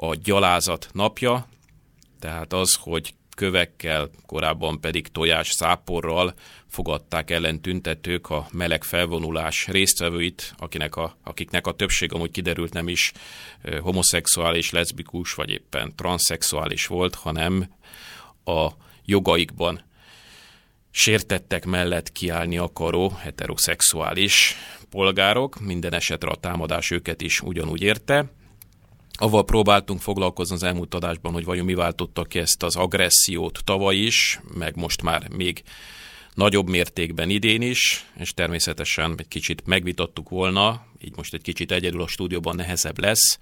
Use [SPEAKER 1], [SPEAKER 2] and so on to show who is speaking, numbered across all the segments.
[SPEAKER 1] a gyalázat napja, tehát az, hogy kövekkel, korábban pedig tojás száporral fogadták ellen tüntetők a meleg felvonulás résztvevőit, akinek a, akiknek a többség amúgy kiderült nem is homoszexuális, leszbikus vagy éppen transzexuális volt, hanem a jogaikban sértettek mellett kiállni akaró heteroszexuális polgárok, minden esetre a támadás őket is ugyanúgy érte. Aval próbáltunk foglalkozni az elmúlt adásban, hogy vajon mi váltotta ki ezt az agressziót tavaly is, meg most már még nagyobb mértékben idén is, és természetesen egy kicsit megvitattuk volna, így most egy kicsit egyedül a stúdióban nehezebb lesz,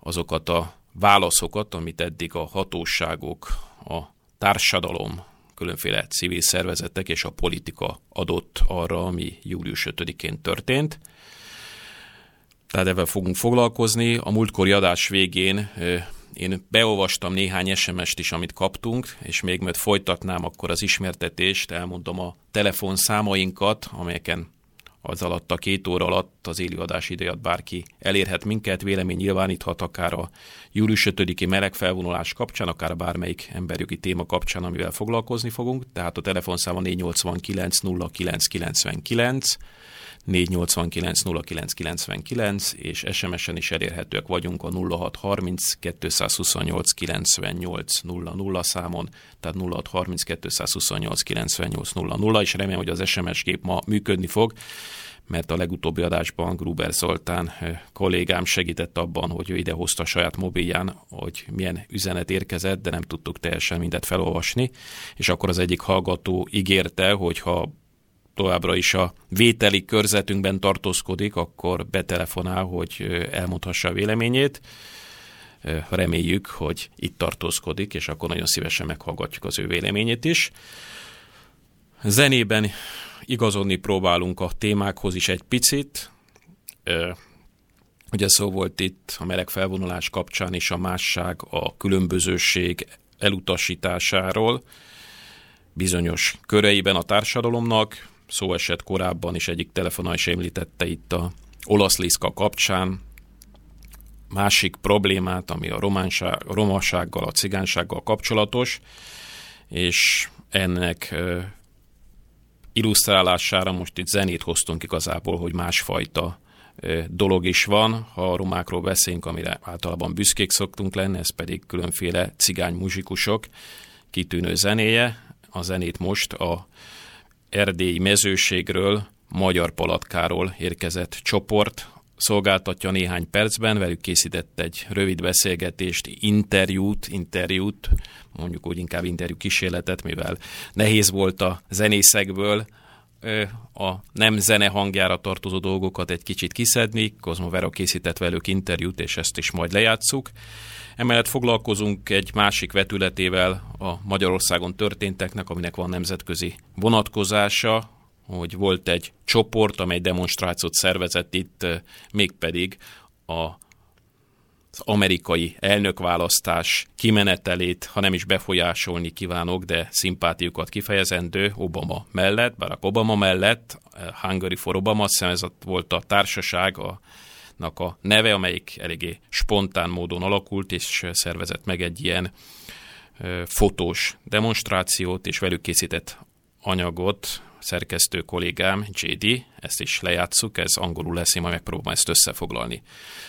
[SPEAKER 1] azokat a válaszokat, amit eddig a hatóságok, a társadalom, különféle civil szervezetek és a politika adott arra, ami július 5-én történt. Tehát ebben fogunk foglalkozni. A múltkori adás végén én beolvastam néhány SMS-t is, amit kaptunk, és még mert folytatnám akkor az ismertetést, elmondom a telefonszámainkat, amelyeken az alatt a két óra alatt az élőadás idejat bárki elérhet minket, vélemény nyilváníthat akár a július 5-i meleg felvonulás kapcsán, akár bármelyik emberjogi téma kapcsán, amivel foglalkozni fogunk. Tehát a telefonszáma 489 0999, 489 0999, és SMS-en is elérhetőek vagyunk a 0630 228 98 00 számon, tehát 0630 228 98 00, és remélem, hogy az SMS gép ma működni fog, mert a legutóbbi adásban Gruber Zoltán kollégám segített abban, hogy ő idehozta a saját mobilján, hogy milyen üzenet érkezett, de nem tudtuk teljesen mindet felolvasni, és akkor az egyik hallgató ígérte, hogy ha továbbra is a vételi körzetünkben tartózkodik, akkor betelefonál, hogy elmondhassa a véleményét. Reméljük, hogy itt tartózkodik, és akkor nagyon szívesen meghallgatjuk az ő véleményét is. Zenében igazodni próbálunk a témákhoz is egy picit. Ugye szó volt itt a meleg felvonulás kapcsán is a másság, a különbözőség elutasításáról bizonyos köreiben a társadalomnak, szó esett korábban is egyik telefonal is említette itt a olasz liszka kapcsán, másik problémát, ami a románság, a romasággal, a cigánsággal kapcsolatos, és ennek illusztrálására most itt zenét hoztunk igazából, hogy másfajta dolog is van. Ha a romákról beszélünk, amire általában büszkék szoktunk lenni, ez pedig különféle cigány muzsikusok kitűnő zenéje. A zenét most a erdélyi mezőségről, Magyar Palatkáról érkezett csoport szolgáltatja néhány percben, velük készített egy rövid beszélgetést, interjút, interjút, mondjuk úgy inkább interjú kísérletet, mivel nehéz volt a zenészekből a nem zene hangjára tartozó dolgokat egy kicsit kiszedni. Kozmo Vera készített velük interjút, és ezt is majd lejátszuk. Emellett foglalkozunk egy másik vetületével a Magyarországon történteknek, aminek van nemzetközi vonatkozása, hogy volt egy csoport, amely demonstrációt szervezett itt, mégpedig a az amerikai elnökválasztás kimenetelét, ha nem is befolyásolni kívánok, de szimpátiukat kifejezendő Obama mellett, Barack Obama mellett, Hungary for Obama, hiszem ez volt a társaság, a a neve, amelyik eléggé spontán módon alakult, és szervezett meg egy ilyen fotós demonstrációt, és velük készített anyagot szerkesztő kollégám JD, ezt is lejátszuk, ez angolul lesz, én majd megpróbálom ezt összefoglalni.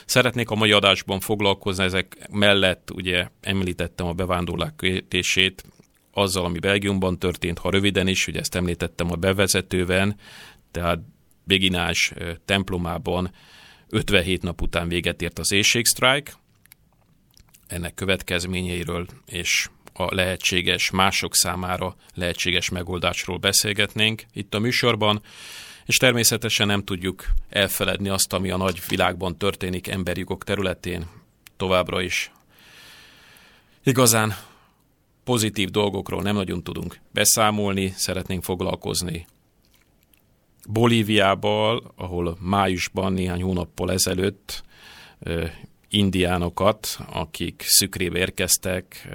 [SPEAKER 1] Szeretnék a mai adásban foglalkozni, ezek mellett ugye említettem a bevándorlás kötését, azzal, ami Belgiumban történt, ha röviden is, ugye ezt említettem a bevezetőben, tehát Beginás templomában 57 nap után véget ért az éjségsztrájk, ennek következményeiről és a lehetséges mások számára lehetséges megoldásról beszélgetnénk itt a műsorban, és természetesen nem tudjuk elfeledni azt, ami a nagy világban történik emberjogok területén továbbra is. Igazán pozitív dolgokról nem nagyon tudunk beszámolni, szeretnénk foglalkozni Bolíviával, ahol májusban néhány hónappal ezelőtt indiánokat, akik szükrébe érkeztek,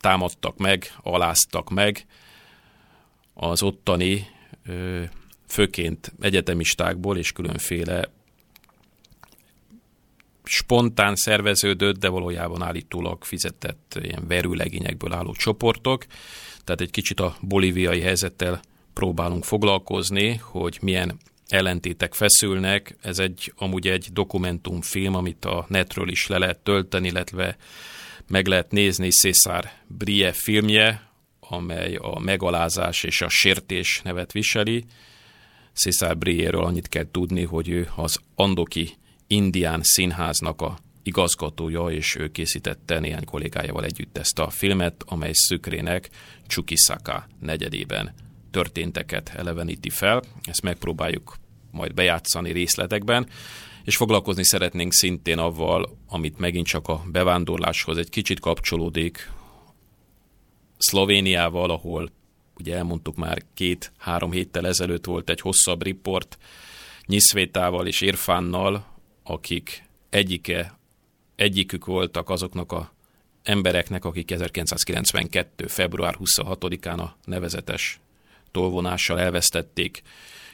[SPEAKER 1] támadtak meg, aláztak meg az ottani főként egyetemistákból és különféle spontán szerveződött, de valójában állítólag fizetett ilyen verőlegényekből álló csoportok. Tehát egy kicsit a bolíviai helyzettel próbálunk foglalkozni, hogy milyen ellentétek feszülnek. Ez egy amúgy egy dokumentumfilm, amit a netről is le lehet tölteni, illetve meg lehet nézni César Brie filmje, amely a megalázás és a sértés nevet viseli. César Brie-ről annyit kell tudni, hogy ő az Andoki Indián Színháznak a igazgatója, és ő készítette néhány kollégájával együtt ezt a filmet, amely Szükrének Csukisaka negyedében történteket eleveníti fel. Ezt megpróbáljuk majd bejátszani részletekben, és foglalkozni szeretnénk szintén avval, amit megint csak a bevándorláshoz egy kicsit kapcsolódik, Szlovéniával, ahol ugye elmondtuk már két-három héttel ezelőtt volt egy hosszabb riport Nyiszvétával és Irfánnal, akik egyike, egyikük voltak azoknak a embereknek, akik 1992. február 26-án a nevezetes tolvonással elvesztették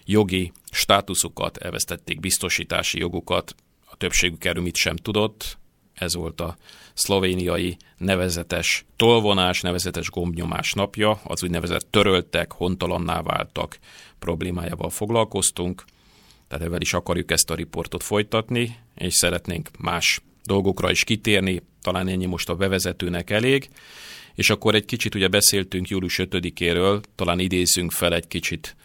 [SPEAKER 1] jogi státuszukat, elvesztették biztosítási jogukat, a többségük erről mit sem tudott, ez volt a szlovéniai nevezetes tolvonás, nevezetes gombnyomás napja, az úgynevezett töröltek, hontalanná váltak problémájával foglalkoztunk, tehát ezzel is akarjuk ezt a riportot folytatni, és szeretnénk más dolgokra is kitérni, talán ennyi most a bevezetőnek elég, és akkor egy kicsit ugye beszéltünk július 5-éről, talán idézzünk fel egy kicsit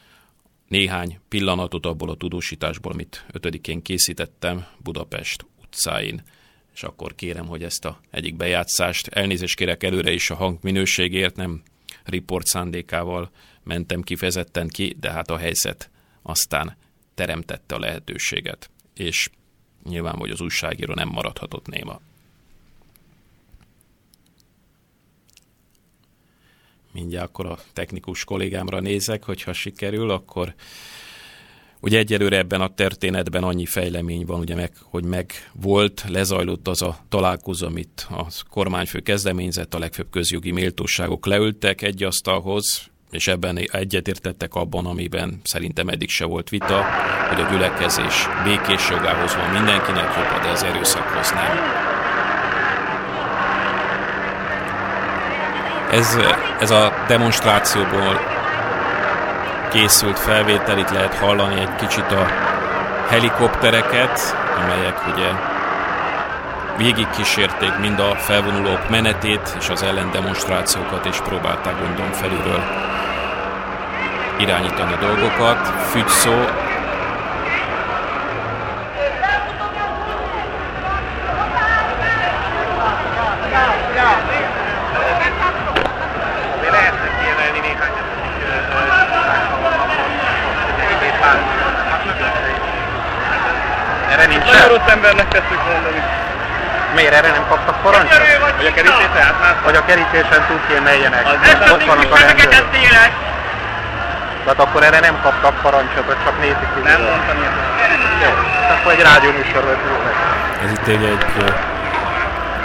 [SPEAKER 1] néhány pillanatot abból a tudósításból, amit 5-én készítettem Budapest utcáin és akkor kérem, hogy ezt a egyik bejátszást, elnézést kérek előre is a hangminőségért, nem riport szándékával mentem kifejezetten ki, de hát a helyzet aztán teremtette a lehetőséget, és nyilván, hogy az újságíró nem maradhatott néma. Mindjárt akkor a technikus kollégámra nézek, hogyha sikerül, akkor Ugye egyelőre ebben a történetben annyi fejlemény van, ugye meg, hogy meg volt, lezajlott az a találkozó, amit a kormányfő kezdeményezett, a legfőbb közjogi méltóságok leültek egy asztalhoz, és ebben egyetértettek abban, amiben szerintem eddig se volt vita, hogy a gyülekezés békés jogához van mindenkinek joga, de az erőszakhoz nem. Ez, ez a demonstrációból készült felvétel, itt lehet hallani egy kicsit a helikoptereket, amelyek ugye végig kísérték mind a felvonulók menetét és az ellendemonstrációkat, és próbálták gondolom felülről irányítani a dolgokat. Fügyszó
[SPEAKER 2] Miért erre nem kaptak parancsot? Hogy a kerítésen átmásznak? Hogy a kerítésen túl kémeljenek. Ott vannak a rendőrök. Tehát akkor erre nem kaptak parancsot, hogy csak nézik. Nem mondtam ilyet. Jó, akkor egy rádióműsor volt jó
[SPEAKER 1] Ez itt egy, egy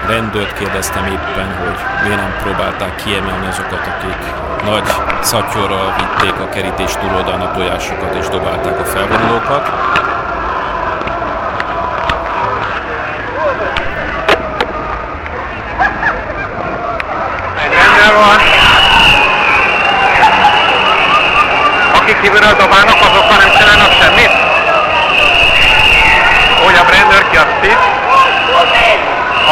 [SPEAKER 1] rendőrt kérdeztem éppen, hogy miért nem próbálták kiemelni azokat, akik nagy szatyorral vitték a kerítés túloldalán a tojásokat és dobálták a felvonulókat.
[SPEAKER 2] van. Akik kívülről dobálnak, azokkal nem csinálnak semmit? Hogy a rendőr ki azt hisz.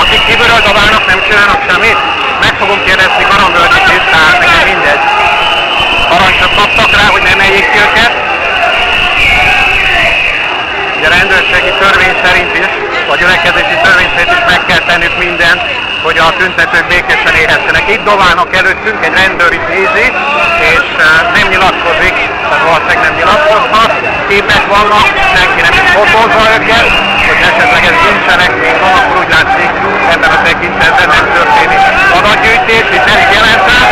[SPEAKER 2] Akik kívülről dobálnak, nem csinálnak semmit? Meg fogom kérdezni Karambölgyit is, tehát nekem mindegy. Parancsot kaptak rá, hogy nem eljék ki őket. Ugye a rendőrségi törvény szerint is, a gyülekezési törvény szerint is meg kell tennünk mindent, hogy a tüntetők békésen érhessenek. Itt dobálnak előttünk, egy rendőr itt nézi, és nem nyilatkozik, tehát valószínűleg nem nyilatkoznak, képek vannak, senki nem is fotózza őket, hogy esetleg ez nincsenek, még van, akkor úgy látszik, ebben a tekintetben nem történik. Adatgyűjtés, itt elég jelentem,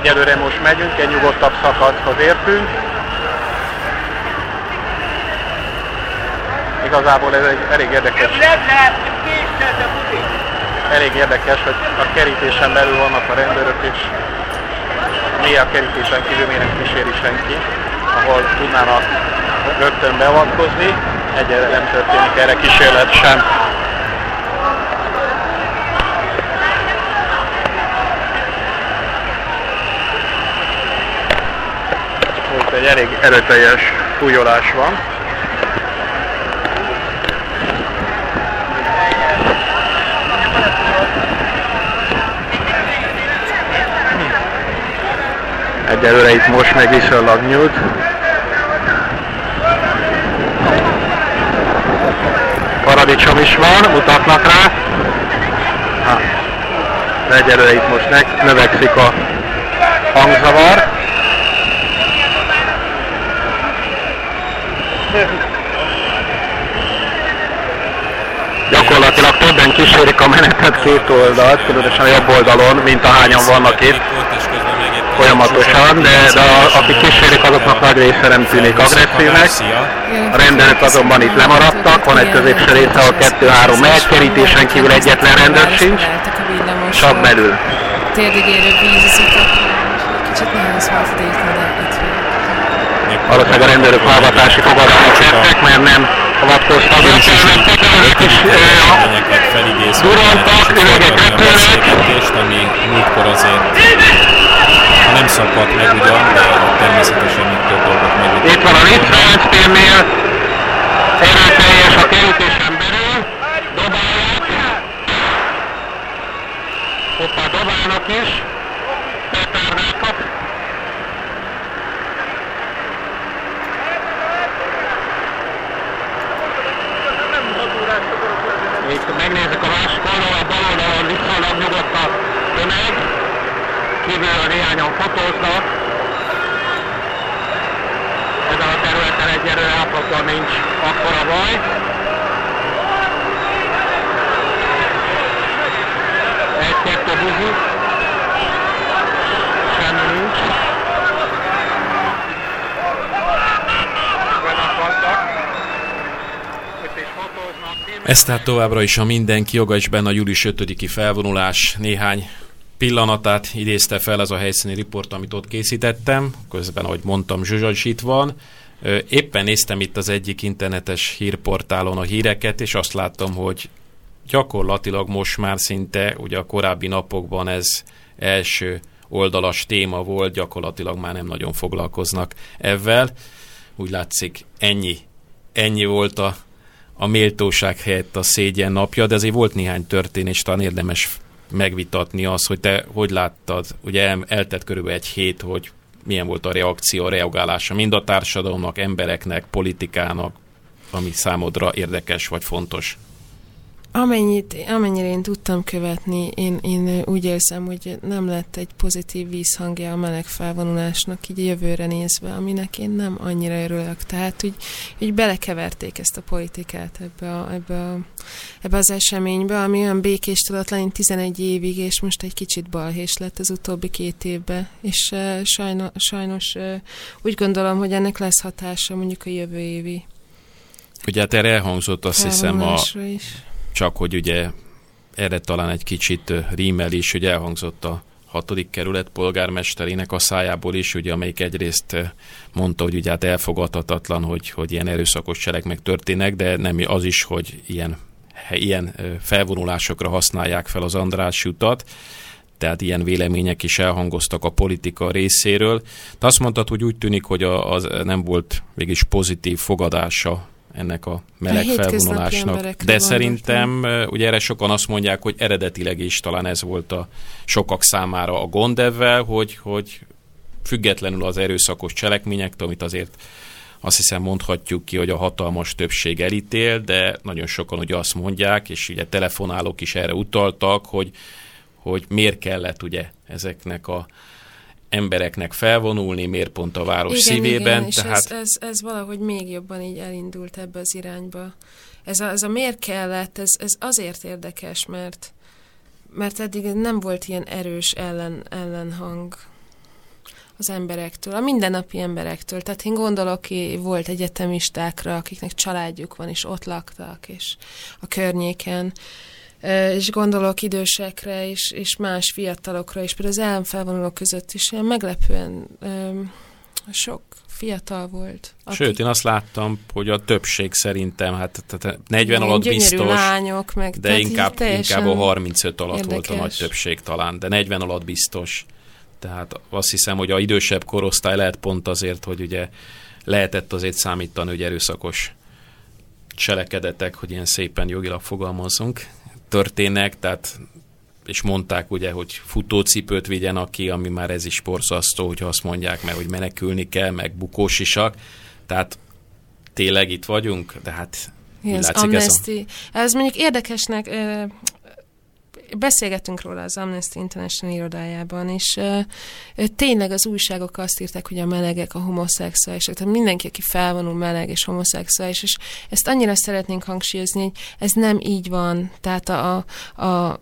[SPEAKER 2] Egyelőre most megyünk, egy nyugodtabb szakaszhoz értünk. Igazából ez egy elég érdekes. elég érdekes, hogy a kerítésen belül vannak a rendőrök, és mi a kerítésen kívül miért nem kíséri senki, ahol tudnának rögtön beavatkozni, egyre nem történik erre kísérlet sem. Elég erőteljes fújolás van. Egyelőre itt most meg viszonylag nyújt. Paradicsom is van, mutatnak rá. Ha. Egyelőre itt most növekszik a hangzavar. Többen kísérik a menetet két oldalt, különösen a jobb oldalon, mint ahányan vannak itt folyamatosan, de, de a, akik kísérik, azoknak nagy része nem tűnik agresszívnek. A rendőrök azonban itt lemaradtak, van egy középső része, a 2-3 megy, kerítésen kívül egyetlen rendőr sincs, csak belül.
[SPEAKER 3] Térdig érő víziszikat, kicsit nehéz volt
[SPEAKER 2] Valószínűleg a rendőrök hallgatási fogadalmat tettek, mert nem avatkoztak. Ők is duroltak, üvegek repülnek.
[SPEAKER 1] ami múltkor azért nem szakadt meg ugyan, de természetesen még több dolgot meg.
[SPEAKER 2] Itt van a Ritz Ferenctérnél, erőteljes a kerítésen belül, dobálják. Hoppá, dobálnak is. Petárnál kap. Itt megnézzük a másik oldalon, a bal oldalon viszonylag nyugodt a tömeg kívülről néhányan fotóznak. Ezen a területen egyelőre átlagban nincs akkora baj. Egy-kettő buzi. Semmi nincs.
[SPEAKER 1] Ez tehát továbbra is a mindenki joga is benne a július 5-i felvonulás néhány pillanatát idézte fel ez a helyszíni riport, amit ott készítettem. Közben, ahogy mondtam, Zsuzsacs itt van. Éppen néztem itt az egyik internetes hírportálon a híreket, és azt láttam, hogy gyakorlatilag most már szinte, ugye a korábbi napokban ez első oldalas téma volt, gyakorlatilag már nem nagyon foglalkoznak ezzel. Úgy látszik, ennyi, ennyi volt a, a méltóság helyett a szégyen napja, de azért volt néhány történés, talán érdemes megvitatni az, hogy te hogy láttad, ugye el, eltett körülbelül egy hét, hogy milyen volt a reakció, a reagálása mind a társadalomnak, embereknek, politikának, ami számodra érdekes vagy fontos.
[SPEAKER 3] Amennyit, amennyire én tudtam követni, én, én úgy érzem, hogy nem lett egy pozitív vízhangja a meleg felvonulásnak így jövőre nézve, aminek én nem annyira örülök. Tehát úgy, úgy belekeverték ezt a politikát ebbe, a, ebbe, a, ebbe az eseménybe, ami olyan békés tudott lenni 11 évig, és most egy kicsit balhés lett az utóbbi két évben. És uh, sajnos, sajnos uh, úgy gondolom, hogy ennek lesz hatása mondjuk a jövő évi
[SPEAKER 1] Ugye hát erre elhangzott azt hiszem a, is csak hogy ugye erre talán egy kicsit rímel is, hogy elhangzott a hatodik kerület polgármesterének a szájából is, ugye, amelyik egyrészt mondta, hogy ugye hát elfogadhatatlan, hogy, hogy ilyen erőszakos cselekmek történnek, de nem az is, hogy ilyen, ilyen felvonulásokra használják fel az András utat, tehát ilyen vélemények is elhangoztak a politika részéről. De azt mondtad, hogy úgy tűnik, hogy az nem volt mégis pozitív fogadása ennek a meleg a felvonulásnak. De szerintem, ugye erre sokan azt mondják, hogy eredetileg is talán ez volt a sokak számára a gond ebben, hogy, hogy függetlenül az erőszakos cselekményektől, amit azért azt hiszem mondhatjuk ki, hogy a hatalmas többség elítél, de nagyon sokan ugye azt mondják, és ugye telefonálók is erre utaltak, hogy, hogy miért kellett ugye ezeknek a embereknek felvonulni, miért pont a város igen, szívében.
[SPEAKER 3] Igen, tehát... és ez, ez, ez valahogy még jobban így elindult ebbe az irányba. Ez a, ez a miért kellett, ez, ez azért érdekes, mert, mert eddig nem volt ilyen erős ellen, ellenhang az emberektől, a mindennapi emberektől. Tehát én gondolok, hogy volt egyetemistákra, akiknek családjuk van, és ott laktak, és a környéken és gondolok idősekre, és, és más fiatalokra, és például az ellenfelvonulók között is ilyen meglepően sok fiatal volt.
[SPEAKER 1] Aki... Sőt, én azt láttam, hogy a többség szerintem, hát tehát 40 alatt biztos,
[SPEAKER 3] lányok, meg,
[SPEAKER 1] de inkább, inkább a 35 alatt érdekes. volt a nagy többség talán, de 40 alatt biztos. Tehát azt hiszem, hogy a idősebb korosztály lehet pont azért, hogy ugye lehetett azért számítani, hogy erőszakos cselekedetek, hogy ilyen szépen jogilag fogalmazunk, történnek, tehát és mondták ugye, hogy futócipőt vigyen aki, ami már ez is borzasztó, hogyha azt mondják meg, hogy menekülni kell, meg bukósisak. Tehát tényleg itt vagyunk, de hát
[SPEAKER 3] Igen, az Amnesty. Ez, a... ez mondjuk érdekesnek, beszélgettünk róla az Amnesty International irodájában, és tényleg az újságok azt írták, hogy a melegek, a homoszexuálisok, tehát mindenki, aki felvonul meleg és homoszexuális, és ezt annyira szeretnénk hangsúlyozni, hogy ez nem így van. Tehát a, a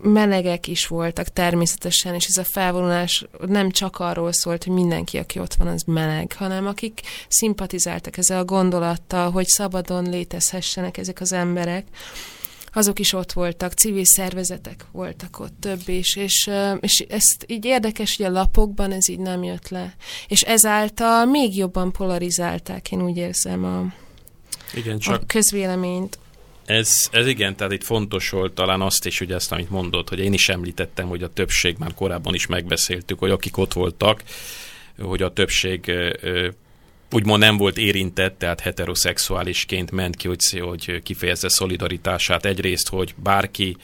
[SPEAKER 3] melegek is voltak természetesen, és ez a felvonulás nem csak arról szólt, hogy mindenki, aki ott van, az meleg, hanem akik szimpatizáltak ezzel a gondolattal, hogy szabadon létezhessenek ezek az emberek, azok is ott voltak, civil szervezetek voltak ott több is, és, és ezt így érdekes, hogy a lapokban ez így nem jött le. És ezáltal még jobban polarizálták, én úgy érzem a, Igen, csak a közvéleményt.
[SPEAKER 1] Ez, ez igen, tehát itt fontos volt talán azt is, hogy ezt, amit mondott, hogy én is említettem, hogy a többség, már korábban is megbeszéltük, hogy akik ott voltak, hogy a többség úgymond nem volt érintett, tehát heteroszexuálisként ment ki, hogy, hogy kifejezze szolidaritását. Egyrészt, hogy bárki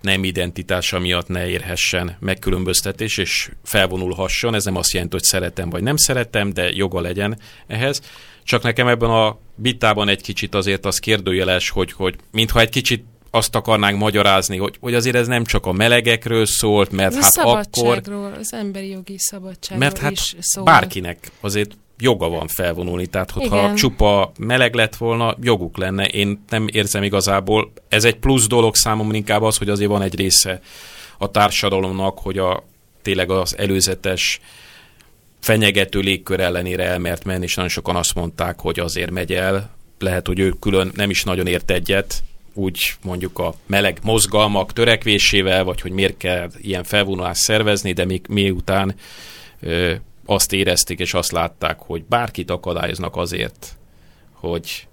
[SPEAKER 1] nem identitása miatt ne érhessen megkülönböztetés, és felvonulhasson. Ez nem azt jelenti, hogy szeretem vagy nem szeretem, de joga legyen ehhez. Csak nekem ebben a vitában egy kicsit azért az kérdőjeles, hogy, hogy mintha egy kicsit azt akarnánk magyarázni, hogy, hogy azért ez nem csak a melegekről szólt, mert ez hát akkor...
[SPEAKER 3] az emberi jogi szabadságról
[SPEAKER 1] Mert hát is szól. bárkinek azért joga van felvonulni, tehát hogyha Igen. csupa meleg lett volna, joguk lenne. Én nem érzem igazából, ez egy plusz dolog számomra inkább az, hogy azért van egy része a társadalomnak, hogy a tényleg az előzetes fenyegető légkör ellenére elmert menni, és nagyon sokan azt mondták, hogy azért megy el. Lehet, hogy ő külön nem is nagyon ért egyet, úgy mondjuk a meleg mozgalmak törekvésével, vagy hogy miért kell ilyen felvonulást szervezni, de még miután azt érezték és azt látták, hogy bárkit akadályoznak azért, hogy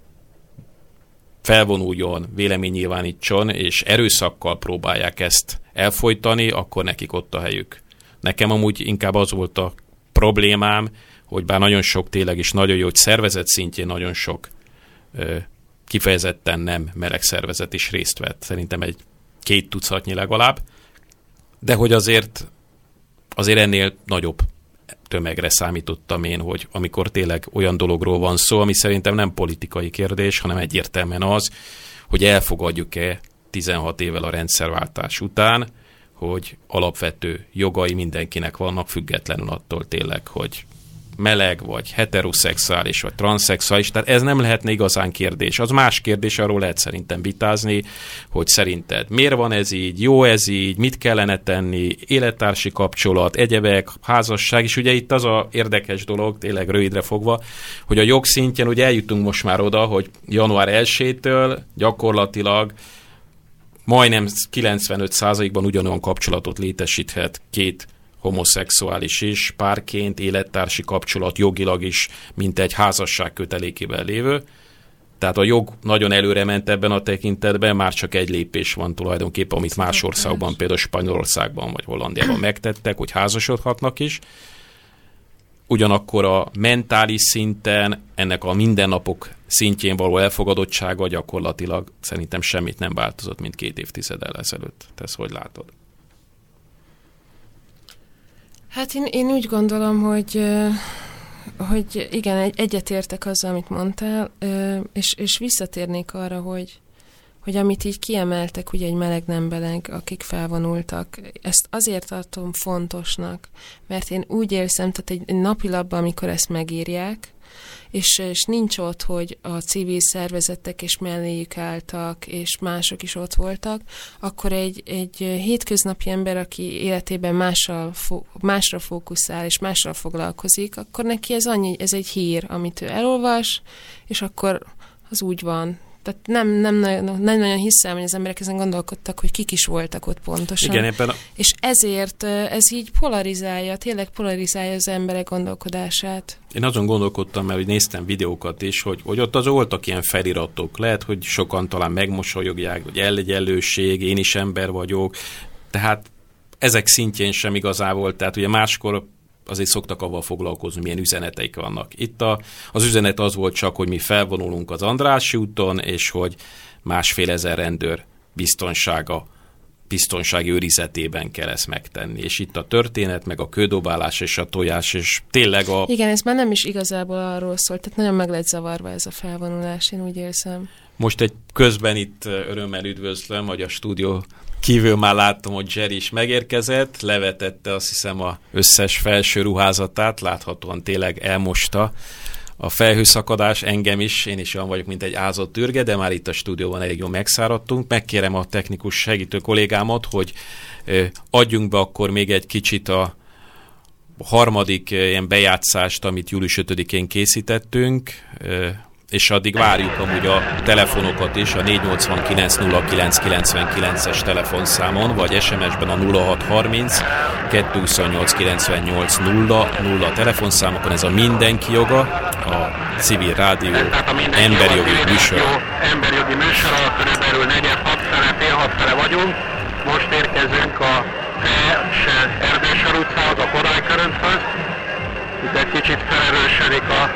[SPEAKER 1] felvonuljon, véleménynyilvánítson, és erőszakkal próbálják ezt elfolytani, akkor nekik ott a helyük. Nekem amúgy inkább az volt a problémám, hogy bár nagyon sok tényleg is nagyon jó, hogy szervezet szintjén nagyon sok ö, kifejezetten nem meleg szervezet is részt vett. Szerintem egy két tucatnyi legalább, de hogy azért azért ennél nagyobb tömegre számítottam én, hogy amikor tényleg olyan dologról van szó, ami szerintem nem politikai kérdés, hanem egyértelműen az, hogy elfogadjuk-e 16 évvel a rendszerváltás után, hogy alapvető jogai mindenkinek vannak, függetlenül attól tényleg, hogy meleg, vagy heteroszexuális, vagy transzexuális, tehát ez nem lehetne igazán kérdés. Az más kérdés, arról lehet szerintem vitázni, hogy szerinted miért van ez így, jó ez így, mit kellene tenni, élettársi kapcsolat, egyebek, házasság, és ugye itt az a érdekes dolog, tényleg rövidre fogva, hogy a jogszintjen ugye eljutunk most már oda, hogy január 1-től gyakorlatilag majdnem 95%-ban ugyanolyan kapcsolatot létesíthet két homoszexuális is, párként, élettársi kapcsolat jogilag is, mint egy házasság kötelékével lévő. Tehát a jog nagyon előre ment ebben a tekintetben, már csak egy lépés van tulajdonképpen, amit más országban, például Spanyolországban vagy Hollandiában megtettek, hogy házasodhatnak is. Ugyanakkor a mentális szinten, ennek a mindennapok szintjén való elfogadottsága gyakorlatilag szerintem semmit nem változott, mint két évtizeddel ezelőtt. Te ezt hogy látod?
[SPEAKER 3] Hát én, én úgy gondolom, hogy hogy igen, egyetértek azzal, amit mondtál, és, és visszatérnék arra, hogy, hogy amit így kiemeltek, ugye egy meleg nem beleg, akik felvonultak, ezt azért tartom fontosnak, mert én úgy érzem, tehát egy napilapban, amikor ezt megírják, és, és nincs ott, hogy a civil szervezetek és melléjük álltak, és mások is ott voltak, akkor egy, egy hétköznapi ember, aki életében mással, másra fókuszál, és másra foglalkozik, akkor neki ez annyi, ez egy hír, amit ő elolvas, és akkor az úgy van. Tehát nem, nem, nem, nem nagyon hiszem, hogy az emberek ezen gondolkodtak, hogy kik is voltak ott pontosan.
[SPEAKER 1] Igen, ebben a...
[SPEAKER 3] És ezért ez így polarizálja, tényleg polarizálja az emberek gondolkodását.
[SPEAKER 1] Én azon gondolkodtam, mert hogy néztem videókat is, hogy, hogy ott az voltak ilyen feliratok. Lehet, hogy sokan talán megmosolyogják, hogy ellegyenlőség, én is ember vagyok. Tehát ezek szintjén sem igazából, tehát ugye máskor azért szoktak avval foglalkozni, milyen üzeneteik vannak. Itt a, az üzenet az volt csak, hogy mi felvonulunk az Andrássy úton, és hogy másfél ezer rendőr biztonsága biztonsági őrizetében kell ezt megtenni. És itt a történet, meg a kődobálás és a tojás, és tényleg a...
[SPEAKER 3] Igen, ez már nem is igazából arról szól, tehát nagyon meg lett zavarva ez a felvonulás, én úgy érzem.
[SPEAKER 1] Most egy közben itt örömmel üdvözlöm, hogy a stúdió kívül már láttam, hogy Jerry is megérkezett, levetette azt hiszem a összes felső ruházatát, láthatóan tényleg elmosta a felhőszakadás, engem is, én is olyan vagyok, mint egy ázott ürge, de már itt a stúdióban elég jól megszáradtunk. Megkérem a technikus segítő kollégámat, hogy adjunk be akkor még egy kicsit a harmadik ilyen bejátszást, amit július 5-én készítettünk és addig várjuk amúgy a telefonokat is, a 489 es telefonszámon, vagy SMS-ben a 0630 228 98 0 0 telefonszámokon, ez a mindenki joga, a civil rádió emberi jogi műsor.
[SPEAKER 2] Emberi jogi műsor, körülbelül negyed hat fele, fél hat fele vagyunk. Most érkezünk a Erdősor utcához, a Kodály körönthöz. Itt egy kicsit felerősödik a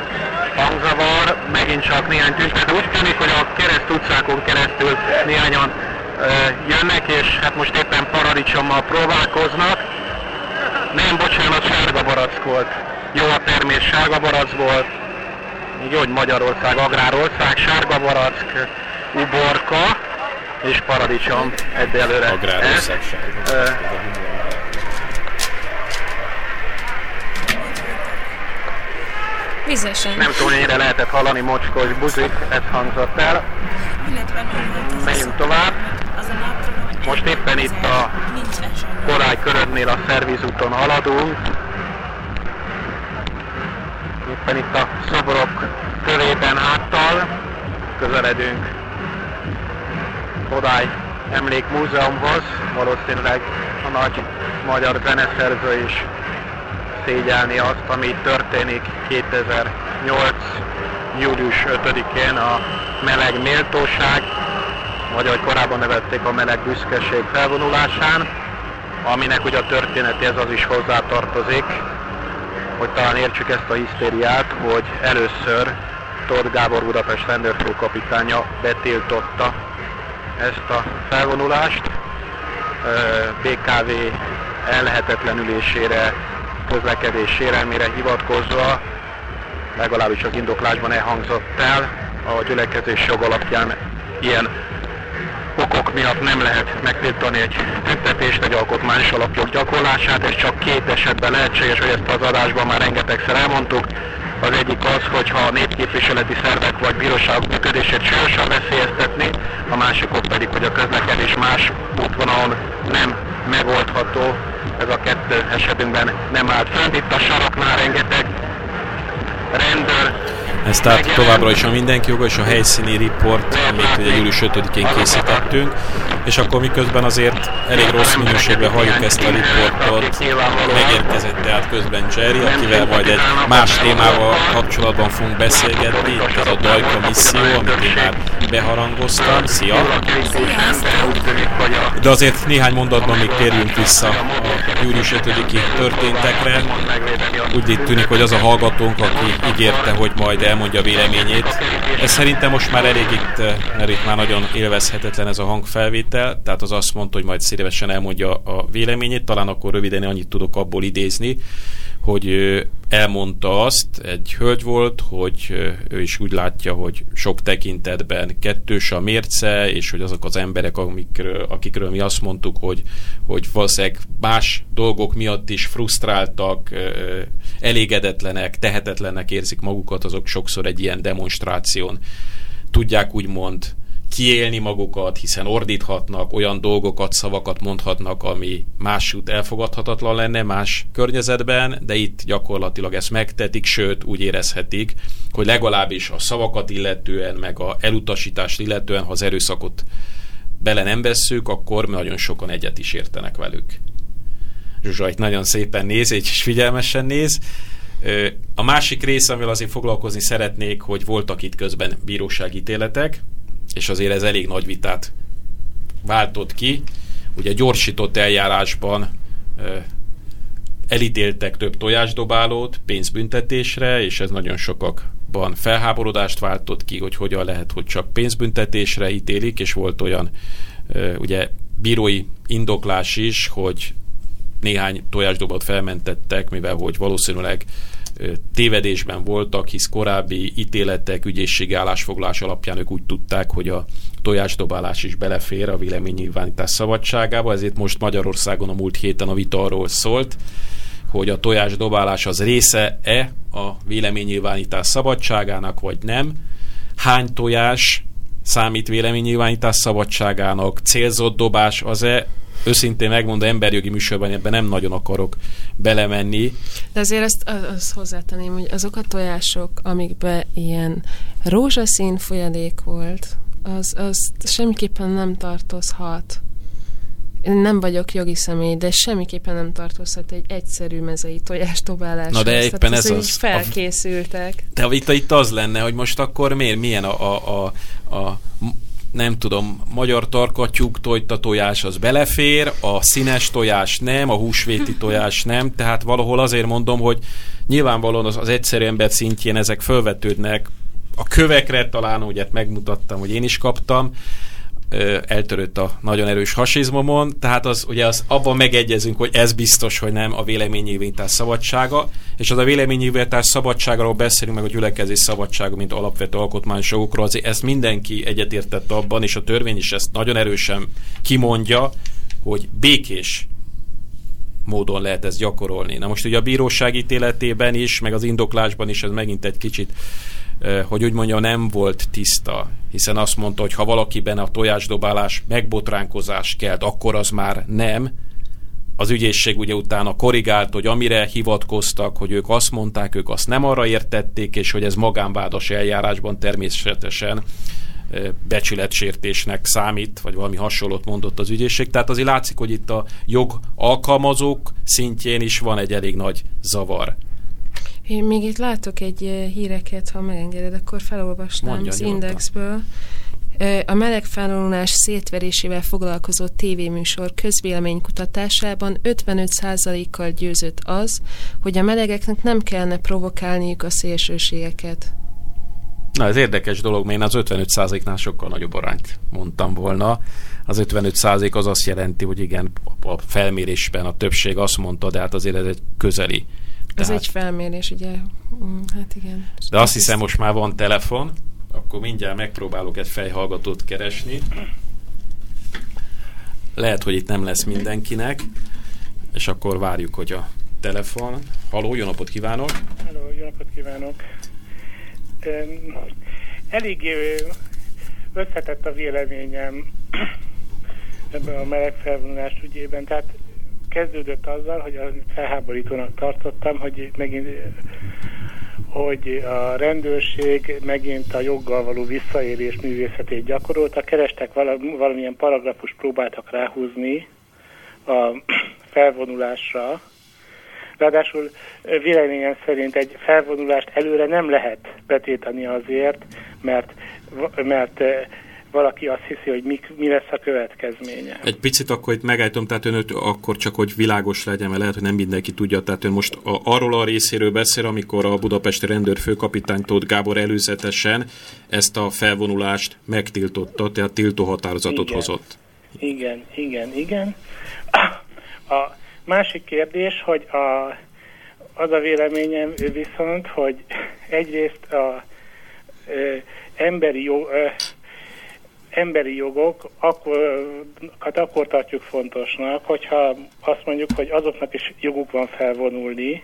[SPEAKER 2] hangzavar, megint csak néhány tüntető. Úgy tűnik, hogy a kereszt utcákon keresztül néhányan jönnek, és hát most éppen paradicsommal próbálkoznak. Nem, bocsánat, sárga barack volt. Jó a termés, sárga barack volt. Így hogy Magyarország, Agrárország, sárga barack, uborka és paradicsom egyelőre.
[SPEAKER 1] Agrárország, sárga.
[SPEAKER 3] Vizesen.
[SPEAKER 2] Nem tudom, mennyire lehetett hallani mocskos buzik, ez hangzott el. Megyünk tovább. Most éppen itt a Korály körödnél a szervizúton haladunk. Éppen itt a szobrok körében háttal közeledünk Kodály Emlékmúzeumhoz, valószínűleg a nagy magyar zeneszerző is szégyelni azt, ami történik 2008. július 5-én a meleg méltóság, vagy ahogy korábban nevezték a meleg büszkeség felvonulásán, aminek ugye a történeti ez az is hozzátartozik, hogy talán értsük ezt a hisztériát, hogy először Tóth Gábor Budapest rendőrfőkapitánya betiltotta ezt a felvonulást. BKV ellehetetlenülésére közlekedés sérelmére hivatkozva, legalábbis az indoklásban elhangzott el, a gyülekezés jog alapján ilyen okok miatt nem lehet megtiltani egy tüntetést, egy alkotmányos alapjog gyakorlását, és csak két esetben lehetséges, hogy ezt az adásban már rengetegszer elmondtuk. Az egyik az, hogyha a népképviseleti szervek vagy bíróságok működését súlyosan veszélyeztetni, a másik ok pedig, hogy a közlekedés más útvonalon nem megoldható, ez a kettő esetünkben nem állt fönt. Itt a saroknál rengeteg rendőr
[SPEAKER 1] ez tehát továbbra is a mindenki joga és a helyszíni riport, amit ugye július 5-én készítettünk, és akkor miközben azért elég rossz minőségben halljuk ezt a riportot, megérkezett tehát közben Jerry, akivel majd egy más témával kapcsolatban fogunk beszélgetni, ez a Dajka misszió, amit én már beharangoztam. Szia! De azért néhány mondatban még térjünk vissza a július 5-i történtekre. Úgy tűnik, hogy az a hallgatónk, aki ígérte, hogy majd el elmondja véleményét. Ez szerintem most már elég itt, eh, mert itt már nagyon élvezhetetlen ez a hangfelvétel, tehát az azt mondta, hogy majd szívesen elmondja a véleményét, talán akkor röviden annyit tudok abból idézni, hogy elmondta azt, egy hölgy volt, hogy ő is úgy látja, hogy sok tekintetben kettős a mérce, és hogy azok az emberek, amikről, akikről mi azt mondtuk, hogy, hogy valószínűleg más dolgok miatt is frusztráltak, elégedetlenek, tehetetlenek érzik magukat, azok sokszor egy ilyen demonstráción tudják úgymond kiélni magukat, hiszen ordíthatnak, olyan dolgokat, szavakat mondhatnak, ami másút elfogadhatatlan lenne más környezetben, de itt gyakorlatilag ezt megtetik, sőt úgy érezhetik, hogy legalábbis a szavakat illetően, meg a elutasítást illetően, ha az erőszakot bele nem vesszük, akkor nagyon sokan egyet is értenek velük. Zsuzsa itt nagyon szépen néz, és figyelmesen néz. A másik rész, amivel azért foglalkozni szeretnék, hogy voltak itt közben bíróságítéletek, és azért ez elég nagy vitát váltott ki. Ugye gyorsított eljárásban elítéltek több tojásdobálót pénzbüntetésre, és ez nagyon sokakban felháborodást váltott ki, hogy hogyan lehet, hogy csak pénzbüntetésre ítélik, és volt olyan ugye bírói indoklás is, hogy néhány tojásdobot felmentettek, mivel hogy valószínűleg tévedésben voltak, hisz korábbi ítéletek, ügyészségi állásfoglás alapján ők úgy tudták, hogy a tojásdobálás is belefér a véleménynyilvánítás szabadságába, ezért most Magyarországon a múlt héten a vita arról szólt, hogy a tojásdobálás az része-e a véleménynyilvánítás szabadságának, vagy nem. Hány tojás számít véleménynyilvánítás szabadságának, célzott dobás az-e, őszintén megmondom, emberjogi műsorban ebben nem nagyon akarok belemenni.
[SPEAKER 3] De azért ezt azt hozzátenném, hogy azok a tojások, amikben ilyen rózsaszín folyadék volt, az, az semmiképpen nem tartozhat én nem vagyok jogi személy, de semmiképpen nem tartozhat egy egyszerű mezei tojástobáláshoz.
[SPEAKER 1] Na de éppen ez az...
[SPEAKER 3] Felkészültek.
[SPEAKER 1] De itt, itt az lenne, hogy most akkor miért, milyen a, a, a, a nem tudom, magyar tarkatyúk tojta tojás az belefér, a színes tojás nem, a húsvéti tojás nem, tehát valahol azért mondom, hogy nyilvánvalóan az, az egyszerű ember szintjén ezek fölvetődnek, a kövekre talán, ugye megmutattam, hogy én is kaptam, eltörött a nagyon erős hasizmomon, tehát az, ugye az, abban megegyezünk, hogy ez biztos, hogy nem a véleménynyilvítás szabadsága, és az a véleménynyilvítás szabadságról beszélünk, meg a gyülekezés szabadsága, mint alapvető alkotmányosokról, azért ezt mindenki egyetértett abban, és a törvény is ezt nagyon erősen kimondja, hogy békés módon lehet ezt gyakorolni. Na most ugye a bíróság ítéletében is, meg az indoklásban is ez megint egy kicsit hogy úgy mondja, nem volt tiszta, hiszen azt mondta, hogy ha valakiben a tojásdobálás megbotránkozás kelt, akkor az már nem. Az ügyészség ugye utána korrigált, hogy amire hivatkoztak, hogy ők azt mondták, ők azt nem arra értették, és hogy ez magánvádas eljárásban természetesen becsületsértésnek számít, vagy valami hasonlót mondott az ügyészség. Tehát azért látszik, hogy itt a jog alkalmazók szintjén is van egy elég nagy zavar.
[SPEAKER 3] Én még itt látok egy híreket, ha megengeded, akkor felolvastam Mondja, az nyugodtan. Indexből. A meleg felvonulás szétverésével foglalkozó tévéműsor közvéleménykutatásában 55%-kal győzött az, hogy a melegeknek nem kellene provokálniuk a szélsőségeket.
[SPEAKER 1] Na, ez érdekes dolog, mert én az 55%-nál sokkal nagyobb arányt mondtam volna. Az 55% az azt jelenti, hogy igen, a felmérésben a többség azt mondta, de hát azért ez egy közeli
[SPEAKER 3] ez egy felmérés, ugye? Mm, hát igen.
[SPEAKER 1] De azt hiszem, most már van telefon, akkor mindjárt megpróbálok egy fejhallgatót keresni. Lehet, hogy itt nem lesz mindenkinek, és akkor várjuk, hogy a telefon. Haló, jó napot kívánok!
[SPEAKER 4] Haló, jó napot kívánok! Elég összetett a véleményem ebben a meleg felvonulás ügyében, tehát kezdődött azzal, hogy felháborítónak tartottam, hogy megint hogy a rendőrség megint a joggal való visszaélés művészetét gyakorolta, kerestek valamilyen paragrafus, próbáltak ráhúzni a felvonulásra. Ráadásul véleményem szerint egy felvonulást előre nem lehet betétani azért, mert, mert valaki azt hiszi, hogy mi, mi lesz a következménye.
[SPEAKER 1] Egy picit akkor itt megállítom, tehát ön akkor csak, hogy világos legyen, mert lehet, hogy nem mindenki tudja, tehát ön most a, arról a részéről beszél, amikor a budapesti rendőr főkapitány Tóth Gábor előzetesen ezt a felvonulást megtiltotta, tehát tiltó határozatot igen. hozott.
[SPEAKER 4] Igen, igen, igen. A másik kérdés, hogy a, az a véleményem viszont, hogy egyrészt a ö, emberi jó, ö, emberi jogok akkor, hát akkor tartjuk fontosnak, hogyha azt mondjuk, hogy azoknak is joguk van felvonulni,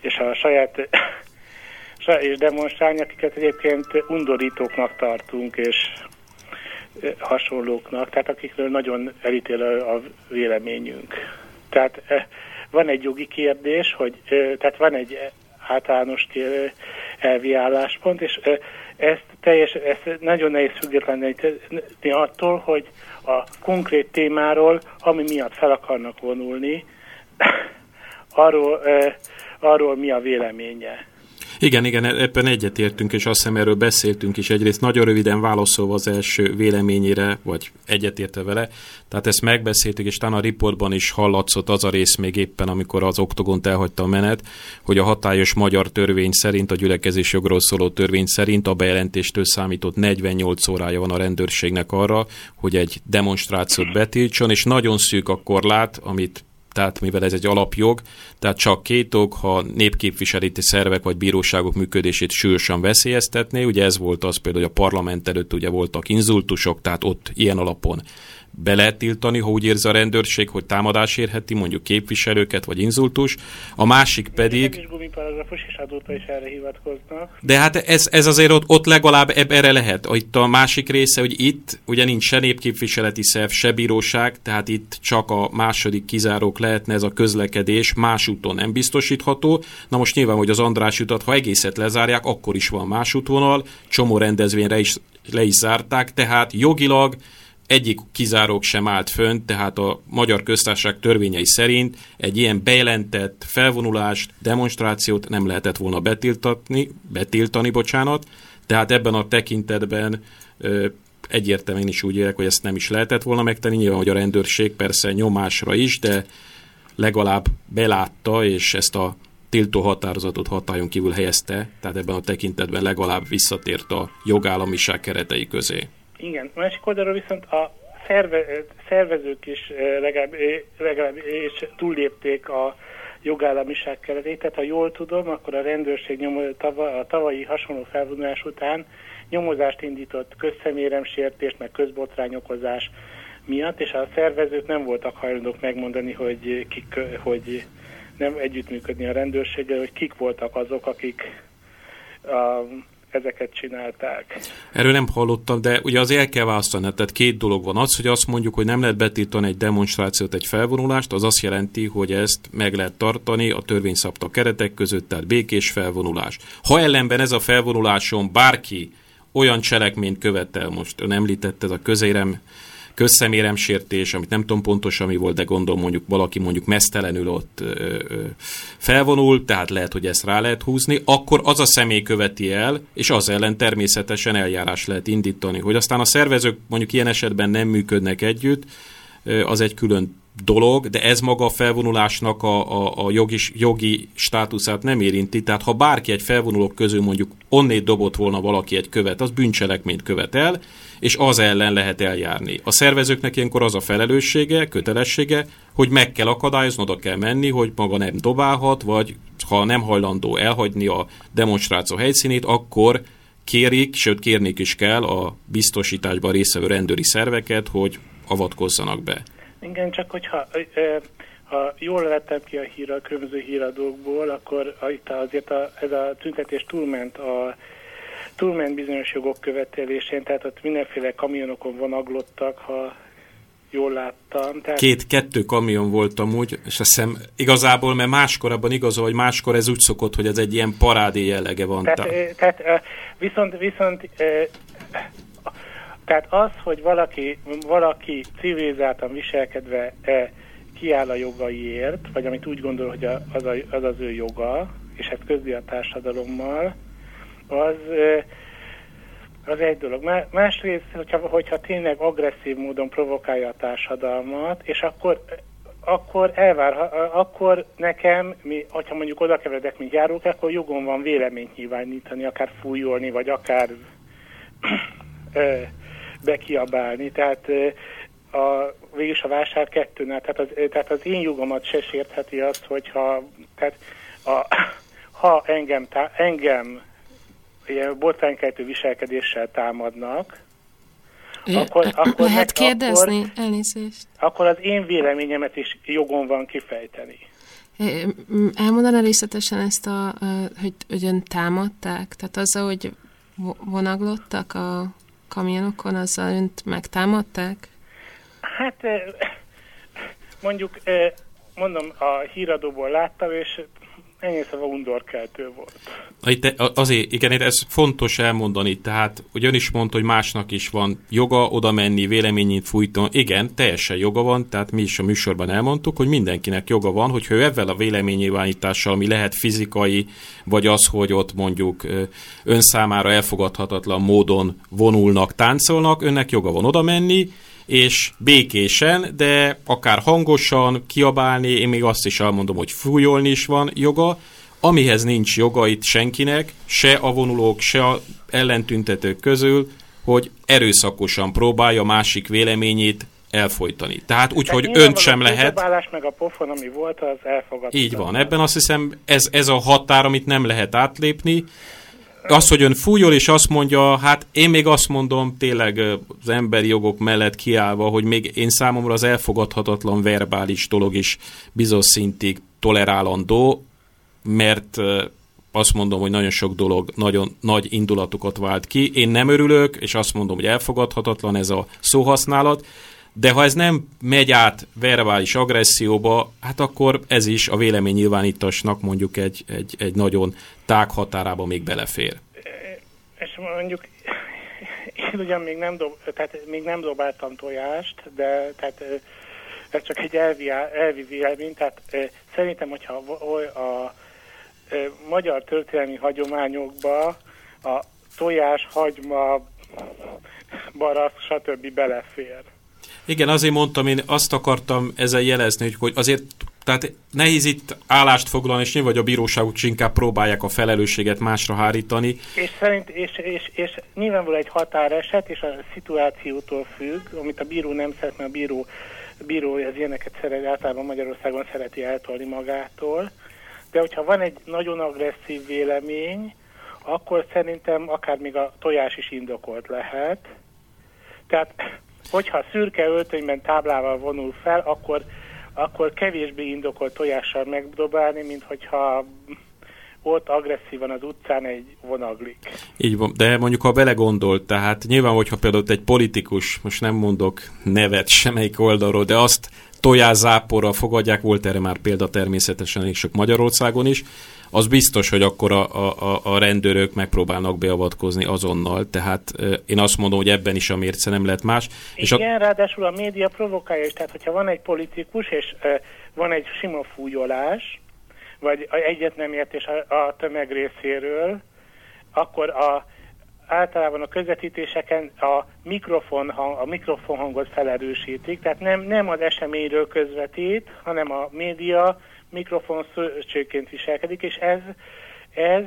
[SPEAKER 4] és a saját és demonstrálni, akiket egyébként undorítóknak tartunk, és hasonlóknak, tehát akikről nagyon elítél a véleményünk. Tehát van egy jogi kérdés, hogy tehát van egy általános elvi álláspont, és ezt, teljes, ezt nagyon nehéz függetleníteni attól, hogy a konkrét témáról, ami miatt fel akarnak vonulni, arról, arról mi a véleménye.
[SPEAKER 1] Igen, igen, ebben egyetértünk, és azt hiszem erről beszéltünk is egyrészt nagyon röviden válaszolva az első véleményére, vagy egyetérte vele. Tehát ezt megbeszéltük, és talán a riportban is hallatszott az a rész még éppen, amikor az oktogont elhagyta a menet, hogy a hatályos magyar törvény szerint, a gyülekezés jogról szóló törvény szerint a bejelentéstől számított 48 órája van a rendőrségnek arra, hogy egy demonstrációt betiltson, és nagyon szűk a korlát, amit tehát mivel ez egy alapjog, tehát csak két ok, ha népképviseleti szervek vagy bíróságok működését súlyosan veszélyeztetné, ugye ez volt az például, hogy a parlament előtt ugye voltak inzultusok, tehát ott ilyen alapon be lehet tiltani, ha úgy érzi a rendőrség, hogy támadás érheti mondjuk képviselőket vagy inzultus. A másik pedig...
[SPEAKER 4] is is azóta is erre hivatkoznak.
[SPEAKER 1] De hát ez, ez azért ott, ott legalább erre lehet. Itt a másik része, hogy itt ugye nincs se népképviseleti szerv, se bíróság, tehát itt csak a második kizárók lehetne ez a közlekedés, más úton nem biztosítható. Na most nyilván, hogy az András utat, ha egészet lezárják, akkor is van más útvonal, csomó rendezvényre is le is zárták, tehát jogilag egyik kizárók sem állt fönt, tehát a Magyar Köztársaság törvényei szerint egy ilyen bejelentett felvonulást, demonstrációt nem lehetett volna betiltani, betiltani bocsánat, tehát ebben a tekintetben ö, egyértelműen is úgy érek, hogy ezt nem is lehetett volna megtenni, nyilván, hogy a rendőrség persze nyomásra is, de legalább belátta, és ezt a tiltó határozatot hatályon kívül helyezte, tehát ebben a tekintetben legalább visszatért a jogállamiság keretei közé.
[SPEAKER 4] Igen, másik oldalról viszont a szerve, szervezők is legalább, legalább és túllépték a jogállamiság keretét. Tehát ha jól tudom, akkor a rendőrség nyom, a tavalyi hasonló felvonulás után nyomozást indított közszeméremsértés, meg közbotrányokozás miatt, és a szervezők nem voltak hajlandók megmondani, hogy kik, hogy nem együttműködni a rendőrséggel, hogy kik voltak azok, akik a ezeket csinálták.
[SPEAKER 1] Erről nem hallottam, de ugye az el kell választani, tehát két dolog van. Az, hogy azt mondjuk, hogy nem lehet betiltani egy demonstrációt, egy felvonulást, az azt jelenti, hogy ezt meg lehet tartani a törvény szabta keretek között, tehát békés felvonulás. Ha ellenben ez a felvonuláson bárki olyan cselekményt követel, most ön említette ez a közérem közszeméremsértés, amit nem tudom pontosan mi volt, de gondolom mondjuk valaki mondjuk mesztelenül ott ö, ö, felvonul, tehát lehet, hogy ezt rá lehet húzni, akkor az a személy követi el, és az ellen természetesen eljárás lehet indítani. Hogy aztán a szervezők mondjuk ilyen esetben nem működnek együtt, az egy külön dolog, de ez maga a felvonulásnak a, a, a jogi, jogi státuszát nem érinti. Tehát ha bárki egy felvonulók közül mondjuk onnét dobott volna valaki egy követ, az bűncselekményt követel, és az ellen lehet eljárni. A szervezőknek ilyenkor az a felelőssége, kötelessége, hogy meg kell akadályozni, oda kell menni, hogy maga nem dobálhat, vagy ha nem hajlandó elhagyni a demonstráció helyszínét, akkor kérik, sőt kérnék is kell a biztosításban részvevő rendőri szerveket, hogy avatkozzanak be.
[SPEAKER 4] Igen, csak hogyha ha jól lettem ki a hír a különböző híradókból, akkor itt azért a, ez a tüntetés túlment a túlment bizonyos jogok követelésén, tehát ott mindenféle kamionokon vonaglottak, ha jól láttam.
[SPEAKER 1] Tehát... Két, kettő kamion volt amúgy, és azt hiszem igazából, mert máskor abban igazol, hogy máskor ez úgy szokott, hogy ez egy ilyen parádé jellege van.
[SPEAKER 4] Tehát, tehát viszont, viszont tehát az, hogy valaki, valaki civilizáltan viselkedve kiáll a jogaiért, vagy amit úgy gondol, hogy az, a, az az ő joga, és ezt közli a társadalommal, az, az egy dolog. Másrészt, hogyha, hogyha tényleg agresszív módon provokálja a társadalmat, és akkor akkor elvár, akkor nekem, mi, hogyha mondjuk oda keveredek, mint járók, akkor jogom van véleményt nyilvánítani, akár fújolni, vagy akár ö, bekiabálni. Tehát a, végülis a vásár kettőnál, tehát az, tehát az én jogomat se sértheti azt, hogyha tehát a, ha engem, tá, engem ilyen botránykeltő viselkedéssel támadnak,
[SPEAKER 3] akkor, akkor lehet kérdezni? Akkor, Elnézést.
[SPEAKER 4] Akkor az én véleményemet is jogon van kifejteni.
[SPEAKER 3] Elmondaná részletesen ezt, a, hogy, hogy ön támadták? Tehát azzal, hogy vonaglottak a kamionokon, azzal önt megtámadták?
[SPEAKER 4] Hát mondjuk, mondom, a híradóból láttam, és ennyi szava undorkeltő volt.
[SPEAKER 1] Itt azért, igen, ez fontos elmondani, tehát hogy ön is mondta, hogy másnak is van joga oda menni, véleményét fújtani. Igen, teljesen joga van, tehát mi is a műsorban elmondtuk, hogy mindenkinek joga van, hogyha ő ezzel a véleménynyilvánítással, ami lehet fizikai, vagy az, hogy ott mondjuk ön számára elfogadhatatlan módon vonulnak, táncolnak, önnek joga van oda menni, és békésen, de akár hangosan kiabálni, én még azt is elmondom, hogy fújolni is van joga, amihez nincs joga itt senkinek, se a vonulók, se a ellentüntetők közül, hogy erőszakosan próbálja másik véleményét elfolytani. Tehát úgy, hogy önt sem lehet.
[SPEAKER 4] A meg a pofon, ami volt, az elfogadható.
[SPEAKER 1] Így van. Ebben azt hiszem, ez, ez a határ, amit nem lehet átlépni, az, hogy ön fújol, és azt mondja, hát én még azt mondom tényleg az emberi jogok mellett kiállva, hogy még én számomra az elfogadhatatlan verbális dolog is bizonyos szintig tolerálandó, mert azt mondom, hogy nagyon sok dolog nagyon nagy indulatokat vált ki. Én nem örülök, és azt mondom, hogy elfogadhatatlan ez a szóhasználat, de ha ez nem megy át verbális agresszióba, hát akkor ez is a véleménynyilvánításnak mondjuk egy, egy, egy nagyon tág határába még belefér.
[SPEAKER 4] És mondjuk én ugyan még nem, dob, tehát még nem dobáltam tojást, de tehát ez csak egy elvi, elvi vélemény, tehát szerintem, hogyha a, a, a magyar történelmi hagyományokba a tojás, hagyma, barasz, stb. belefér.
[SPEAKER 1] Igen, azért mondtam, én azt akartam ezzel jelezni, hogy, hogy azért tehát nehéz itt állást foglalni, és nyilván a bíróságok is inkább próbálják a felelősséget másra hárítani.
[SPEAKER 4] És, szerint, és, és, és nyilvánvalóan egy határeset, és a szituációtól függ, amit a bíró nem szeretne, a bíró, bíró az ilyeneket szeret, általában Magyarországon szereti eltolni magától. De hogyha van egy nagyon agresszív vélemény, akkor szerintem akár még a tojás is indokolt lehet. Tehát hogyha szürke öltönyben táblával vonul fel, akkor, akkor kevésbé indokolt tojással megdobálni, mint hogyha ott agresszívan az utcán egy vonaglik.
[SPEAKER 1] Így van, de mondjuk ha belegondolt, tehát nyilván, hogyha például egy politikus, most nem mondok nevet semmelyik oldalról, de azt tojászáporral fogadják, volt erre már példa természetesen és sok Magyarországon is, az biztos, hogy akkor a, a, a rendőrök megpróbálnak beavatkozni azonnal, tehát én azt mondom, hogy ebben is a mérce nem lehet más.
[SPEAKER 4] És Igen, a... ráadásul a média provokálja is, tehát hogyha van egy politikus, és van egy sima fújolás, vagy egyet nem értés a, a tömeg részéről, akkor a, általában a közvetítéseken a mikrofon, hang, a mikrofon hangot felerősítik, tehát nem, nem az eseményről közvetít, hanem a média mikrofon szőcsőként viselkedik, és ez, ez,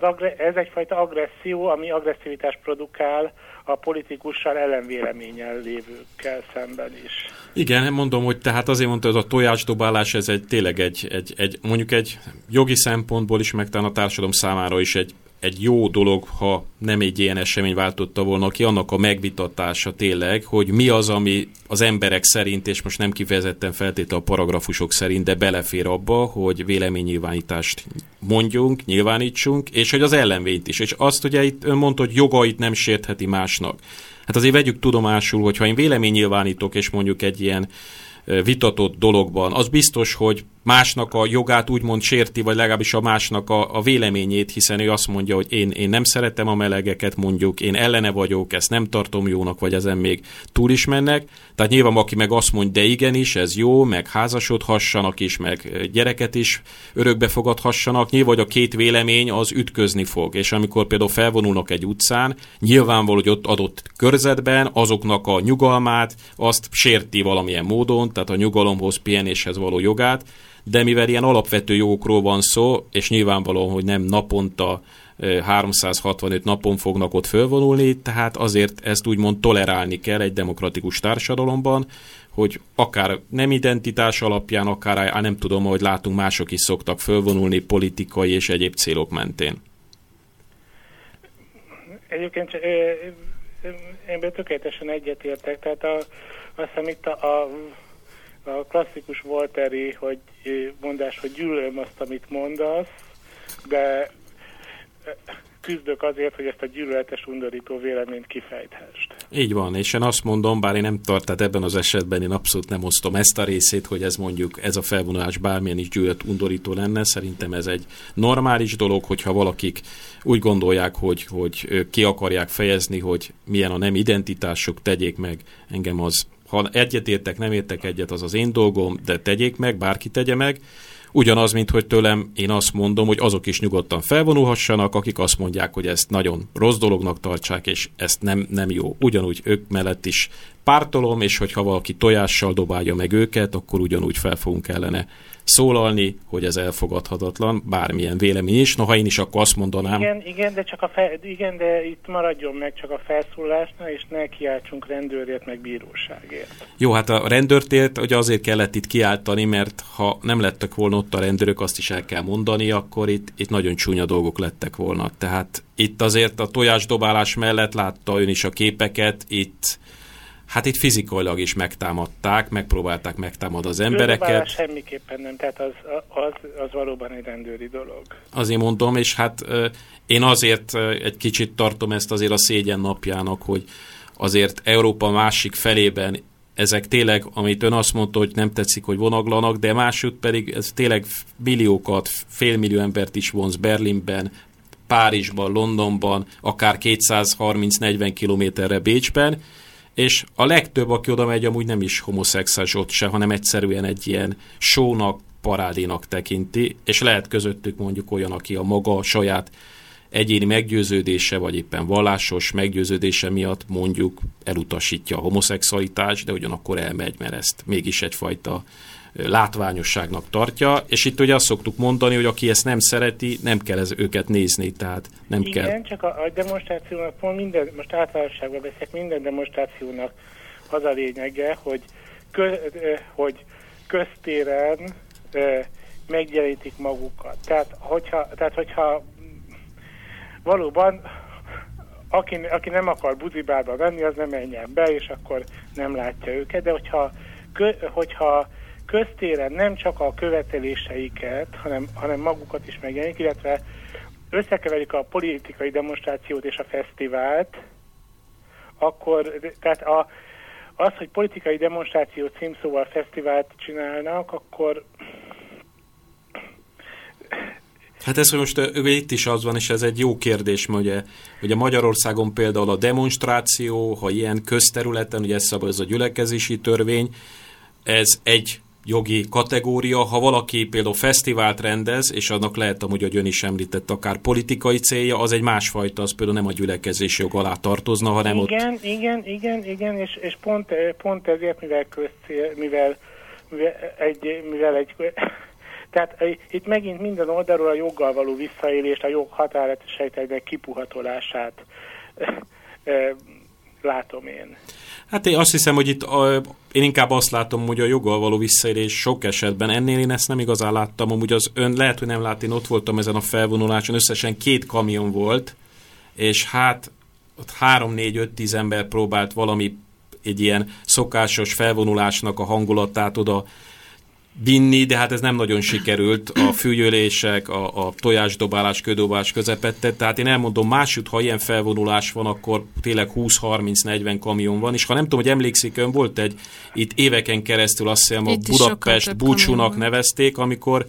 [SPEAKER 4] az, ez egyfajta agresszió, ami agresszivitást produkál a politikussal ellenvéleménnyel lévőkkel szemben is.
[SPEAKER 1] Igen, mondom, hogy tehát azért mondta, hogy a tojásdobálás, ez egy tényleg egy, egy, egy, mondjuk egy jogi szempontból is, meg a társadalom számára is egy egy jó dolog, ha nem egy ilyen esemény váltotta volna ki, annak a megvitatása tényleg, hogy mi az, ami az emberek szerint, és most nem kifejezetten feltétlenül a paragrafusok szerint, de belefér abba, hogy véleménynyilvánítást mondjunk, nyilvánítsunk, és hogy az ellenvényt is. És azt ugye itt ön mondta, hogy jogait nem sértheti másnak. Hát azért vegyük tudomásul, hogy ha én véleménynyilvánítok, és mondjuk egy ilyen vitatott dologban, az biztos, hogy másnak a jogát úgymond sérti, vagy legalábbis a másnak a, a véleményét, hiszen ő azt mondja, hogy én, én nem szeretem a melegeket, mondjuk, én ellene vagyok, ezt nem tartom jónak, vagy ezen még túl is mennek. Tehát nyilván aki meg azt mondja, de igenis, ez jó, meg házasodhassanak is, meg gyereket is örökbe fogadhassanak, nyilván a két vélemény az ütközni fog, és amikor például felvonulnak egy utcán, nyilvánvaló, hogy ott adott körzetben azoknak a nyugalmát, azt sérti valamilyen módon, tehát a nyugalomhoz, pihenéshez való jogát, de mivel ilyen alapvető jogokról van szó, és nyilvánvalóan, hogy nem naponta 365 napon fognak ott fölvonulni, tehát azért ezt úgymond tolerálni kell egy demokratikus társadalomban, hogy akár nem identitás alapján, akár nem tudom, hogy látunk, mások is szoktak fölvonulni politikai és egyéb célok mentén.
[SPEAKER 4] Egyébként én tökéletesen egyetértek, tehát a, azt hiszem itt a, a a klasszikus Volteri hogy mondás, hogy gyűlöm azt, amit mondasz, de küzdök azért, hogy ezt a gyűlöletes, undorító véleményt kifejthest.
[SPEAKER 1] Így van, és én azt mondom, bár én nem tart, tehát ebben az esetben én abszolút nem osztom ezt a részét, hogy ez mondjuk, ez a felvonulás bármilyen is gyűlölet undorító lenne. Szerintem ez egy normális dolog, hogyha valakik úgy gondolják, hogy, hogy ki akarják fejezni, hogy milyen a nem identitásuk, tegyék meg. Engem az, ha egyetértek, nem értek egyet, az az én dolgom, de tegyék meg, bárki tegye meg Ugyanaz, mint hogy tőlem én azt mondom, hogy azok is nyugodtan felvonulhassanak, akik azt mondják, hogy ezt nagyon rossz dolognak tartsák, és ezt nem, nem jó. Ugyanúgy ők mellett is pártolom, és hogyha valaki tojással dobálja meg őket, akkor ugyanúgy fel fogunk ellene szólalni, hogy ez elfogadhatatlan, bármilyen vélemény is. Noha én is akkor azt mondanám...
[SPEAKER 4] Igen, igen, de, csak a fe, igen, de itt maradjon meg csak a felszólásnál, és ne kiáltsunk rendőrért, meg bíróságért.
[SPEAKER 1] Jó, hát a rendőrtért ugye azért kellett itt kiáltani, mert ha nem lettek volna ott a rendőrök, azt is el kell mondani, akkor itt, itt nagyon csúnya dolgok lettek volna. Tehát itt azért a tojásdobálás mellett látta ön is a képeket, itt Hát itt fizikailag is megtámadták, megpróbálták megtámadni az embereket.
[SPEAKER 4] semmiképpen nem, tehát az, az, az valóban egy rendőri dolog.
[SPEAKER 1] Azért mondom, és hát én azért egy kicsit tartom ezt azért a szégyen napjának, hogy azért Európa másik felében ezek tényleg, amit ön azt mondta, hogy nem tetszik, hogy vonaglanak, de másút pedig ez tényleg milliókat, félmillió embert is vonz Berlinben, Párizsban, Londonban, akár 230-40 kilométerre Bécsben, és a legtöbb, aki oda megy, amúgy nem is homoszexuális ott se, hanem egyszerűen egy ilyen sónak, parádénak tekinti, és lehet közöttük mondjuk olyan, aki a maga saját egyéni meggyőződése, vagy éppen vallásos meggyőződése miatt mondjuk elutasítja a homoszexualitást, de ugyanakkor elmegy, mert ezt mégis egyfajta látványosságnak tartja, és itt ugye azt szoktuk mondani, hogy aki ezt nem szereti, nem kell ez őket nézni, tehát nem
[SPEAKER 4] Igen,
[SPEAKER 1] kell.
[SPEAKER 4] Igen, csak a, a demonstrációnak, minden, most általánosságban beszélek, minden demonstrációnak az a lényege, hogy, kö, hogy köztéren megjelenítik magukat. Tehát hogyha, tehát, hogyha valóban aki, aki nem akar buzibárba venni, az nem menjen be, és akkor nem látja őket, de hogyha, kö, hogyha köztéren nem csak a követeléseiket, hanem, hanem magukat is megjelenik, illetve összekeverik a politikai demonstrációt és a fesztivált, akkor, tehát a, az, hogy politikai demonstráció címszóval fesztivált csinálnak, akkor
[SPEAKER 1] Hát ez, hogy most itt is az van, és ez egy jó kérdés, ugye, ugye Magyarországon például a demonstráció, ha ilyen közterületen, ugye ez szabad, ez a gyülekezési törvény, ez egy jogi kategória. Ha valaki például fesztivált rendez, és annak lehet amúgy, hogy ön is említett, akár politikai célja, az egy másfajta, az például nem a gyülekezés jog alá tartozna, hanem
[SPEAKER 4] igen,
[SPEAKER 1] ott...
[SPEAKER 4] Igen, igen, igen, és, és pont, pont ezért, mivel közcél, mivel, mivel egy, mivel egy tehát itt megint minden oldalról a joggal való visszaélést, a jog határetesejteinek kipuhatolását látom én.
[SPEAKER 1] Hát én azt hiszem, hogy itt a, én inkább azt látom, hogy a joggal való visszaélés sok esetben. Ennél én ezt nem igazán láttam, amúgy az ön lehet, hogy nem lát, én ott voltam ezen a felvonuláson, összesen két kamion volt, és hát ott 3-4-5-10 ember próbált valami egy ilyen szokásos felvonulásnak a hangulatát oda vinni, de hát ez nem nagyon sikerült. A fűjölések, a, a tojásdobálás, ködobálás közepette. Tehát én elmondom, másút, ha ilyen felvonulás van, akkor tényleg 20-30-40 kamion van, és ha nem tudom, hogy emlékszik ön, volt egy itt éveken keresztül azt hiszem a Budapest búcsúnak nevezték, amikor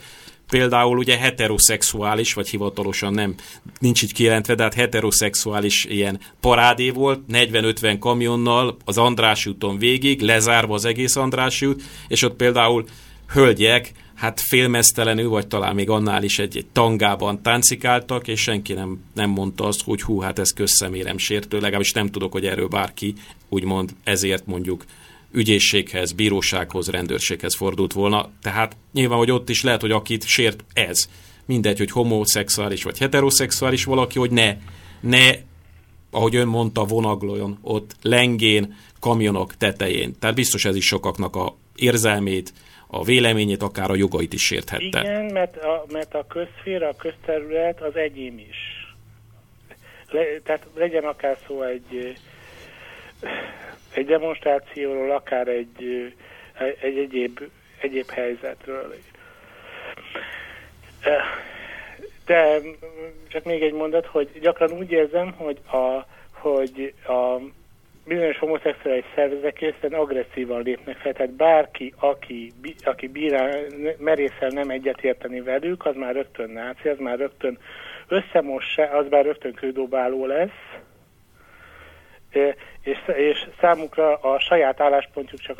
[SPEAKER 1] például ugye heteroszexuális, vagy hivatalosan nem, nincs így kijelentve, de hát heteroszexuális ilyen parádé volt, 40-50 kamionnal az András úton végig, lezárva az egész András út, és ott például hölgyek hát félmeztelenül, vagy talán még annál is egy, egy tangában táncikáltak, és senki nem, nem mondta azt, hogy hú, hát ez közszemérem sértő, legalábbis nem tudok, hogy erről bárki úgymond ezért mondjuk ügyészséghez, bírósághoz, rendőrséghez fordult volna. Tehát nyilván, hogy ott is lehet, hogy akit sért ez. Mindegy, hogy homoszexuális vagy heteroszexuális valaki, hogy ne, ne ahogy ön mondta, vonaglójon ott lengén, kamionok tetején. Tehát biztos ez is sokaknak a érzelmét, a véleményét, akár a jogait is sérthette.
[SPEAKER 4] Igen, mert a, mert a közféra, a közterület az egyén is. Le, tehát legyen akár szó egy, egy demonstrációról, akár egy, egy egyéb, egyéb helyzetről. De csak még egy mondat, hogy gyakran úgy érzem, hogy a, hogy a bizonyos homoszexuális szervezetek részben agresszívan lépnek fel, tehát bárki, aki, aki bírál, merészel nem egyetérteni velük, az már rögtön náci, az már rögtön összemossa, az már rögtön kődobáló lesz, és, és számukra a saját álláspontjuk csak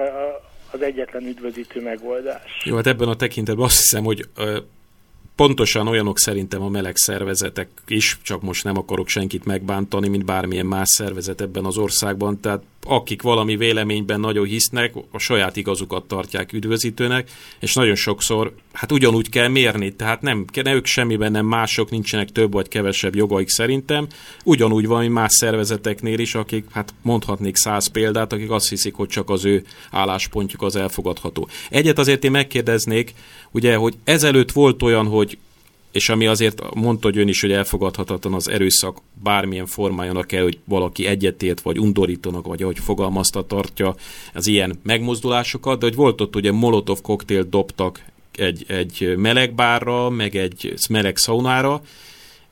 [SPEAKER 4] az egyetlen üdvözítő megoldás.
[SPEAKER 1] Jó, hát ebben a tekintetben azt hiszem, hogy pontosan olyanok szerintem a meleg szervezetek is, csak most nem akarok senkit megbántani, mint bármilyen más szervezet ebben az országban, tehát akik valami véleményben nagyon hisznek, a saját igazukat tartják üdvözítőnek, és nagyon sokszor hát ugyanúgy kell mérni, tehát nem, ne ők semmiben nem mások, nincsenek több vagy kevesebb jogaik szerintem, ugyanúgy van, mint más szervezeteknél is, akik, hát mondhatnék száz példát, akik azt hiszik, hogy csak az ő álláspontjuk az elfogadható. Egyet azért én megkérdeznék, ugye, hogy ezelőtt volt olyan, hogy és ami azért mondta hogy ön is, hogy elfogadhatatlan az erőszak bármilyen formájának kell, hogy valaki egyetért, vagy undorítónak, vagy ahogy fogalmazta, tartja az ilyen megmozdulásokat, de hogy volt ott ugye molotov koktélt dobtak egy, egy meleg bárra, meg egy meleg szaunára,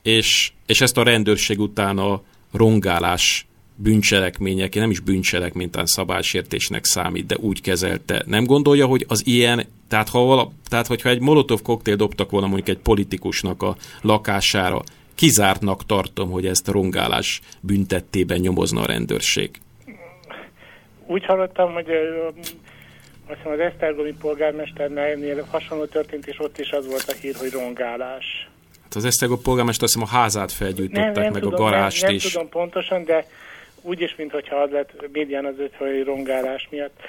[SPEAKER 1] és, és ezt a rendőrség utána rongálás bűncselekmények, nem is bűncselekmény, talán szabálysértésnek számít, de úgy kezelte. Nem gondolja, hogy az ilyen, tehát, ha vala, tehát hogyha egy molotov koktél dobtak volna mondjuk egy politikusnak a lakására, kizártnak tartom, hogy ezt a rongálás büntettében nyomozna a rendőrség.
[SPEAKER 4] Úgy hallottam, hogy azt hiszem az Esztergomi polgármesternél hasonló történt, és ott is az volt a hír, hogy rongálás.
[SPEAKER 1] Hát az Esztergom polgármester azt hiszem a házát felgyújtották, nem, nem meg tudom, a garást
[SPEAKER 4] nem, nem
[SPEAKER 1] is.
[SPEAKER 4] Nem tudom pontosan, de úgyis, mintha az lett médián az hogy rongálás miatt.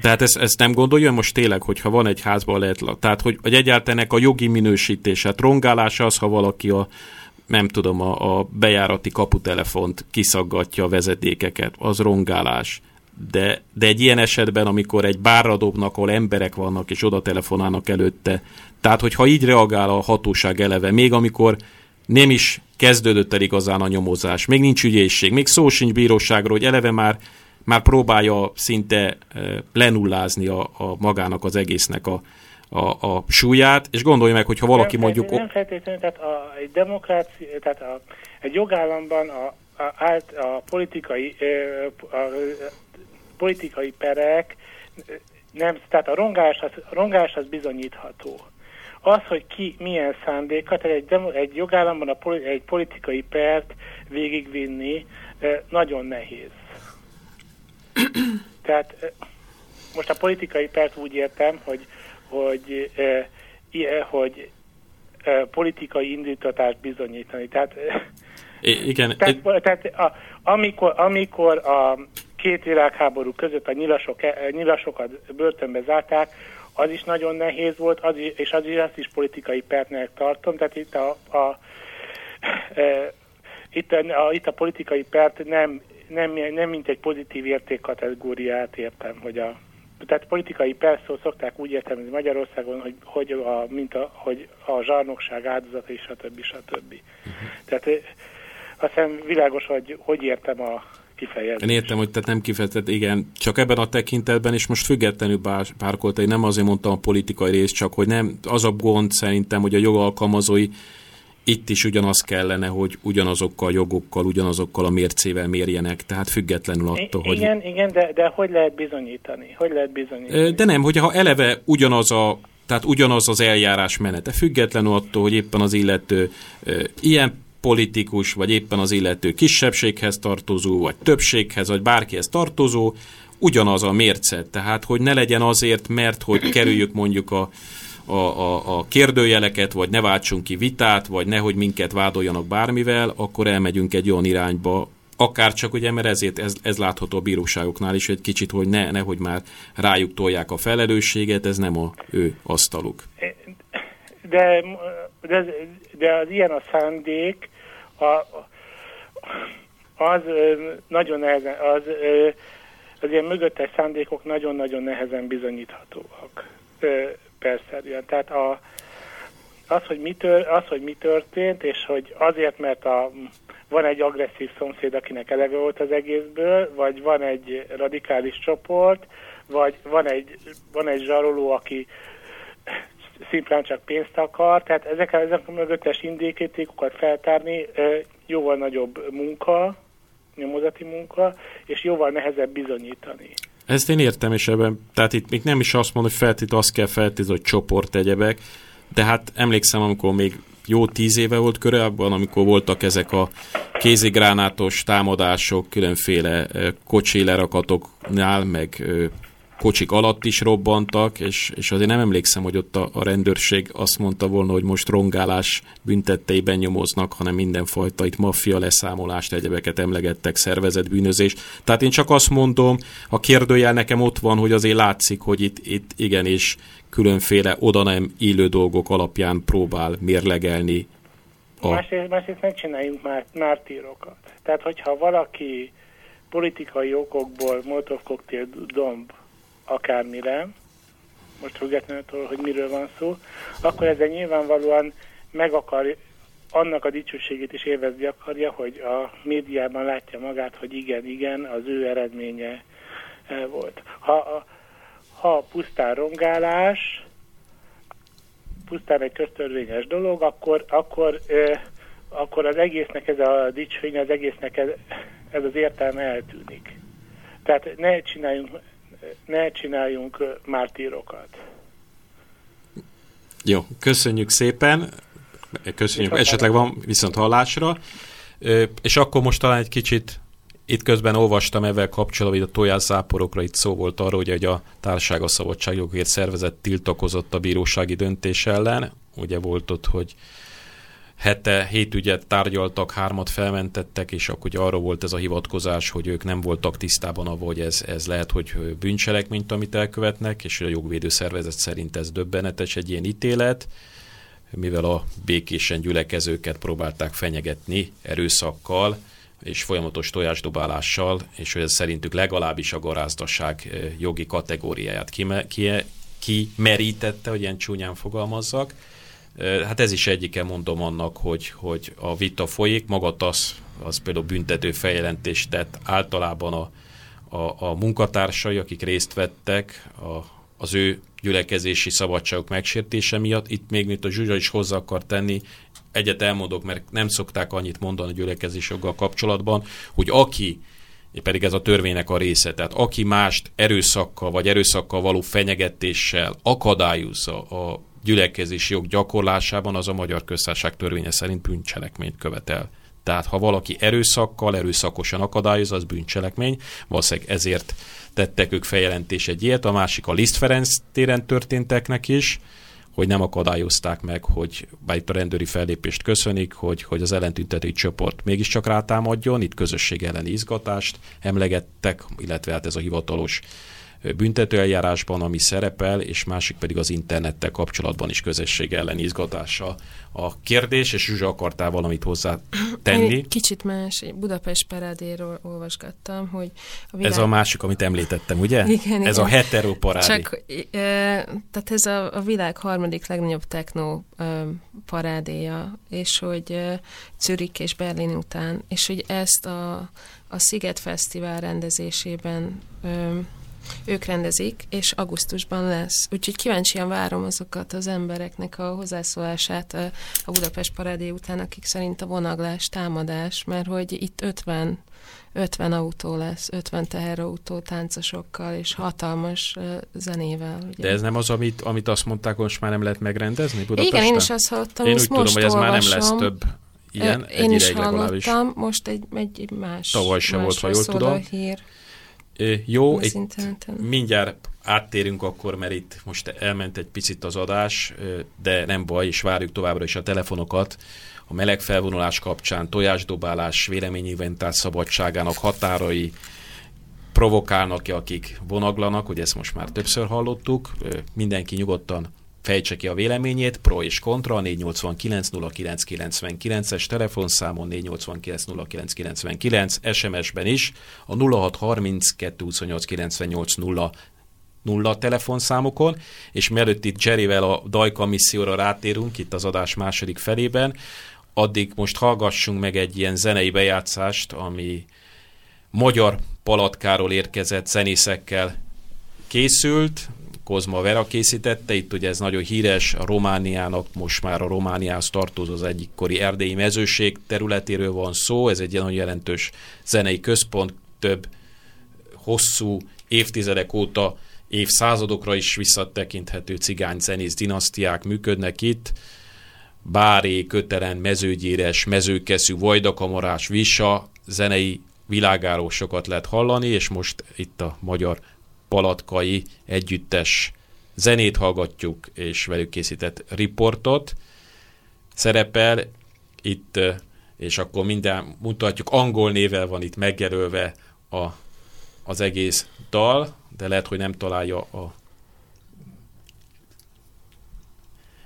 [SPEAKER 1] Tehát ezt, ezt nem gondolja most tényleg, hogyha van egy házban lehet, tehát hogy, hogy egyáltalán a jogi minősítés, hát rongálás az, ha valaki a nem tudom, a, a bejárati kaputelefont kiszaggatja a vezetékeket, az rongálás. De, de egy ilyen esetben, amikor egy bárra dobnak, ahol emberek vannak, és oda telefonálnak előtte, tehát hogyha így reagál a hatóság eleve, még amikor nem is kezdődött el igazán a nyomozás, még nincs ügyészség, még szó sincs bíróságról, hogy eleve már, már próbálja szinte lenullázni a, a magának az egésznek a, a, a súlyát, és gondolj meg, hogyha valaki
[SPEAKER 4] nem
[SPEAKER 1] mondjuk...
[SPEAKER 4] Nem feltétlenül, tehát a, egy demokrácia, tehát a, egy jogállamban a, a, a, a politikai a, a, politikai perek nem, tehát a rongás az, a rongás az bizonyítható. Az, hogy ki milyen szándéka, tehát egy, demo, egy jogállamban a, egy politikai pert végigvinni nagyon nehéz. Tehát most a politikai pert úgy értem, hogy, hogy, hogy politikai indítatást bizonyítani. Tehát,
[SPEAKER 1] igen.
[SPEAKER 4] Tehát, tehát a, amikor, amikor a két világháború között a nyilasok, nyilasokat börtönbe zárták, az is nagyon nehéz volt, az is, és az is, azt is politikai pertnek tartom, tehát itt a, a, e, itt, a, a, itt a politikai pert nem, nem, nem mint egy pozitív értékkategóriát értem, hogy a tehát politikai perszó szokták úgy értelmezni Magyarországon, hogy, hogy, a, mint a, hogy a zsarnokság áldozata és stb. stb. Uh-huh. Tehát azt hiszem világos, hogy hogy értem a, kifejezés.
[SPEAKER 1] Én értem, hogy te nem kifejezett, igen, csak ebben a tekintetben, és most függetlenül bár, bárkolt, én nem azért mondtam a politikai rész, csak hogy nem, az a gond szerintem, hogy a jogalkalmazói itt is ugyanaz kellene, hogy ugyanazokkal a jogokkal, ugyanazokkal a mércével mérjenek, tehát függetlenül attól,
[SPEAKER 4] I- igen, hogy... Igen, de, de hogy lehet bizonyítani? Hogy lehet bizonyítani?
[SPEAKER 1] De nem, hogyha eleve ugyanaz a tehát ugyanaz az eljárás menete, függetlenül attól, hogy éppen az illető e, ilyen politikus, vagy éppen az illető kisebbséghez tartozó, vagy többséghez, vagy bárkihez tartozó, ugyanaz a mérce. Tehát, hogy ne legyen azért, mert hogy kerüljük mondjuk a, a, a, a kérdőjeleket, vagy ne váltsunk ki vitát, vagy nehogy minket vádoljanak bármivel, akkor elmegyünk egy olyan irányba, akár csak ugye, mert ezért ez, ez látható a bíróságoknál is egy kicsit, hogy ne, nehogy már rájuk tolják a felelősséget, ez nem a ő asztaluk.
[SPEAKER 4] De, de, de az ilyen a szándék, a, az nagyon nehezen, az, az ilyen mögöttes szándékok nagyon-nagyon nehezen bizonyíthatóak. Persze, tehát a, az, hogy mi, tör, az, hogy mi történt, és hogy azért, mert a, van egy agresszív szomszéd, akinek elege volt az egészből, vagy van egy radikális csoport, vagy van egy, van egy zsaroló, aki szimplán csak pénzt akar, tehát ezek, ezek a mögöttes indítékokat feltárni jóval nagyobb munka, nyomozati munka, és jóval nehezebb bizonyítani.
[SPEAKER 1] Ezt én értem, és ebben, tehát itt még nem is azt mondom, hogy feltét azt kell feltétlenül, hogy csoport egyebek, de hát emlékszem, amikor még jó tíz éve volt korábban, amikor voltak ezek a kézigránátos támadások különféle kocsi lerakatoknál, meg kocsik alatt is robbantak, és, és azért nem emlékszem, hogy ott a, a rendőrség azt mondta volna, hogy most rongálás büntetteiben nyomoznak, hanem mindenfajta itt maffia leszámolást, egyebeket emlegettek, szervezett bűnözés. Tehát én csak azt mondom, a kérdőjel nekem ott van, hogy azért látszik, hogy itt, itt igenis különféle oda nem illő dolgok alapján próbál mérlegelni.
[SPEAKER 4] A... Másrészt, másrészt ne csináljunk már mártírokat. Tehát, hogyha valaki politikai okokból Molotov koktél domb akármire, most függetlenül attól, hogy miről van szó, akkor ezzel nyilvánvalóan meg akar, annak a dicsőségét is élvezni akarja, hogy a médiában látja magát, hogy igen, igen, az ő eredménye eh, volt. Ha, ha pusztán rongálás, pusztán egy köztörvényes dolog, akkor, akkor, eh, akkor az egésznek ez a dicsőny, az egésznek ez, ez az értelme eltűnik. Tehát ne csináljunk ne csináljunk mártírokat.
[SPEAKER 1] Jó, köszönjük szépen. Köszönjük, esetleg van viszont hallásra. És akkor most talán egy kicsit itt közben olvastam ezzel kapcsolatban, hogy a tojászáporokra itt szó volt arról, hogy a Társaság a Szabadságjogért szervezet tiltakozott a bírósági döntés ellen. Ugye volt ott, hogy hete, hét ügyet tárgyaltak, hármat felmentettek, és akkor ugye arra volt ez a hivatkozás, hogy ők nem voltak tisztában avval, hogy ez, ez lehet, hogy bűncselekményt, amit elkövetnek, és a jogvédő szervezet szerint ez döbbenetes egy ilyen ítélet, mivel a békésen gyülekezőket próbálták fenyegetni erőszakkal, és folyamatos tojásdobálással, és hogy ez szerintük legalábbis a garázdaság eh, jogi kategóriáját kimerítette, hogy ilyen csúnyán fogalmazzak. Hát ez is egyike mondom annak, hogy, hogy a vita folyik, maga az, az például büntető feljelentést tett általában a, a, a munkatársai, akik részt vettek a, az ő gyülekezési szabadságok megsértése miatt. Itt még, mint a Zsuzsa is hozzá akar tenni, egyet elmondok, mert nem szokták annyit mondani a gyülekezési joggal kapcsolatban, hogy aki pedig ez a törvénynek a része. Tehát aki mást erőszakkal vagy erőszakkal való fenyegetéssel akadályozza a gyülekezési jog gyakorlásában az a Magyar Köztársaság törvénye szerint bűncselekményt követel. Tehát ha valaki erőszakkal, erőszakosan akadályoz, az bűncselekmény. Valószínűleg ezért tettek ők feljelentés egy ilyet. A másik a Liszt Ferenc téren történteknek is, hogy nem akadályozták meg, hogy bár itt a rendőri fellépést köszönik, hogy, hogy az ellentüntetői csoport mégiscsak rátámadjon, itt közösség elleni izgatást emlegettek, illetve hát ez a hivatalos büntetőeljárásban, ami szerepel, és másik pedig az internettel kapcsolatban is közösség ellen izgatása. A kérdés, és Zsuzsa akartál valamit hozzá tenni.
[SPEAKER 3] Kicsit más, Budapest parádéről olvasgattam, hogy
[SPEAKER 1] a világ... Ez a másik, amit említettem, ugye?
[SPEAKER 3] Igen,
[SPEAKER 1] Ez igen. a hetero parádé.
[SPEAKER 3] Csak, e, tehát ez a, a világ harmadik legnagyobb techno e, parádéja, és hogy e, Zürich és Berlin után, és hogy ezt a, a Sziget Fesztivál rendezésében e, ők rendezik, és augusztusban lesz. Úgyhogy kíváncsian várom azokat az embereknek a hozzászólását a Budapest parádé után, akik szerint a vonaglás támadás, mert hogy itt 50 50 autó lesz, 50 teherautó táncosokkal és hatalmas uh, zenével.
[SPEAKER 1] Ugye. De ez nem az, amit, amit azt mondták, hogy most már nem lehet megrendezni Budapesten?
[SPEAKER 3] Igen, én is azt hallottam,
[SPEAKER 1] Én úgy tudom, hogy ez olvasom. már nem lesz több ilyen,
[SPEAKER 3] Én is hallottam, legalábbis. most egy, egy más
[SPEAKER 1] Tavaly sem volt, ha jól tudom.
[SPEAKER 3] Hír.
[SPEAKER 1] Jó, egy, mindjárt áttérünk akkor, mert itt most elment egy picit az adás, de nem baj, és várjuk továbbra is a telefonokat. A meleg felvonulás kapcsán tojásdobálás, véleményinventás szabadságának határai provokálnak akik vonaglanak, hogy ezt most már többször hallottuk. Mindenki nyugodtan fejtse ki a véleményét, pro és kontra, 489 0999 es telefonszámon 489 0999, SMS-ben is, a 0630 228 0 nulla telefonszámokon, és mielőtt itt Jerryvel a Dajka misszióra rátérünk, itt az adás második felében, addig most hallgassunk meg egy ilyen zenei bejátszást, ami magyar palatkáról érkezett zenészekkel készült, Kozma Vera készítette, itt ugye ez nagyon híres, a Romániának, most már a Romániához tartozó az egyikori erdélyi mezőség területéről van szó, ez egy nagyon jelentős zenei központ, több hosszú évtizedek óta évszázadokra is visszatekinthető cigány zenész dinasztiák működnek itt, Báré, Köteren, Mezőgyéres, Mezőkeszű, Vajdakamarás, Visa zenei világáról sokat lehet hallani, és most itt a magyar palatkai együttes zenét hallgatjuk, és velük készített riportot. Szerepel itt, és akkor minden mutatjuk, angol nével van itt megjelölve a, az egész dal, de lehet, hogy nem találja a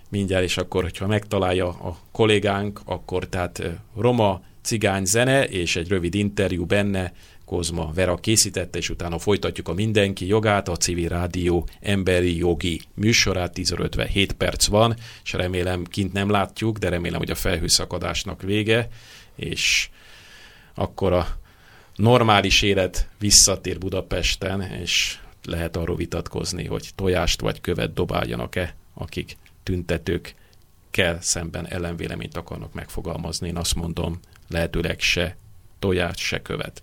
[SPEAKER 1] mindjárt, és akkor, hogyha megtalálja a kollégánk, akkor tehát roma cigány zene, és egy rövid interjú benne, Kozma Vera készítette, és utána folytatjuk a Mindenki jogát, a Civil Rádió emberi jogi műsorát, 10.57 perc van, és remélem kint nem látjuk, de remélem, hogy a felhőszakadásnak vége, és akkor a normális élet visszatér Budapesten, és lehet arról vitatkozni, hogy tojást vagy követ dobáljanak-e, akik tüntetők kell szemben ellenvéleményt akarnak megfogalmazni. Én azt mondom, lehetőleg se tojást, se követ.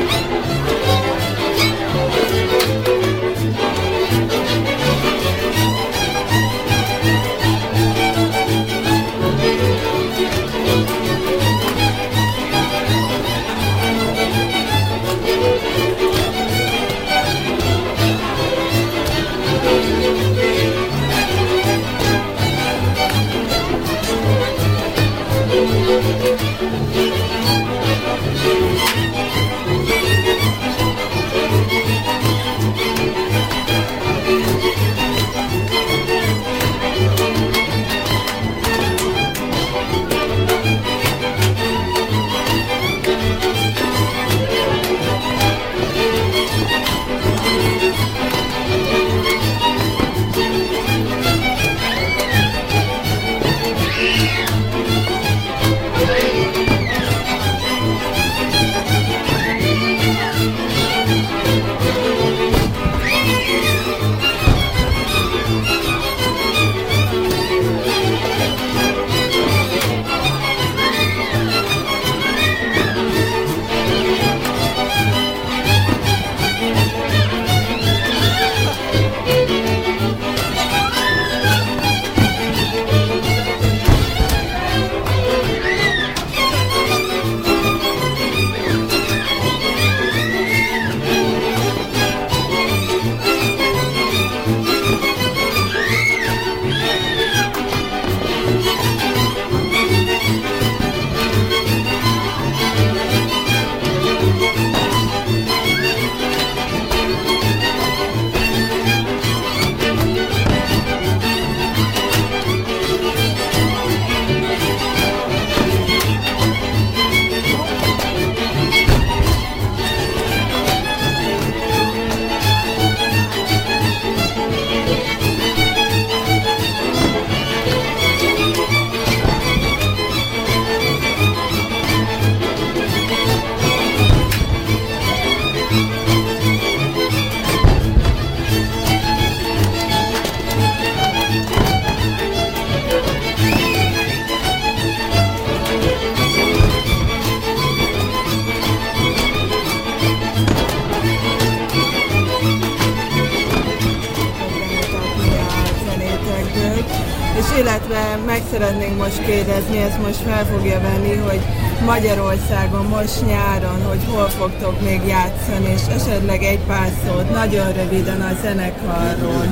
[SPEAKER 5] nagyon röviden a zenekarról.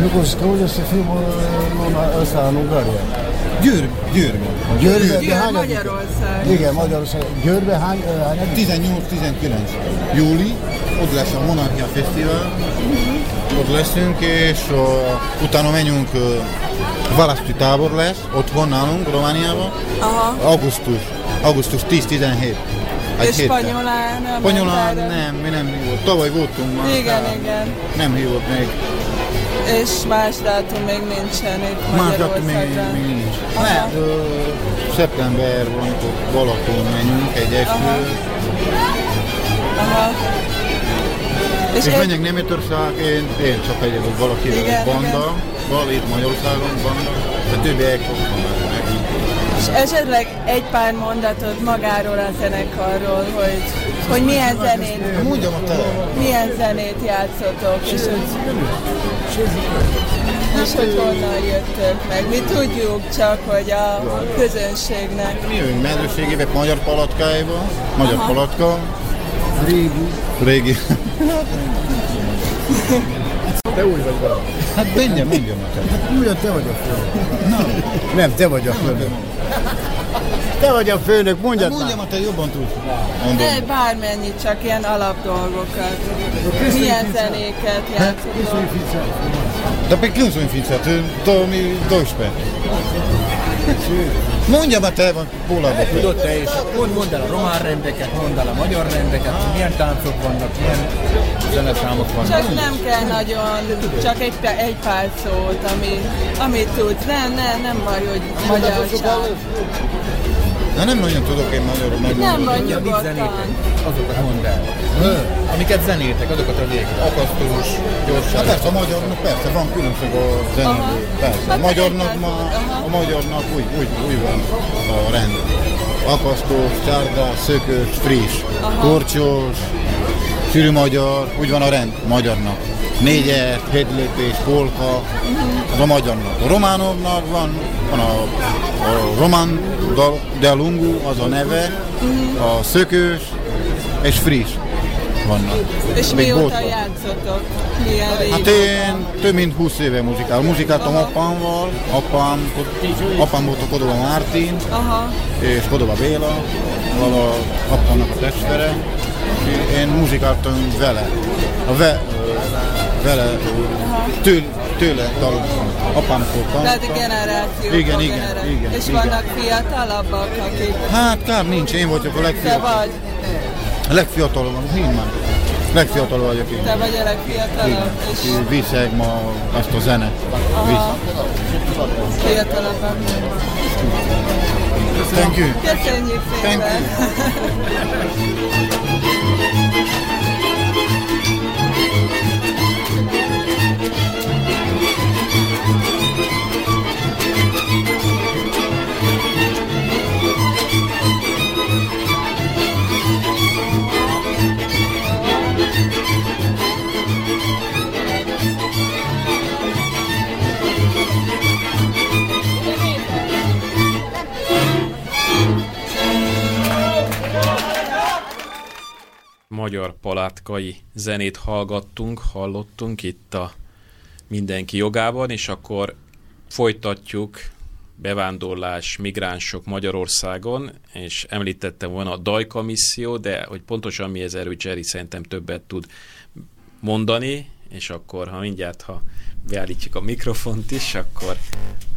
[SPEAKER 6] Mikor hogy összefilm összeáll Ungária?
[SPEAKER 7] Győr, Győrbe.
[SPEAKER 5] Győrbe, Győr, hány Magyarország.
[SPEAKER 6] Igen, Magyarország. Győrbe hány? hány
[SPEAKER 7] 18-19. Júli, ott lesz a Monarchia Fesztivál, uh-huh. ott leszünk, és uh, utána menjünk uh, választó tábor lesz, otthon nálunk, Romániában. Augusztus, augusztus 10-17.
[SPEAKER 5] És Spanyolán nem?
[SPEAKER 7] Spanyolán nem, mi nem hívott. Tavaly voltunk már.
[SPEAKER 5] Igen, igen.
[SPEAKER 7] Nem hívott még.
[SPEAKER 5] És más dátum még nincsen itt
[SPEAKER 7] Más dátum még, még nincs. Nem, ö, szeptember van, amikor Balaton menjünk egy eskü.
[SPEAKER 5] Aha. Aha.
[SPEAKER 7] És, és menjünk Németország, én, én csak egyedül valaki igen, banda, valami itt Magyarországon banda, a többiek ott
[SPEAKER 5] És esetleg egy pár mondatot magáról a zenekarról, hogy, hogy milyen zenét,
[SPEAKER 7] te.
[SPEAKER 5] milyen zenét játszotok, és hogy, és hogy honnan jöttök meg. Mi tudjuk csak, hogy a közönségnek.
[SPEAKER 7] Mi jövünk medőségébe, magyar palatkáiba, magyar Aha. palatka,
[SPEAKER 6] Régi.
[SPEAKER 7] régi.
[SPEAKER 6] Te új vagy valami.
[SPEAKER 7] Hát menjem, mondjam a te.
[SPEAKER 6] Ugyan te vagy a. Na. Nem, te vagy a főnök. Te vagy a főnök, mondjad
[SPEAKER 7] Hát
[SPEAKER 6] már.
[SPEAKER 7] mondjam, a te jobban tudsz. Mondom.
[SPEAKER 5] De bármennyit, csak ilyen alapdolgokat. Milyen zenéket játszotok.
[SPEAKER 7] De per che non sono infilzato? Dormi Deutschland. Mondjam a te, van Pólába.
[SPEAKER 6] Tudod te is, mondd, mondd el a román rendeket, mondd el a magyar rendeket, milyen táncok vannak, milyen zeneszámok vannak.
[SPEAKER 5] Csak nem kell nagyon, csak egy, egy pár szót, ami, amit tudsz. Nem, nem, nem baj, hogy magyar csak.
[SPEAKER 7] Na nem nagyon tudok én magyarul meg.
[SPEAKER 5] Nem vagy nyugodtan.
[SPEAKER 6] zenétek? Azokat mondd el. Amiket zenéltek, azokat a végre. Akasztós,
[SPEAKER 7] Hát
[SPEAKER 6] gyorsan.
[SPEAKER 7] persze, a magyarnak persze van különbség a zenéből. Persze, a
[SPEAKER 5] Hát
[SPEAKER 7] magyarnak ma, a magyarnak úgy, úgy, úgy van a rend. Akasztós, csárdás, szökős, friss, korcsos, sűrű magyar, úgy van a rend magyarnak. Négyes, hétlépés, polka, az a magyarnak. A románoknak van, van a, a román dal- de lungu, az a neve, a szökős és friss vannak.
[SPEAKER 5] És
[SPEAKER 7] Még
[SPEAKER 5] mióta
[SPEAKER 7] bótva.
[SPEAKER 5] játszotok? Milyen?
[SPEAKER 7] Hát én több mint 20 éve muzsikál. Muzsikáltam apámmal, apám, apám volt a Kodova Mártin,
[SPEAKER 5] Aha.
[SPEAKER 7] és Kodova Béla, vala apámnak a testvere. Én muzsikáltam vele, a ve, vele, tőle, tőle daloltam. Apám volt
[SPEAKER 5] Tehát
[SPEAKER 7] tanultam.
[SPEAKER 5] generáció.
[SPEAKER 7] Igen, igen, igen,
[SPEAKER 5] És
[SPEAKER 7] igen.
[SPEAKER 5] vannak fiatalabbak, akik
[SPEAKER 7] Hát kár nincs, én vagyok a
[SPEAKER 5] te
[SPEAKER 7] legfiatalabb.
[SPEAKER 5] vagy,
[SPEAKER 7] A legfiatalabb, minden. Legfiatalabb vagyok én.
[SPEAKER 5] te vagy a legfiatalabb, és
[SPEAKER 7] Ki Viszek ma azt a zene.
[SPEAKER 5] Aha. Fiatalabbak.
[SPEAKER 7] Thank you.
[SPEAKER 5] Köszönjük
[SPEAKER 7] Thank
[SPEAKER 5] szépen!
[SPEAKER 1] magyar palátkai zenét hallgattunk, hallottunk itt a Mindenki jogában, és akkor folytatjuk bevándorlás, migránsok Magyarországon, és említettem volna a Dajka misszió, de hogy pontosan mi ez erről Jerry szerintem többet tud mondani, és akkor, ha mindjárt, ha beállítjuk a mikrofont is, akkor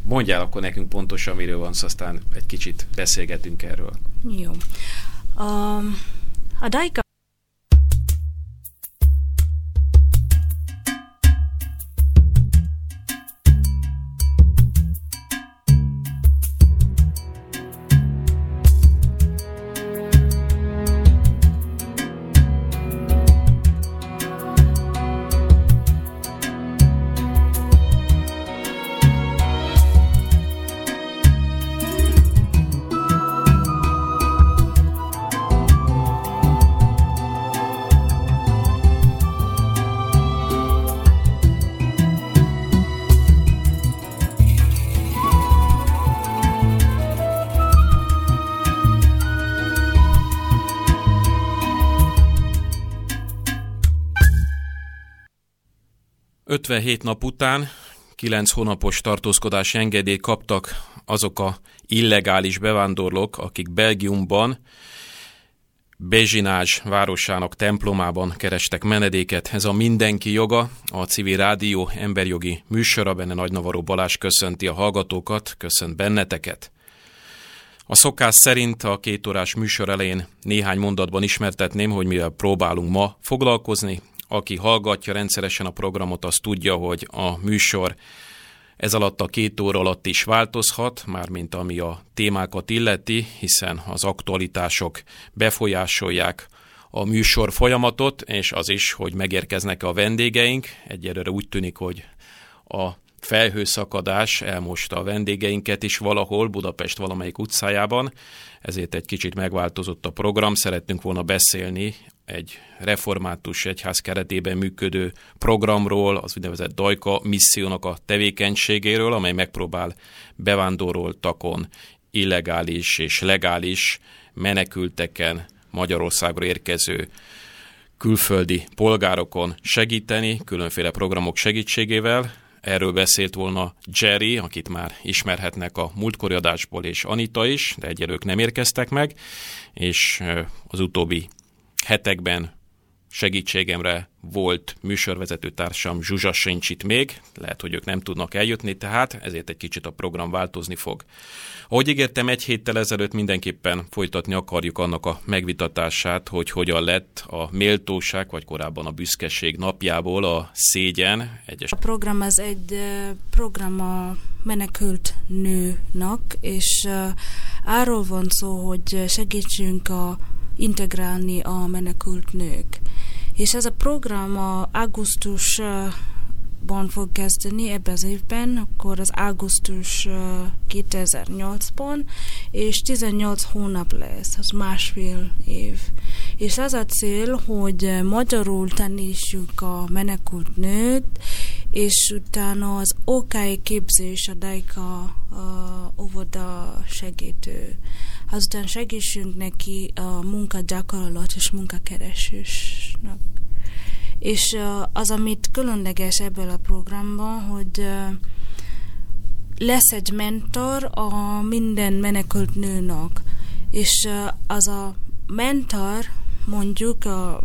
[SPEAKER 1] mondjál akkor nekünk pontosan, miről van szó, aztán egy kicsit beszélgetünk erről.
[SPEAKER 8] Jó. Um, a Daika
[SPEAKER 1] ...57 nap után 9 hónapos tartózkodási engedélyt kaptak azok a illegális bevándorlók, akik Belgiumban Bezsinázs városának templomában kerestek menedéket. Ez a Mindenki joga, a civil rádió emberjogi műsora, benne Nagy Navaró Balázs köszönti a hallgatókat, köszönt benneteket. A szokás szerint a két órás műsor elején néhány mondatban ismertetném, hogy mivel próbálunk ma foglalkozni. Aki hallgatja rendszeresen a programot, az tudja, hogy a műsor ez alatt a két óra alatt is változhat, mármint ami a témákat illeti, hiszen az aktualitások befolyásolják a műsor folyamatot, és az is, hogy megérkeznek a vendégeink. Egyelőre úgy tűnik, hogy a felhőszakadás elmosta a vendégeinket is valahol Budapest valamelyik utcájában, ezért egy kicsit megváltozott a program. Szeretnünk volna beszélni egy református egyház keretében működő programról, az úgynevezett Dajka missziónak a tevékenységéről, amely megpróbál bevándoroltakon, illegális és legális menekülteken Magyarországra érkező külföldi polgárokon segíteni, különféle programok segítségével. Erről beszélt volna Jerry, akit már ismerhetnek a múltkori adásból, és Anita is, de egyelők nem érkeztek meg, és az utóbbi hetekben segítségemre volt műsorvezető társam Zsuzsa sincs itt még, lehet, hogy ők nem tudnak eljutni, tehát ezért egy kicsit a program változni fog. Ahogy ígértem, egy héttel ezelőtt mindenképpen folytatni akarjuk annak a megvitatását, hogy hogyan lett a méltóság, vagy korábban a büszkeség napjából a szégyen.
[SPEAKER 8] Egyes... A program az egy program a menekült nőnak, és arról van szó, hogy segítsünk a integrálni a menekült nők. És ez a program a augusztusban fog kezdeni ebben az évben, akkor az augusztus 2008-ban, és 18 hónap lesz, az másfél év. És az a cél, hogy magyarul tanítsuk a menekült nőt, és utána az okai képzés a Dajka a óvoda segítő azután segítsünk neki a munkagyakorlat és munkakeresésnek. És az, amit különleges ebből a programban, hogy lesz egy mentor a minden menekült nőnek, és az a mentor mondjuk a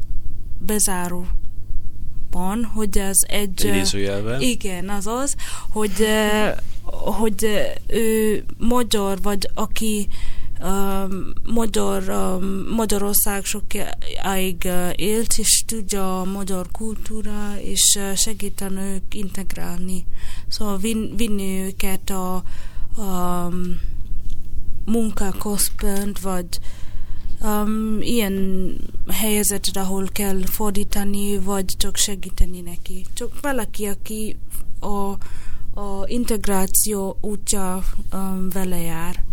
[SPEAKER 8] bezáró van, hogy az egy...
[SPEAKER 1] Idézőjelben.
[SPEAKER 8] Igen, az az, hogy, hogy ő magyar, vagy aki magyar, Magyarország sokáig élt, és tudja a magyar kultúra, és segíteni ők integrálni. Szóval vin, vinni őket a, a munkaközpont, vagy um, ilyen helyzetre, ahol kell fordítani, vagy csak segíteni neki. Csak valaki, aki a, a integráció útja um, vele jár.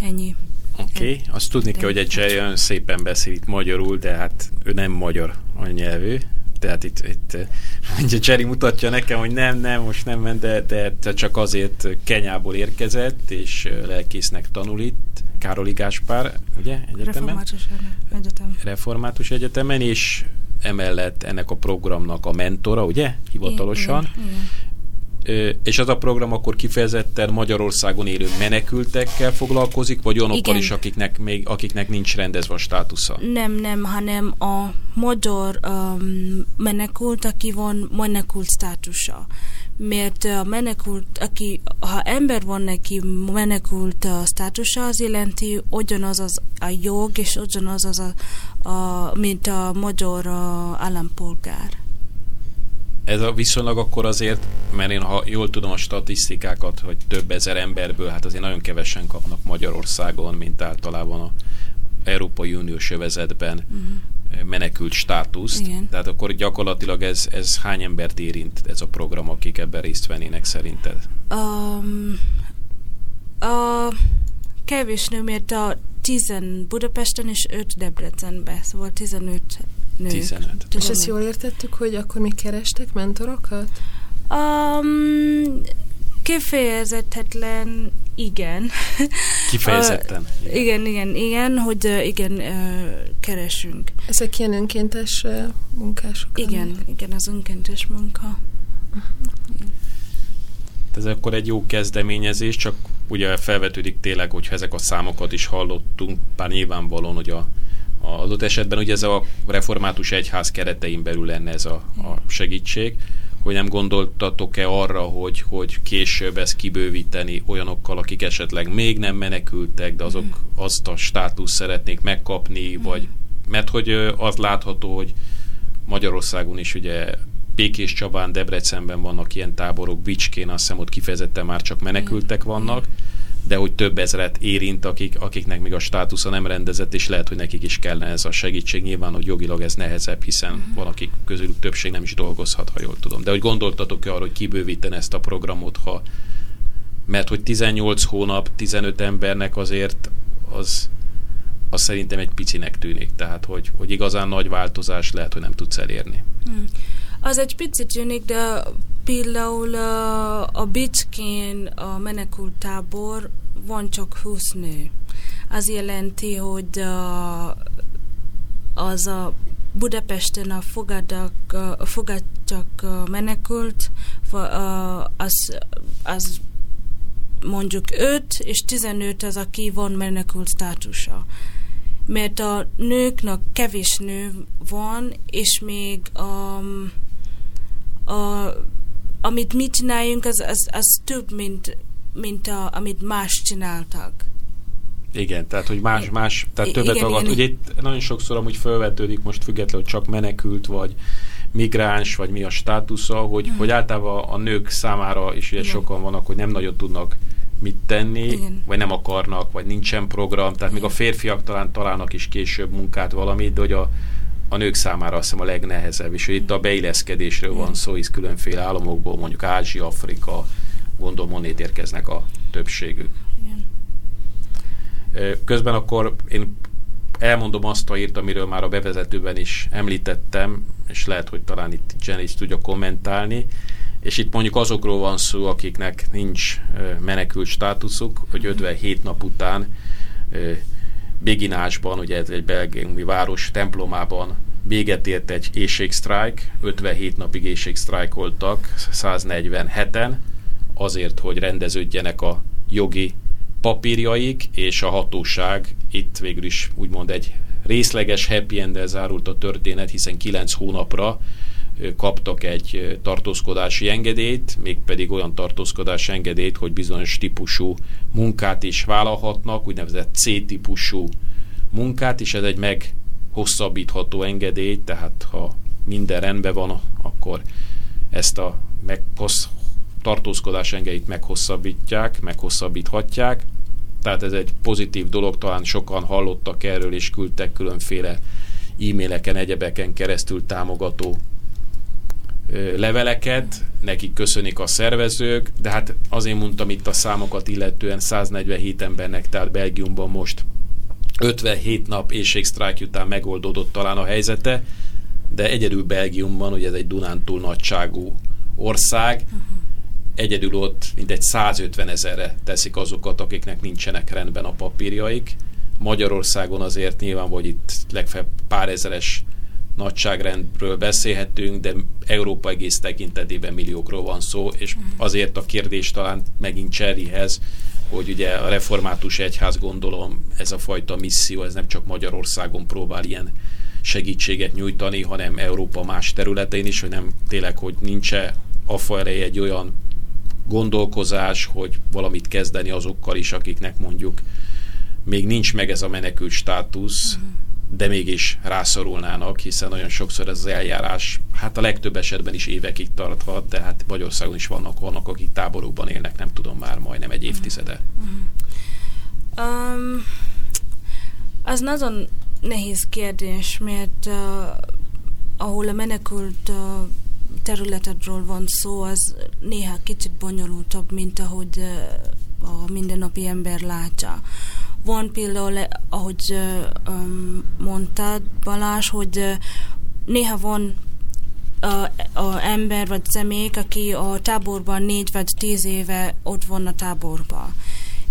[SPEAKER 8] Ennyi.
[SPEAKER 1] Oké, okay. azt tudni kell, hogy egy csaj szépen beszél itt magyarul, de hát ő nem magyar anyanyelvű. Tehát itt, itt ugye Jerry mutatja nekem, hogy nem, nem, most nem ment, de, de csak azért Kenyából érkezett, és lelkésznek tanul itt, Károli Gáspár, ugye, egyetemen?
[SPEAKER 8] Református egyetem.
[SPEAKER 1] Református egyetemen, és emellett ennek a programnak a mentora, ugye, hivatalosan. Igen, igen és az a program akkor kifejezetten Magyarországon élő menekültekkel foglalkozik, vagy olyanokkal is, akiknek, még, akiknek nincs rendezve a státusza?
[SPEAKER 8] Nem, nem, hanem a magyar um, menekült, aki van menekült státusa. Mert a menekült, aki, ha ember van neki menekült a státusa, az jelenti ugyanaz az a jog, és ugyanaz az a, a mint a magyar a állampolgár
[SPEAKER 1] ez a viszonylag akkor azért, mert én ha jól tudom a statisztikákat, hogy több ezer emberből, hát azért nagyon kevesen kapnak Magyarországon, mint általában a Európai Uniós övezetben uh-huh. menekült státuszt. Igen. Tehát akkor gyakorlatilag ez, ez hány embert érint ez a program, akik ebben részt vennének szerinted? Um,
[SPEAKER 8] a kevés nő, mert a 10 Budapesten és 5 Debrecenben, szóval 15 nő.
[SPEAKER 1] 15.
[SPEAKER 3] És ezt jól értettük, hogy akkor mi kerestek mentorokat?
[SPEAKER 8] Um, kifejezetetlen igen.
[SPEAKER 1] Kifejezetten.
[SPEAKER 8] Uh, igen, igen, igen, hogy uh, igen, uh, keresünk.
[SPEAKER 3] Ezek ilyen önkéntes uh, munkások?
[SPEAKER 8] Igen, amik? igen, az önkéntes munka. Uh-huh.
[SPEAKER 1] Ez akkor egy jó kezdeményezés, csak ugye felvetődik tényleg, hogyha ezek a számokat is hallottunk, bár nyilvánvalóan, hogy a adott esetben ugye ez a református egyház keretein belül lenne ez a, a segítség, hogy nem gondoltatok-e arra, hogy, hogy később ezt kibővíteni olyanokkal, akik esetleg még nem menekültek, de azok azt a státusz szeretnék megkapni, vagy mert hogy az látható, hogy Magyarországon is ugye Békés Csabán, Debrecenben vannak ilyen táborok, Bicskén azt hiszem ott kifejezetten már csak menekültek vannak, de hogy több ezret érint, akik, akiknek még a státusza nem rendezett, és lehet, hogy nekik is kellene ez a segítség. Nyilván, hogy jogilag ez nehezebb, hiszen uh-huh. van, akik közülük többség nem is dolgozhat, ha jól tudom. De hogy gondoltatok-e arra, hogy kibővíteni ezt a programot, ha mert hogy 18 hónap 15 embernek azért az, az szerintem egy picinek tűnik. Tehát, hogy, hogy igazán nagy változás lehet, hogy nem tudsz elérni. Hmm.
[SPEAKER 8] Az egy picit tűnik, de például a Bicskén a menekült tábor van csak 20 nő. Az jelenti, hogy az a Budapesten a fogadak, a fogadjak menekült, az, az mondjuk 5 és 15 az, aki van menekült státusa. Mert a nőknek kevés nő van, és még um, a, amit mi csináljunk, az, az, az több, mint, mint a, amit más csináltak.
[SPEAKER 1] Igen, tehát hogy más, más, tehát többet igen, igen. Ugye itt nagyon sokszor amúgy felvetődik most függetlenül, hogy csak menekült, vagy migráns, vagy mi a státusza, hogy, hmm. hogy általában a nők számára is ugye sokan vannak, hogy nem nagyon tudnak mit tenni, Igen. vagy nem akarnak, vagy nincsen program, tehát Igen. még a férfiak talán találnak is később munkát valamit, de hogy a, a nők számára azt hiszem a legnehezebb, és itt a beilleszkedésről van szó, hisz különféle államokból, mondjuk Ázsia, Afrika, gondolom onnét érkeznek a többségük. Igen. Közben akkor én elmondom azt a írt, amiről már a bevezetőben is említettem, és lehet, hogy talán itt Jenny is tudja kommentálni, és itt mondjuk azokról van szó, akiknek nincs menekült státuszuk, hogy 57 nap után Béginásban, ugye ez egy belgiumi város templomában véget ért egy éjségsztrájk, 57 napig éjségsztrájkoltak 147-en, azért, hogy rendeződjenek a jogi papírjaik, és a hatóság itt végül is úgymond egy részleges happy end zárult a történet, hiszen 9 hónapra kaptak egy tartózkodási engedélyt, mégpedig olyan tartózkodási engedélyt, hogy bizonyos típusú munkát is vállalhatnak, úgynevezett C-típusú munkát, és ez egy meghosszabbítható engedély, tehát ha minden rendben van, akkor ezt a meghossz, tartózkodás engedélyt meghosszabbítják, meghosszabbíthatják. Tehát ez egy pozitív dolog, talán sokan hallottak erről, és küldtek különféle e-maileken, egyebeken keresztül támogató leveleket, nekik köszönik a szervezők, de hát azért mondtam itt a számokat illetően 147 embernek, tehát Belgiumban most 57 nap éjségsztrájk után megoldódott talán a helyzete, de egyedül Belgiumban, ugye ez egy Dunántúl nagyságú ország, egyedül ott mindegy 150 ezerre teszik azokat, akiknek nincsenek rendben a papírjaik. Magyarországon azért nyilván, hogy itt legfeljebb pár ezeres nagyságrendről beszélhetünk, de Európa egész tekintetében milliókról van szó, és azért a kérdés talán megint Cserrihez, hogy ugye a református egyház gondolom ez a fajta misszió, ez nem csak Magyarországon próbál ilyen segítséget nyújtani, hanem Európa más területein is, hogy nem tényleg, hogy nincs-e afelé egy olyan gondolkozás, hogy valamit kezdeni azokkal is, akiknek mondjuk még nincs meg ez a menekült státusz, uh-huh de mégis rászorulnának, hiszen nagyon sokszor ez az eljárás, hát a legtöbb esetben is évekig tarthat, de hát Magyarországon is vannak vannak, akik táborokban élnek, nem tudom már majdnem egy évtizede.
[SPEAKER 8] Um, az nagyon nehéz kérdés, mert uh, ahol a menekült uh, területedről van szó, az néha kicsit bonyolultabb, mint ahogy uh, a mindennapi ember látja. Van például, ahogy mondtad Balázs, hogy néha van a, a ember vagy személyek, aki a táborban négy vagy tíz éve ott van a táborban.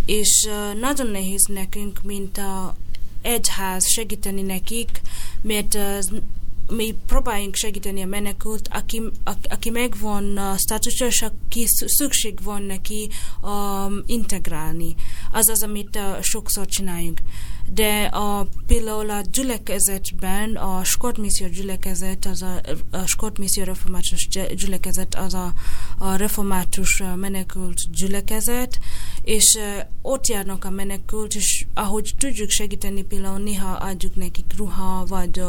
[SPEAKER 8] És uh, nagyon nehéz nekünk, mint a egyház segíteni nekik, mert uh, mi próbáljunk segíteni a menekült, aki, aki megvan a státusra, és aki szükség van neki um, integrálni. Az az, amit uh, sokszor csináljunk. De a, például a gyülekezetben, a Skot Misszió gyülekezet, az a, a Skot Misszió református gyülekezet, az a, a református menekült gyülekezet, és ott járnak a menekült, és ahogy tudjuk segíteni, például néha adjuk nekik ruha, vagy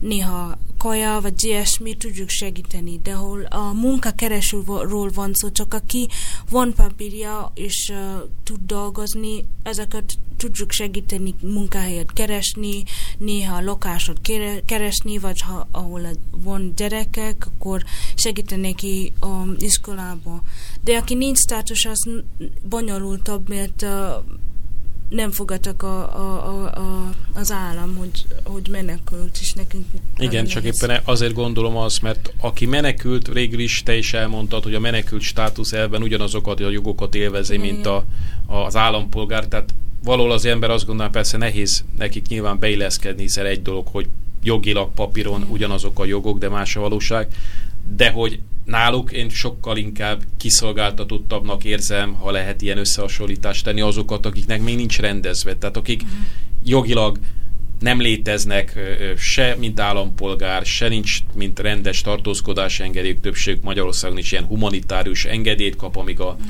[SPEAKER 8] néha kaja vagy ilyesmi tudjuk segíteni, de hol a munkakeresőről van szó, csak aki van papírja és uh, tud dolgozni, ezeket tudjuk segíteni munkahelyet keresni, néha lakásot keresni, vagy ha ahol van gyerekek, akkor segíteni neki um, iskolába. De aki nincs státus, az bonyolultabb, mert uh, nem fogadtak a, a, a, az állam, hogy, hogy menekült, és nekünk
[SPEAKER 1] Igen, csak nehéz. éppen azért gondolom azt, mert aki menekült, végül is te is elmondtad, hogy a menekült státusz elben ugyanazokat a jogokat élvezi, Igen. mint a, a, az állampolgár, tehát valahol az ember azt gondolja, persze nehéz nekik nyilván beilleszkedni, hiszen egy dolog, hogy jogilag papíron Igen. ugyanazok a jogok, de más a valóság, de hogy náluk én sokkal inkább kiszolgáltatottabbnak érzem, ha lehet ilyen összehasonlítást tenni azokat, akiknek még nincs rendezve. Tehát akik uh-huh. jogilag nem léteznek se mint állampolgár, se nincs mint rendes tartózkodási engedélyük, többség Magyarországon is ilyen humanitárius engedélyt kap, amíg a uh-huh.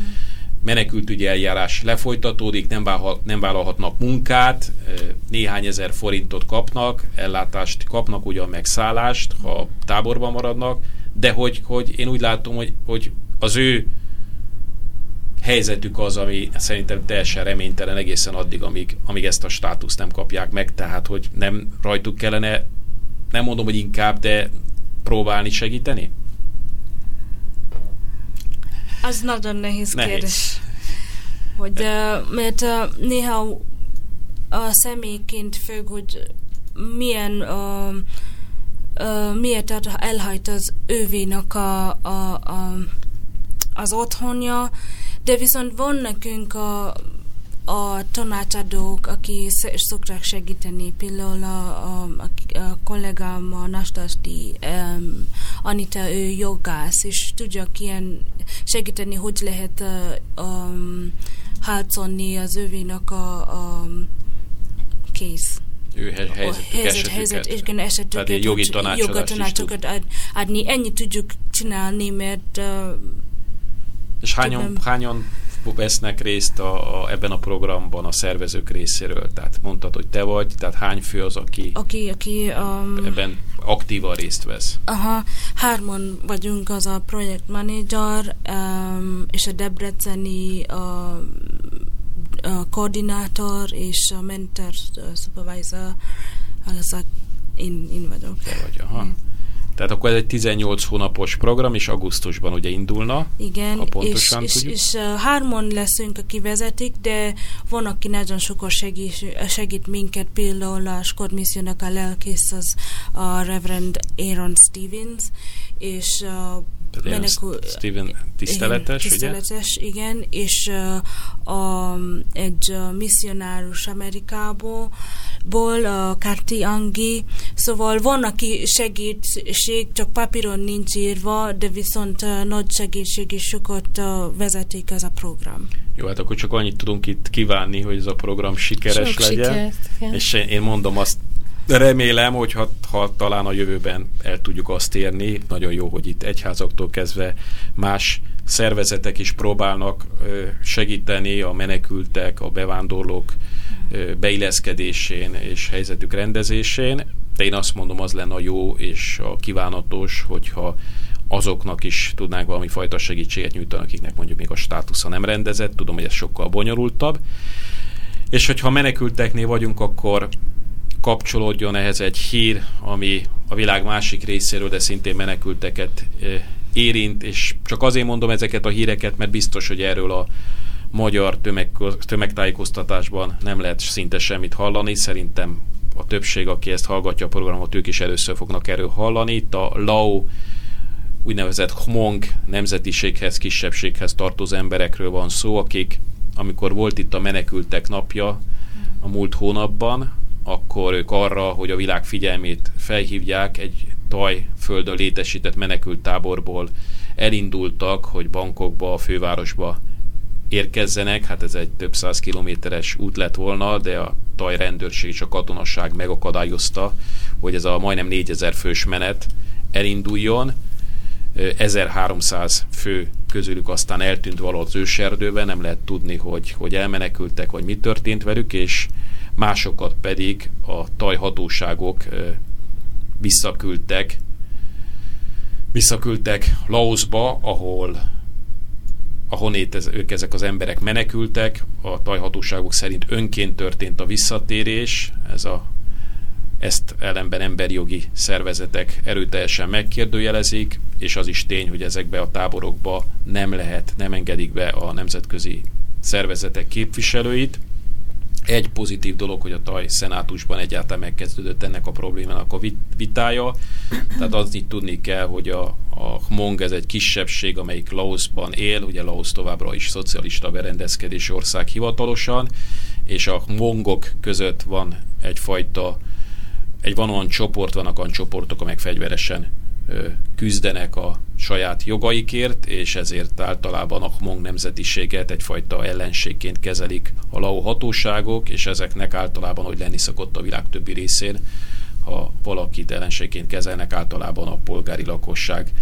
[SPEAKER 1] Menekültügyi eljárás lefolytatódik, nem, válhat, nem vállalhatnak munkát, néhány ezer forintot kapnak, ellátást kapnak, ugyan megszállást, ha táborban maradnak, de hogy, hogy én úgy látom, hogy, hogy az ő helyzetük az, ami szerintem teljesen reménytelen egészen addig, amíg, amíg ezt a státuszt nem kapják meg, tehát hogy nem rajtuk kellene, nem mondom, hogy inkább, de próbálni segíteni?
[SPEAKER 8] Az nagyon nehéz, nehéz. kérdés. Hogy, mert néha a személyként függ, hogy milyen miért elhajt az ővének a, a, a, az otthonja, de viszont van nekünk a, a tanácsadók, aki szokták segíteni, például a, a, a kollégám, a Nastasti um, Anita, ő jogász, és tudja ilyen segíteni, hogy lehet um, harcolni az ővének a, a kész
[SPEAKER 1] ő helyzetük, helyzet, helyzet,
[SPEAKER 8] igen, esetüket,
[SPEAKER 1] Tehát jogi tanácsokat
[SPEAKER 8] ad, adni. Ennyit tudjuk csinálni, mert uh,
[SPEAKER 1] és hányan, hányan vesznek részt a, a, ebben a programban a szervezők részéről? Tehát mondtad, hogy te vagy, tehát hány fő az, aki,
[SPEAKER 8] aki, aki um,
[SPEAKER 1] ebben aktívan részt vesz?
[SPEAKER 8] Aha, hárman vagyunk az a projektmanager um, és a Debreceni a a koordinátor és a mentor a supervisor, a, én, én vagyok.
[SPEAKER 1] Te vagy, aha. Mm. Tehát akkor ez egy 18 hónapos program, és augusztusban ugye indulna.
[SPEAKER 8] Igen, ha és, és, és uh, hárman leszünk, aki vezetik, de van, aki nagyon sokat segít, segít minket, például a Scott Missionnak a lelkész az a Reverend Aaron Stevens, és
[SPEAKER 1] menekül, Steven tiszteletes,
[SPEAKER 8] igen, tiszteletes, ugye? igen, és uh, a, egy uh, misszionárus Amerikából, ból, a Kárti Angi, szóval van, aki segítség, csak papíron nincs írva, de viszont uh, nagy segítség is sokat uh, vezetik ez a program.
[SPEAKER 1] Jó, hát akkor csak annyit tudunk itt kívánni, hogy ez a program sikeres Sok legyen. Sikert, és én mondom azt remélem, hogy ha, ha talán a jövőben el tudjuk azt érni, nagyon jó, hogy itt egyházaktól kezdve más szervezetek is próbálnak segíteni a menekültek, a bevándorlók beilleszkedésén és helyzetük rendezésén, de én azt mondom, az lenne a jó és a kívánatos, hogyha azoknak is tudnánk valami fajta segítséget nyújtani, akiknek mondjuk még a státusza nem rendezett. Tudom, hogy ez sokkal bonyolultabb. És hogyha menekülteknél vagyunk, akkor kapcsolódjon ehhez egy hír, ami a világ másik részéről, de szintén menekülteket érint, és csak azért mondom ezeket a híreket, mert biztos, hogy erről a magyar tömeg, tömegtájékoztatásban nem lehet szinte semmit hallani. Szerintem a többség, aki ezt hallgatja a programot, ők is először fognak erről hallani. Itt a LAO úgynevezett Hmong nemzetiséghez, kisebbséghez tartozó emberekről van szó, akik, amikor volt itt a menekültek napja a múlt hónapban, akkor ők arra, hogy a világ figyelmét felhívják, egy földön létesített menekült táborból elindultak, hogy bankokba, a fővárosba érkezzenek, hát ez egy több száz kilométeres út lett volna, de a taj rendőrség és a katonasság megakadályozta, hogy ez a majdnem 4000 fős menet elinduljon. 1300 fő közülük aztán eltűnt valahol az őserdőben, nem lehet tudni, hogy, hogy elmenekültek, vagy mi történt velük, és másokat pedig a tajhatóságok visszaküldtek visszaküldtek Laosba, ahol ahonnét ez, ők ezek az emberek menekültek, a tajhatóságok szerint önként történt a visszatérés, ez a, ezt ellenben emberi jogi szervezetek erőteljesen megkérdőjelezik, és az is tény, hogy ezekbe a táborokba nem lehet, nem engedik be a nemzetközi szervezetek képviselőit. Egy pozitív dolog, hogy a taj szenátusban egyáltalán megkezdődött ennek a problémának a vitája. Tehát azt így tudni kell, hogy a, a Hmong ez egy kisebbség, amelyik Laosban él, ugye Laos továbbra is szocialista berendezkedési ország hivatalosan, és a Hmongok között van egyfajta, egy van olyan csoport, vannak olyan csoportok, amelyek fegyveresen küzdenek a saját jogaikért, és ezért általában a Hmong nemzetiséget egyfajta ellenségként kezelik a Lao hatóságok, és ezeknek általában, hogy lenni szokott a világ többi részén, ha valakit ellenségként kezelnek, általában a polgári lakosság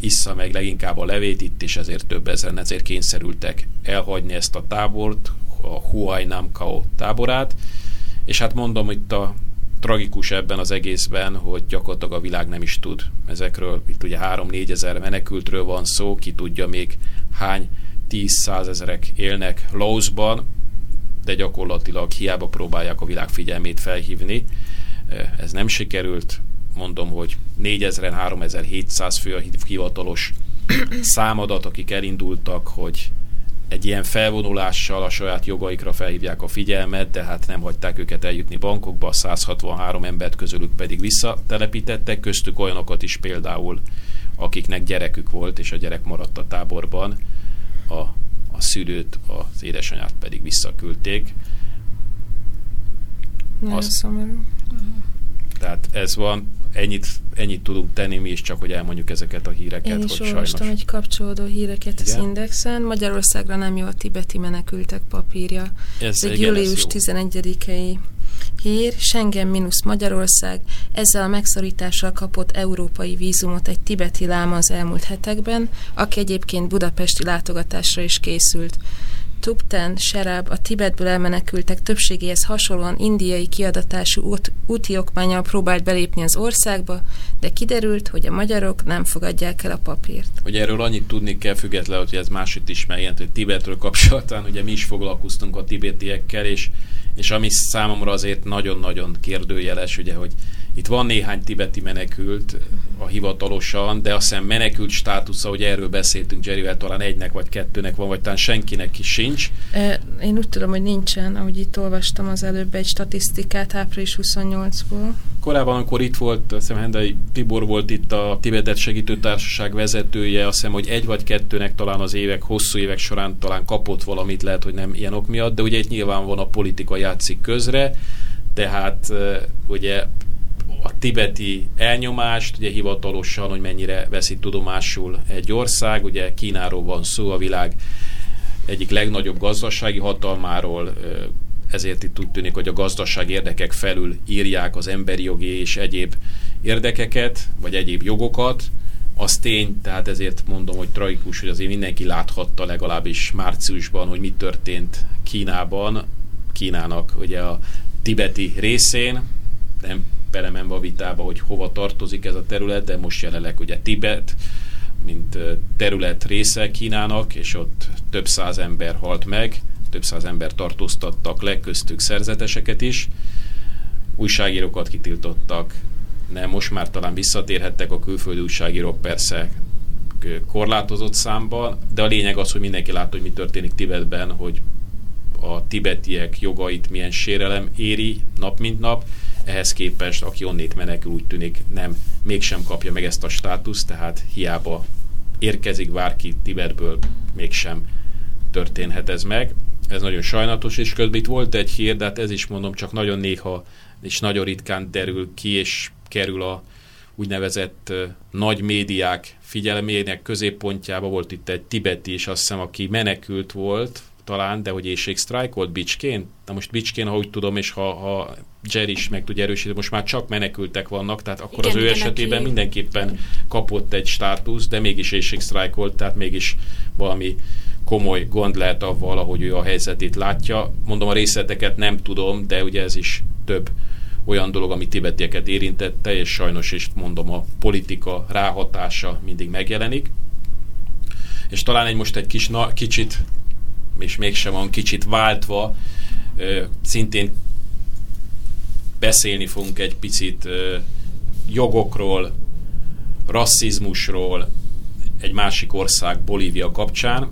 [SPEAKER 1] issza meg leginkább a levét itt, és ezért több ezeren ezért kényszerültek elhagyni ezt a tábort, a Huay Namkao táborát, és hát mondom, itt a tragikus ebben az egészben, hogy gyakorlatilag a világ nem is tud ezekről. Itt ugye 3-4 ezer menekültről van szó, ki tudja még hány 10-100 ezerek élnek Laosban, de gyakorlatilag hiába próbálják a világ figyelmét felhívni. Ez nem sikerült, mondom, hogy 4000 3700 fő a hivatalos számadat, akik elindultak, hogy egy ilyen felvonulással a saját jogaikra felhívják a figyelmet, de hát nem hagyták őket eljutni bankokba, 163 embert közülük pedig visszatelepítettek, köztük olyanokat is például, akiknek gyerekük volt, és a gyerek maradt a táborban, a, a szülőt, az édesanyát pedig visszaküldték.
[SPEAKER 3] Nagyon az, szomorú.
[SPEAKER 1] Tehát ez van, ennyit, ennyit tudunk tenni mi is, csak hogy elmondjuk ezeket a híreket.
[SPEAKER 3] Én is
[SPEAKER 1] hogy
[SPEAKER 3] olvastam
[SPEAKER 1] sajnos...
[SPEAKER 3] egy kapcsolódó híreket igen? az Indexen. Magyarországra nem jó a tibeti menekültek papírja. Ez, ez egy igen, július 11-i hír, Schengen mínusz Magyarország, ezzel a megszorítással kapott európai vízumot egy tibeti láma az elmúlt hetekben, aki egyébként budapesti látogatásra is készült. Tubten Serab a Tibetből elmenekültek többségéhez hasonlóan indiai kiadatású út, úti okmányal próbált belépni az országba, de kiderült, hogy a magyarok nem fogadják el a papírt.
[SPEAKER 1] Hogy erről annyit tudni kell függetlenül, hogy ez másik is megjelent, hogy Tibetről kapcsolatán, ugye mi is foglalkoztunk a tibetiekkel, és, és ami számomra azért nagyon-nagyon kérdőjeles, ugye, hogy itt van néhány tibeti menekült a hivatalosan, de azt hiszem menekült státusza, hogy erről beszéltünk Jerryvel, talán egynek vagy kettőnek van, vagy talán senkinek is sincs.
[SPEAKER 3] Én úgy tudom, hogy nincsen, ahogy itt olvastam az előbb egy statisztikát április 28-ból.
[SPEAKER 1] Korábban, amikor itt volt, azt hiszem Hendai Tibor volt itt a Tibetet Segítő Társaság vezetője, azt hiszem, hogy egy vagy kettőnek talán az évek, hosszú évek során talán kapott valamit, lehet, hogy nem ilyen ok miatt, de ugye itt nyilván van a politika játszik közre, tehát ugye a tibeti elnyomást, ugye hivatalosan, hogy mennyire veszi tudomásul egy ország, ugye Kínáról van szó, a világ egyik legnagyobb gazdasági hatalmáról, ezért itt úgy tűnik, hogy a gazdaság érdekek felül írják az emberi jogi és egyéb érdekeket, vagy egyéb jogokat, az tény, tehát ezért mondom, hogy tragikus, hogy azért mindenki láthatta legalábbis márciusban, hogy mi történt Kínában, Kínának ugye a tibeti részén, nem belemenve a vitába, hogy hova tartozik ez a terület, de most jelenleg ugye Tibet, mint terület része Kínának, és ott több száz ember halt meg, több száz ember tartóztattak le, köztük szerzeteseket is, újságírókat kitiltottak, nem, most már talán visszatérhettek a külföldi újságírók persze korlátozott számban, de a lényeg az, hogy mindenki látta, hogy mi történik Tibetben, hogy a tibetiek jogait milyen sérelem éri nap mint nap, ehhez képest, aki onnét menekül, úgy tűnik nem, mégsem kapja meg ezt a státuszt, tehát hiába érkezik bárki Tibetből, mégsem történhet ez meg. Ez nagyon sajnálatos, és közben itt volt egy hír, de hát ez is mondom, csak nagyon néha és nagyon ritkán derül ki, és kerül a úgynevezett nagy médiák figyelmének középpontjába. Volt itt egy tibeti, és azt hiszem, aki menekült volt, talán, de hogy éjségsztrájkolt Bicskén. Na most Bicskén, ha úgy tudom, és ha, ha Jerry is meg tudja erősíteni, most már csak menekültek vannak, tehát akkor igen, az ő igen, esetében neki... mindenképpen kapott egy státusz, de mégis éjségsztrájkolt, tehát mégis valami komoly gond lehet avval, ahogy ő a helyzetét látja. Mondom, a részleteket nem tudom, de ugye ez is több olyan dolog, ami tibetieket érintette, és sajnos is mondom, a politika ráhatása mindig megjelenik. És talán egy most egy kis, na, kicsit, és mégsem van kicsit váltva, szintén beszélni fogunk egy picit jogokról, rasszizmusról egy másik ország, Bolívia kapcsán.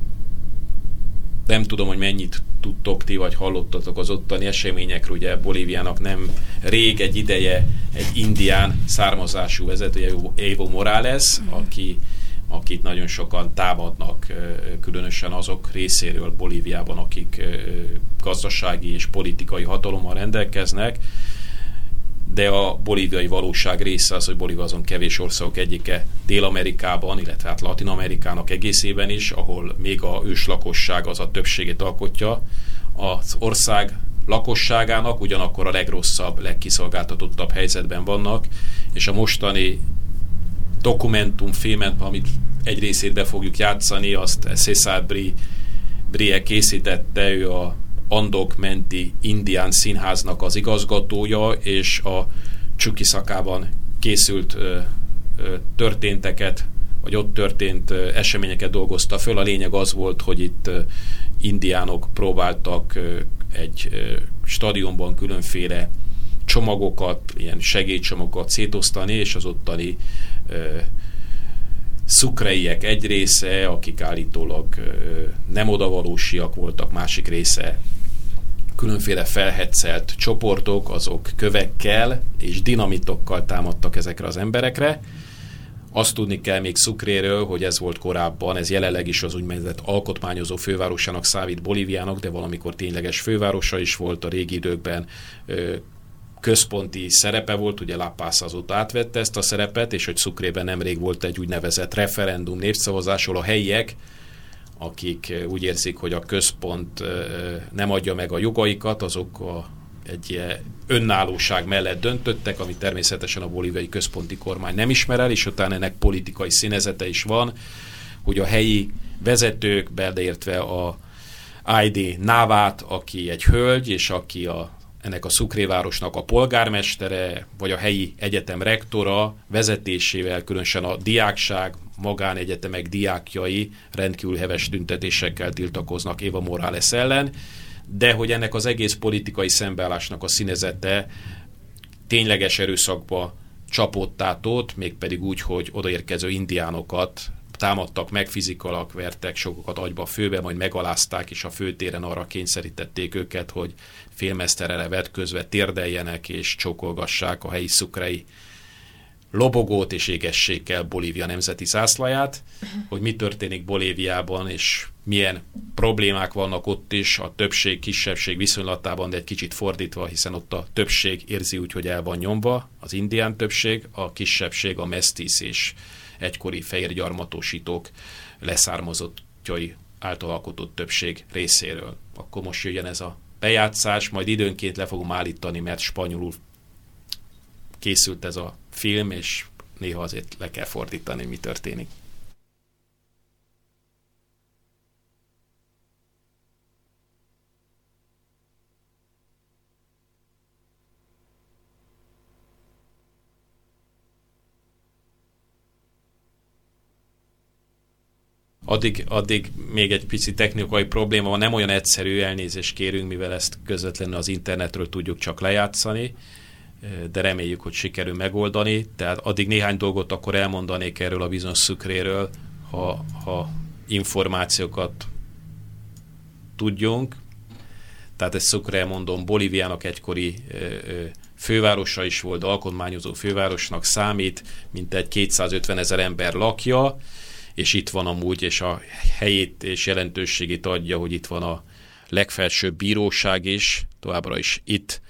[SPEAKER 1] Nem tudom, hogy mennyit tudtok ti, vagy hallottatok az ottani eseményekről, ugye Bolíviának nem rég egy ideje egy indián származású vezetője, Evo Morales, aki akit nagyon sokan támadnak, különösen azok részéről Bolíviában, akik gazdasági és politikai hatalommal rendelkeznek, de a bolíviai valóság része az, hogy Bolívia azon kevés országok egyike Dél-Amerikában, illetve hát Latin-Amerikának egészében is, ahol még a őslakosság az a többségét alkotja. Az ország lakosságának ugyanakkor a legrosszabb, legkiszolgáltatottabb helyzetben vannak, és a mostani dokumentumfilmet, amit egy részét be fogjuk játszani, azt César Brie készítette, ő a Andok menti indián színháznak az igazgatója, és a Csukisakában készült ö, ö, történteket, vagy ott történt ö, eseményeket dolgozta föl. A lényeg az volt, hogy itt ö, indiánok próbáltak ö, egy ö, stadionban különféle csomagokat, ilyen segélycsomagokat szétosztani, és az ottani szukreiek egy része, akik állítólag nem odavalósiak voltak, másik része különféle felhetszelt csoportok, azok kövekkel és dinamitokkal támadtak ezekre az emberekre. Azt tudni kell még Szukréről, hogy ez volt korábban, ez jelenleg is az úgynevezett alkotmányozó fővárosának számít Bolíviának, de valamikor tényleges fővárosa is volt a régi időkben központi szerepe volt, ugye La Paz azóta átvette ezt a szerepet, és hogy Szukrében nemrég volt egy úgynevezett referendum népszavazásról a helyiek, akik úgy érzik, hogy a központ nem adja meg a jogaikat, azok a, egy önállóság mellett döntöttek, ami természetesen a bolíviai központi kormány nem ismer el, és utána ennek politikai színezete is van, hogy a helyi vezetők, beleértve a ID Návát, aki egy hölgy, és aki a ennek a Szukrévárosnak a polgármestere, vagy a helyi egyetem rektora vezetésével, különösen a diákság, magánegyetemek diákjai rendkívül heves tüntetésekkel tiltakoznak Éva Morales ellen, de hogy ennek az egész politikai szembeállásnak a színezete tényleges erőszakba csapott át ott, mégpedig úgy, hogy odaérkező indiánokat támadtak meg, fizikalak, vertek sokokat agyba főbe, majd megalázták, és a főtéren arra kényszerítették őket, hogy félmeszterele vetközve térdeljenek és csókolgassák a helyi szukrei lobogót és égessék el Bolívia nemzeti zászlaját, hogy mi történik Bolíviában, és milyen problémák vannak ott is a többség-kisebbség viszonylatában, de egy kicsit fordítva, hiszen ott a többség érzi úgy, hogy el van nyomva, az indián többség, a kisebbség, a mesztis és egykori fehér gyarmatosítók leszármazottjai által alkotott többség részéről. Akkor most jöjjön ez a bejátszás, majd időnként le fogom állítani, mert spanyolul készült ez a film, és néha azért le kell fordítani, mi történik. Addig, addig még egy pici technikai probléma van, nem olyan egyszerű, elnézést kérünk, mivel ezt közvetlenül az internetről tudjuk csak lejátszani, de reméljük, hogy sikerül megoldani. Tehát addig néhány dolgot akkor elmondanék erről a bizonyos szükréről, ha, ha információkat tudjunk. Tehát ezt szokra mondom, Bolíviának egykori fővárosa is volt, alkotmányozó fővárosnak számít, mint egy 250 ezer ember lakja, és itt van amúgy, és a helyét és jelentőségét adja, hogy itt van a legfelsőbb bíróság is, továbbra is itt,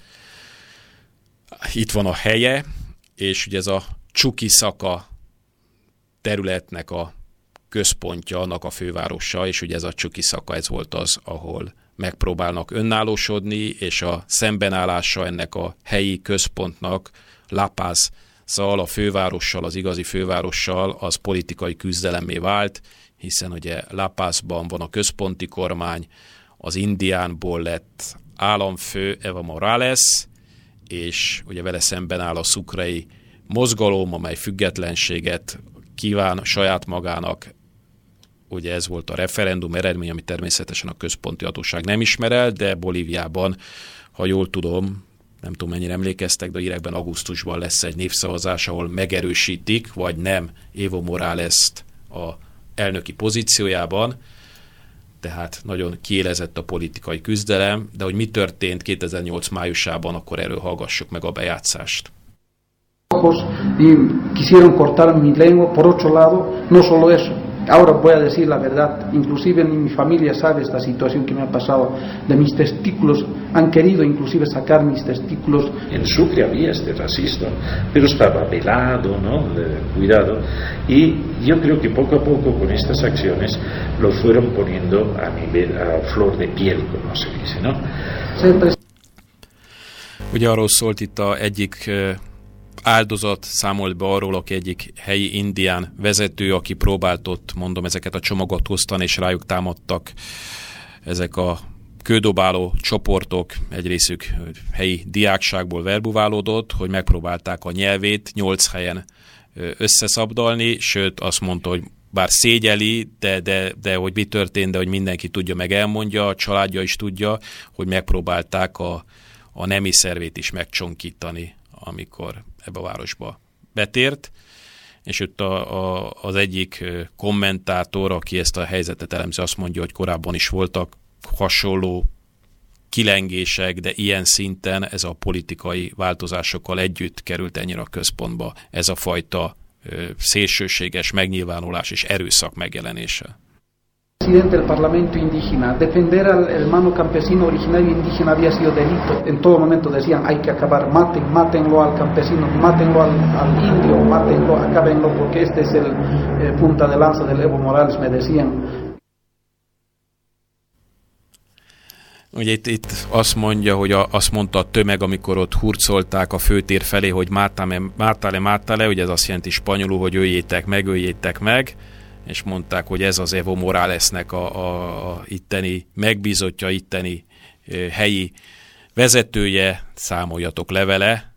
[SPEAKER 1] itt van a helye, és ugye ez a Csuki szaka területnek a központja, annak a fővárosa, és ugye ez a Csuki szaka, ez volt az, ahol megpróbálnak önállósodni, és a szembenállása ennek a helyi központnak, Lapaz Szóval a fővárossal, az igazi fővárossal az politikai küzdelemé vált, hiszen ugye La Pazban van a központi kormány, az Indiánból lett államfő Eva Morales, és ugye vele szemben áll a szukrai mozgalom, amely függetlenséget kíván saját magának, ugye ez volt a referendum eredmény, ami természetesen a központi hatóság nem ismer el, de Bolíviában, ha jól tudom, nem tudom mennyire emlékeztek, de írekben augusztusban lesz egy névszavazás, ahol megerősítik, vagy nem Evo Morales-t a elnöki pozíciójában, tehát nagyon kiélezett a politikai küzdelem, de hogy mi történt 2008 májusában, akkor erről hallgassuk meg a bejátszást.
[SPEAKER 9] Y quisieron cortar mi lengua, por otro lado, no solo eso, Ahora voy a decir la verdad, inclusive ni mi familia sabe esta situación que me ha pasado de mis testículos, han querido inclusive sacar mis testículos.
[SPEAKER 10] En Sucre había este racismo, pero estaba velado, ¿no? cuidado, y yo creo que poco a poco con estas acciones lo fueron poniendo a nivel, a flor de piel, como se dice, ¿no?
[SPEAKER 1] Ugye arról szólt itt a egyik áldozat számolt be arról, aki egyik helyi indián vezető, aki próbált ott, mondom, ezeket a csomagot hoztani, és rájuk támadtak ezek a kődobáló csoportok, egy részük helyi diákságból verbuválódott, hogy megpróbálták a nyelvét nyolc helyen összeszabdalni, sőt azt mondta, hogy bár szégyeli, de, de, de hogy mi történt, de hogy mindenki tudja, meg elmondja, a családja is tudja, hogy megpróbálták a, a nemi szervét is megcsonkítani, amikor ebbe a városba betért, és ott a, a, az egyik kommentátor, aki ezt a helyzetet elemzi, azt mondja, hogy korábban is voltak hasonló kilengések, de ilyen szinten ez a politikai változásokkal együtt került ennyire a központba ez a fajta szélsőséges megnyilvánulás és erőszak megjelenése.
[SPEAKER 9] Presidente del Parlamento indígena. Defender al hermano campesino originario indígena había sido delito. En todo momento decían, hay que acabar, maten, mátenlo al campesino, mátenlo al, al indio, mátenlo, acábenlo, porque este es el eh, punta de lanza del Evo Morales, me decían.
[SPEAKER 1] Ugye itt, itt azt mondja, hogy a, azt mondta a tömeg, amikor ott hurcolták a főtér felé, hogy mátale, mátale, mátale, ugye ez azt jelenti spanyolul, hogy öljétek meg, öljétek meg és mondták, hogy ez az Evo Moralesnek a, a, a itteni megbízottja, itteni helyi vezetője, számoljatok levele,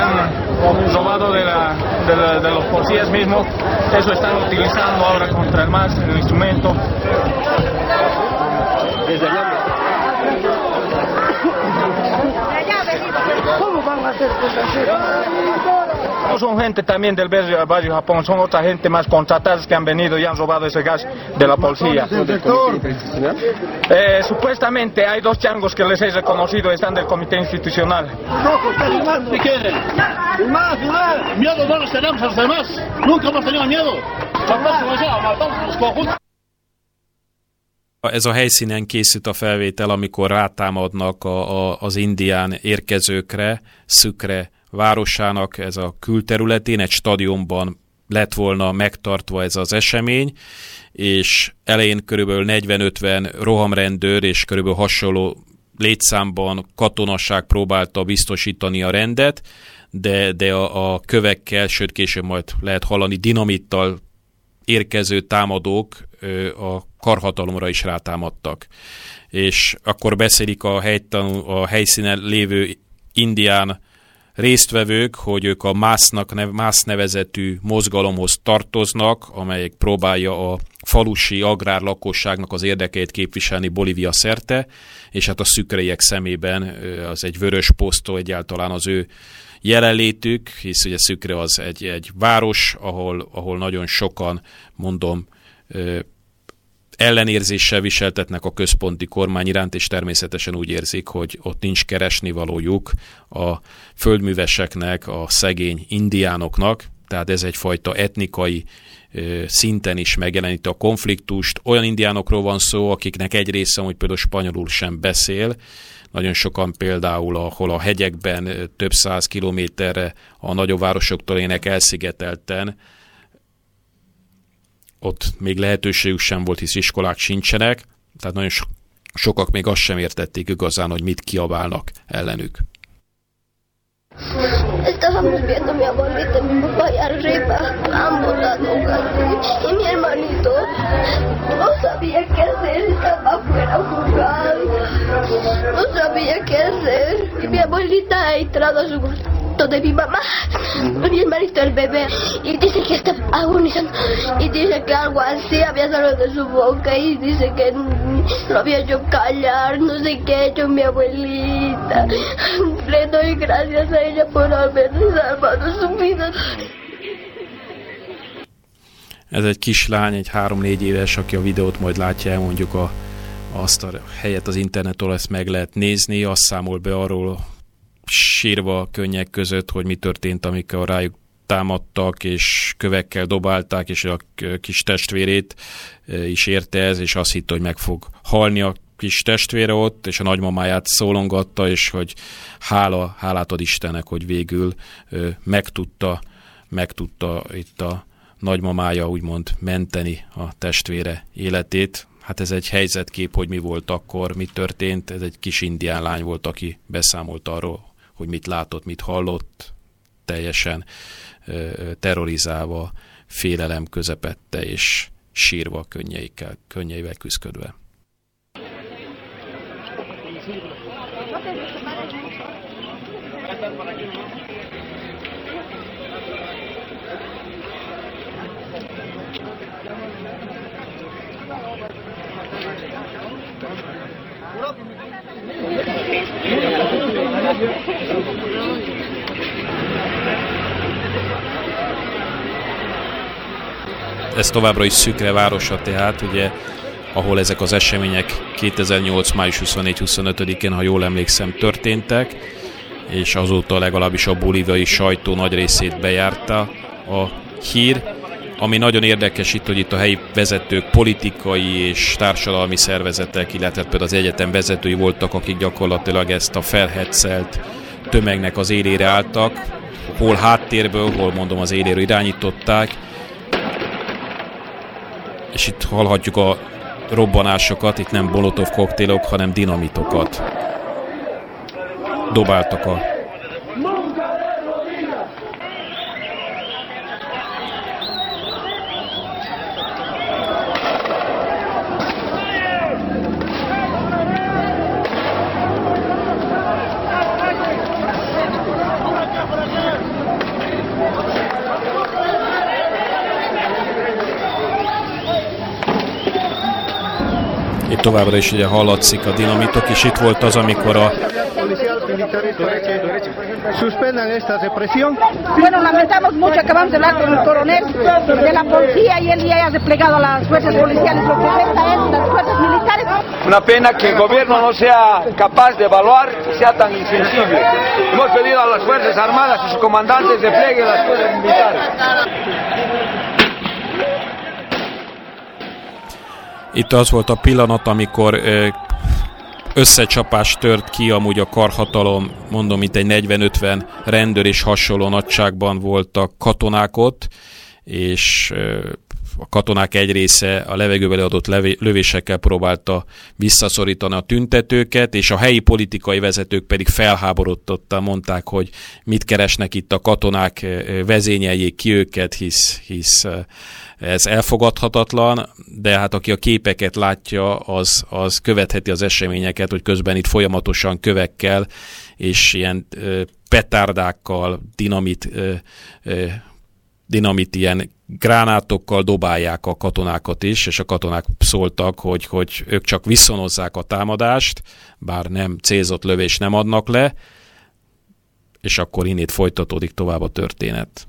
[SPEAKER 11] El robado de la de, de los policías mismos, eso están utilizando ahora contra el MAS, el instrumento. Desde ¿Cómo van a hacer cosas No son gente también del barrio, Japón, son otra gente más contratadas que han venido y han robado ese gas de la policía. Eh, supuestamente hay dos changos que les he reconocido, están del comité institucional.
[SPEAKER 12] ¿Qué quieren? Más, más. Miedo no los tenemos a los demás. Nunca hemos tenido miedo.
[SPEAKER 1] Ez a helyszínen készült a felvétel, amikor rátámadnak a, a, az indián érkezőkre, szükre városának ez a külterületén, egy stadionban lett volna megtartva ez az esemény, és elején körülbelül 40-50 rohamrendőr és körülbelül hasonló létszámban katonaság próbálta biztosítani a rendet, de, de a, a kövekkel, sőt később majd lehet hallani dinamittal érkező támadók a karhatalomra is rátámadtak. És akkor beszélik a, helytanú, a helyszínen lévő indián résztvevők, hogy ők a MÁSZ-nak, MÁSZ nevezetű mozgalomhoz tartoznak, amelyik próbálja a falusi agrár lakosságnak az érdekeit képviselni Bolívia szerte, és hát a szükreiek szemében az egy vörös posztó egyáltalán az ő jelenlétük, hisz ugye Szükre az egy, egy város, ahol, ahol nagyon sokan, mondom, ellenérzéssel viseltetnek a központi kormány iránt, és természetesen úgy érzik, hogy ott nincs keresni valójuk a földműveseknek, a szegény indiánoknak, tehát ez egyfajta etnikai szinten is megjeleníti a konfliktust. Olyan indiánokról van szó, akiknek egy része, hogy például spanyolul sem beszél, nagyon sokan például, ahol a hegyekben több száz kilométerre a nagyobb városoktól ének elszigetelten, ott még lehetőségük sem volt, hisz iskolák sincsenek, tehát nagyon sokak még azt sem értették igazán, hogy mit kiabálnak ellenük.
[SPEAKER 13] Viendo a mi abuelita y mi papá allá arriba, ambos ahogados. Y mi hermanito no sabía qué hacer, estaba afuera jugando. No sabía qué hacer. Y mi abuelita ha a su de mi mamá, mi hermanito el bebé, y dice que está agonizando. Y dice que algo así había salido de su boca y dice que lo había hecho callar, no sé qué ha hecho mi abuelita. Le doy gracias a ella por haberme salvado su vida.
[SPEAKER 1] Ez egy kislány, egy három-négy éves, aki a videót majd látja, elmondjuk a, azt a helyet az internetről, ezt meg lehet nézni, azt számol be arról sírva könnyek között, hogy mi történt, amikor rájuk támadtak, és kövekkel dobálták, és a kis testvérét is érte ez, és azt hitte, hogy meg fog halni a kis testvére ott, és a nagymamáját szólongatta, és hogy hála, hálát ad Istennek, hogy végül megtudta, megtudta itt a nagymamája úgymond menteni a testvére életét. Hát ez egy helyzetkép, hogy mi volt akkor, mi történt. Ez egy kis indián lány volt, aki beszámolt arról, hogy mit látott, mit hallott, teljesen terrorizálva, félelem közepette és sírva könnyeikkel, könnyeivel küzdködve. Ez továbbra is szükre városa, tehát ugye ahol ezek az események 2008. május 24-25-én, ha jól emlékszem, történtek, és azóta legalábbis a bolíviai sajtó nagy részét bejárta a hír, ami nagyon érdekes itt, hogy itt a helyi vezetők, politikai és társadalmi szervezetek, illetve például az egyetem vezetői voltak, akik gyakorlatilag ezt a felhetszelt tömegnek az élére álltak, hol háttérből, hol mondom az éléről irányították, és itt hallhatjuk a robbanásokat, itt nem bolotov koktélok, hanem dinamitokat. Dobáltak a továbbra is ugye hallatszik a dinamitok, és itt volt az, amikor a
[SPEAKER 14] suspendan esta represión. Bueno, lamentamos mucho, acabamos de hablar con el coronel de la policía y él ya ha desplegado a las fuerzas policiales, lo que resta es las fuerzas militares.
[SPEAKER 15] Una pena que el gobierno no sea capaz de evaluar y sea tan insensible. Hemos pedido a las Fuerzas Armadas y sus comandantes desplieguen las fuerzas militares.
[SPEAKER 1] Itt az volt a pillanat, amikor összecsapás tört ki, amúgy a karhatalom, mondom, itt egy 40-50 rendőr és hasonló nagyságban voltak katonák ott, és a katonák egy része a levegőbe adott lövésekkel próbálta visszaszorítani a tüntetőket, és a helyi politikai vezetők pedig felháborodottan mondták, hogy mit keresnek itt a katonák, vezényeljék ki őket, hisz, hisz ez elfogadhatatlan, de hát aki a képeket látja, az, az követheti az eseményeket, hogy közben itt folyamatosan kövekkel és ilyen petárdákkal, dinamit, dinamit ilyen gránátokkal dobálják a katonákat is, és a katonák szóltak, hogy, hogy ők csak viszonozzák a támadást, bár nem célzott lövés nem adnak le, és akkor innét folytatódik tovább a történet.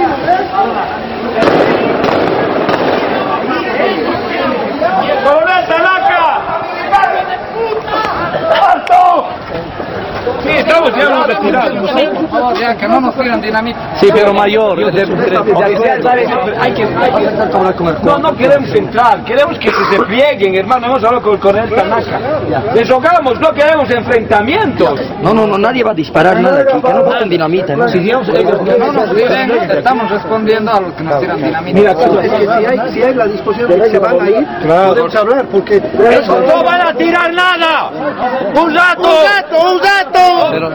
[SPEAKER 9] no nos tiran dinamita.
[SPEAKER 15] Sí, pero mayor. Hay que, No, no queremos entrar, queremos que se desplieguen, hermano. Hemos hablado con el coronel Tanaka. Deshogamos, no queremos enfrentamientos.
[SPEAKER 16] No, no, no, nadie va a disparar nada aquí, que no boten dinamita. ¿no?
[SPEAKER 15] Si digamos, ellos
[SPEAKER 9] Que no nos tiren, estamos respondiendo a los que nos tiran dinamita.
[SPEAKER 16] Mira, es que si hay, si hay la disposición de que se van a ir, podemos hablar, porque...
[SPEAKER 15] ¡Eso no van a tirar nada! ¡Un dato! ¡Un dato! ¡Un dato!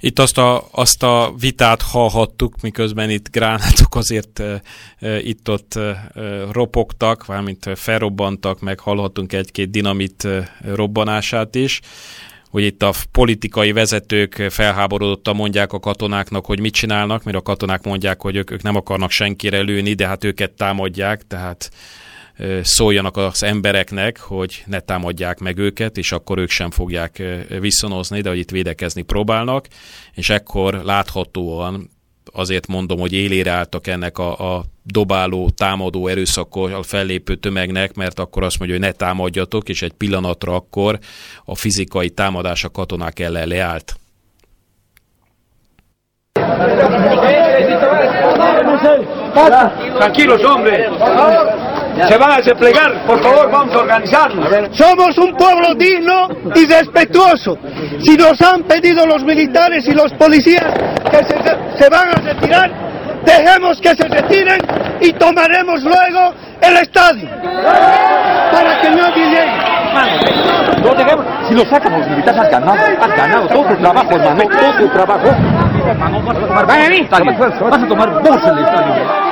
[SPEAKER 1] Itt azt a, azt a vitát hallhattuk, miközben itt gránátok azért e, e, itt-ott e, ropogtak, valamint felrobbantak, meg hallhattunk egy-két dinamit robbanását is hogy itt a politikai vezetők felháborodottan mondják a katonáknak, hogy mit csinálnak, mert a katonák mondják, hogy ők, ők nem akarnak senkire lőni, de hát őket támadják, tehát szóljanak az embereknek, hogy ne támadják meg őket, és akkor ők sem fogják viszonozni, de hogy itt védekezni próbálnak, és ekkor láthatóan azért mondom, hogy élére álltak ennek a, a dobáló, támadó, erőszakkal fellépő tömegnek, mert akkor azt mondja, hogy ne támadjatok, és egy pillanatra akkor a fizikai támadás a katonák ellen leállt.
[SPEAKER 15] Tranquilos, hombre. Se van a desplegar, por favor, vamos a organizarnos.
[SPEAKER 17] Somos un pueblo digno y respetuoso. Si nos han pedido los militares y los policías que se, se van a retirar, dejemos que se retiren y tomaremos luego el estadio. Para que nadie llegue.
[SPEAKER 16] No dejemos, si lo sacamos los militares, has ganado, has ganado todo tu trabajo, hermano, todo tu trabajo. Vas a tomar
[SPEAKER 17] Ven a mí.
[SPEAKER 16] estadio, vas a tomar vos el estadio.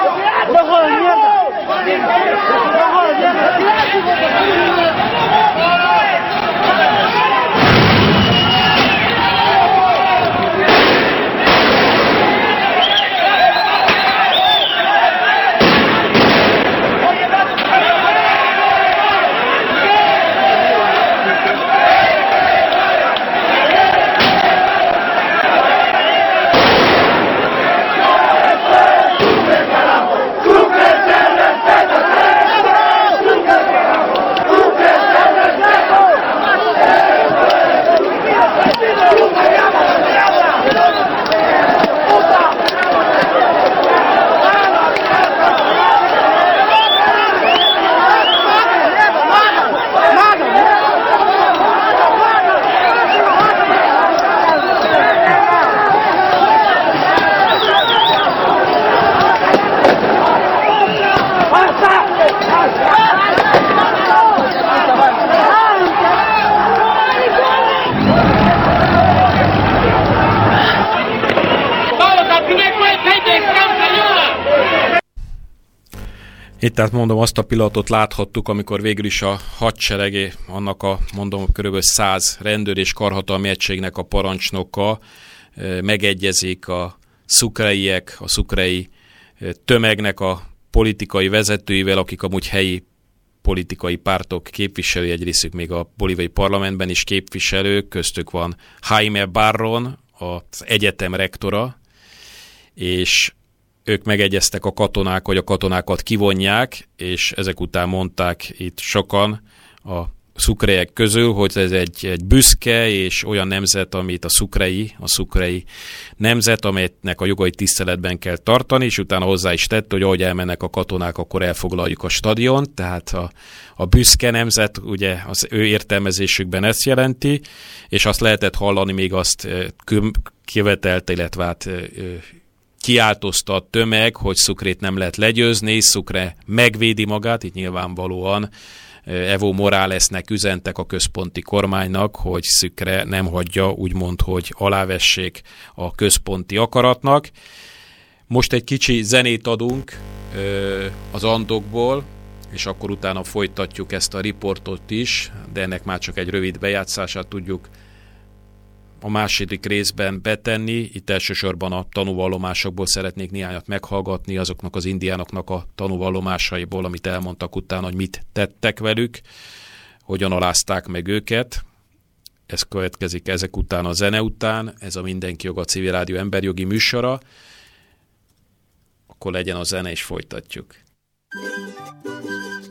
[SPEAKER 1] Itt tehát mondom, azt a pillanatot láthattuk, amikor végül is a hadseregé, annak a mondom kb. 100 rendőr és karhatalmi egységnek a parancsnoka megegyezik a szukreiek, a szukrei tömegnek a politikai vezetőivel, akik amúgy helyi politikai pártok képviselői, egy részük még a bolívai parlamentben is képviselők, köztük van Jaime Barron, az egyetem rektora, és ők megegyeztek a katonák, hogy a katonákat kivonják, és ezek után mondták itt sokan a szukreiek közül, hogy ez egy, egy büszke és olyan nemzet, amit a szukrei, a szukrei nemzet, amelynek a jogai tiszteletben kell tartani, és utána hozzá is tett, hogy ahogy elmennek a katonák, akkor elfoglaljuk a stadiont, tehát a, a büszke nemzet, ugye az ő értelmezésükben ezt jelenti, és azt lehetett hallani még azt kivetelte, illetve hát kiáltozta a tömeg, hogy Szukrét nem lehet legyőzni, Szukre megvédi magát, itt nyilvánvalóan Evo Moralesnek üzentek a központi kormánynak, hogy Szükre nem hagyja úgymond, hogy alávessék a központi akaratnak. Most egy kicsi zenét adunk az andokból, és akkor utána folytatjuk ezt a riportot is, de ennek már csak egy rövid bejátszását tudjuk a második részben betenni. Itt elsősorban a tanúvallomásokból szeretnék néhányat meghallgatni, azoknak az indiánoknak a tanúvallomásaiból, amit elmondtak utána, hogy mit tettek velük, hogyan alázták meg őket. Ez következik ezek után a zene után, ez a Mindenki Joga Civil Rádió emberjogi műsora. Akkor legyen a zene, és folytatjuk. Thank you.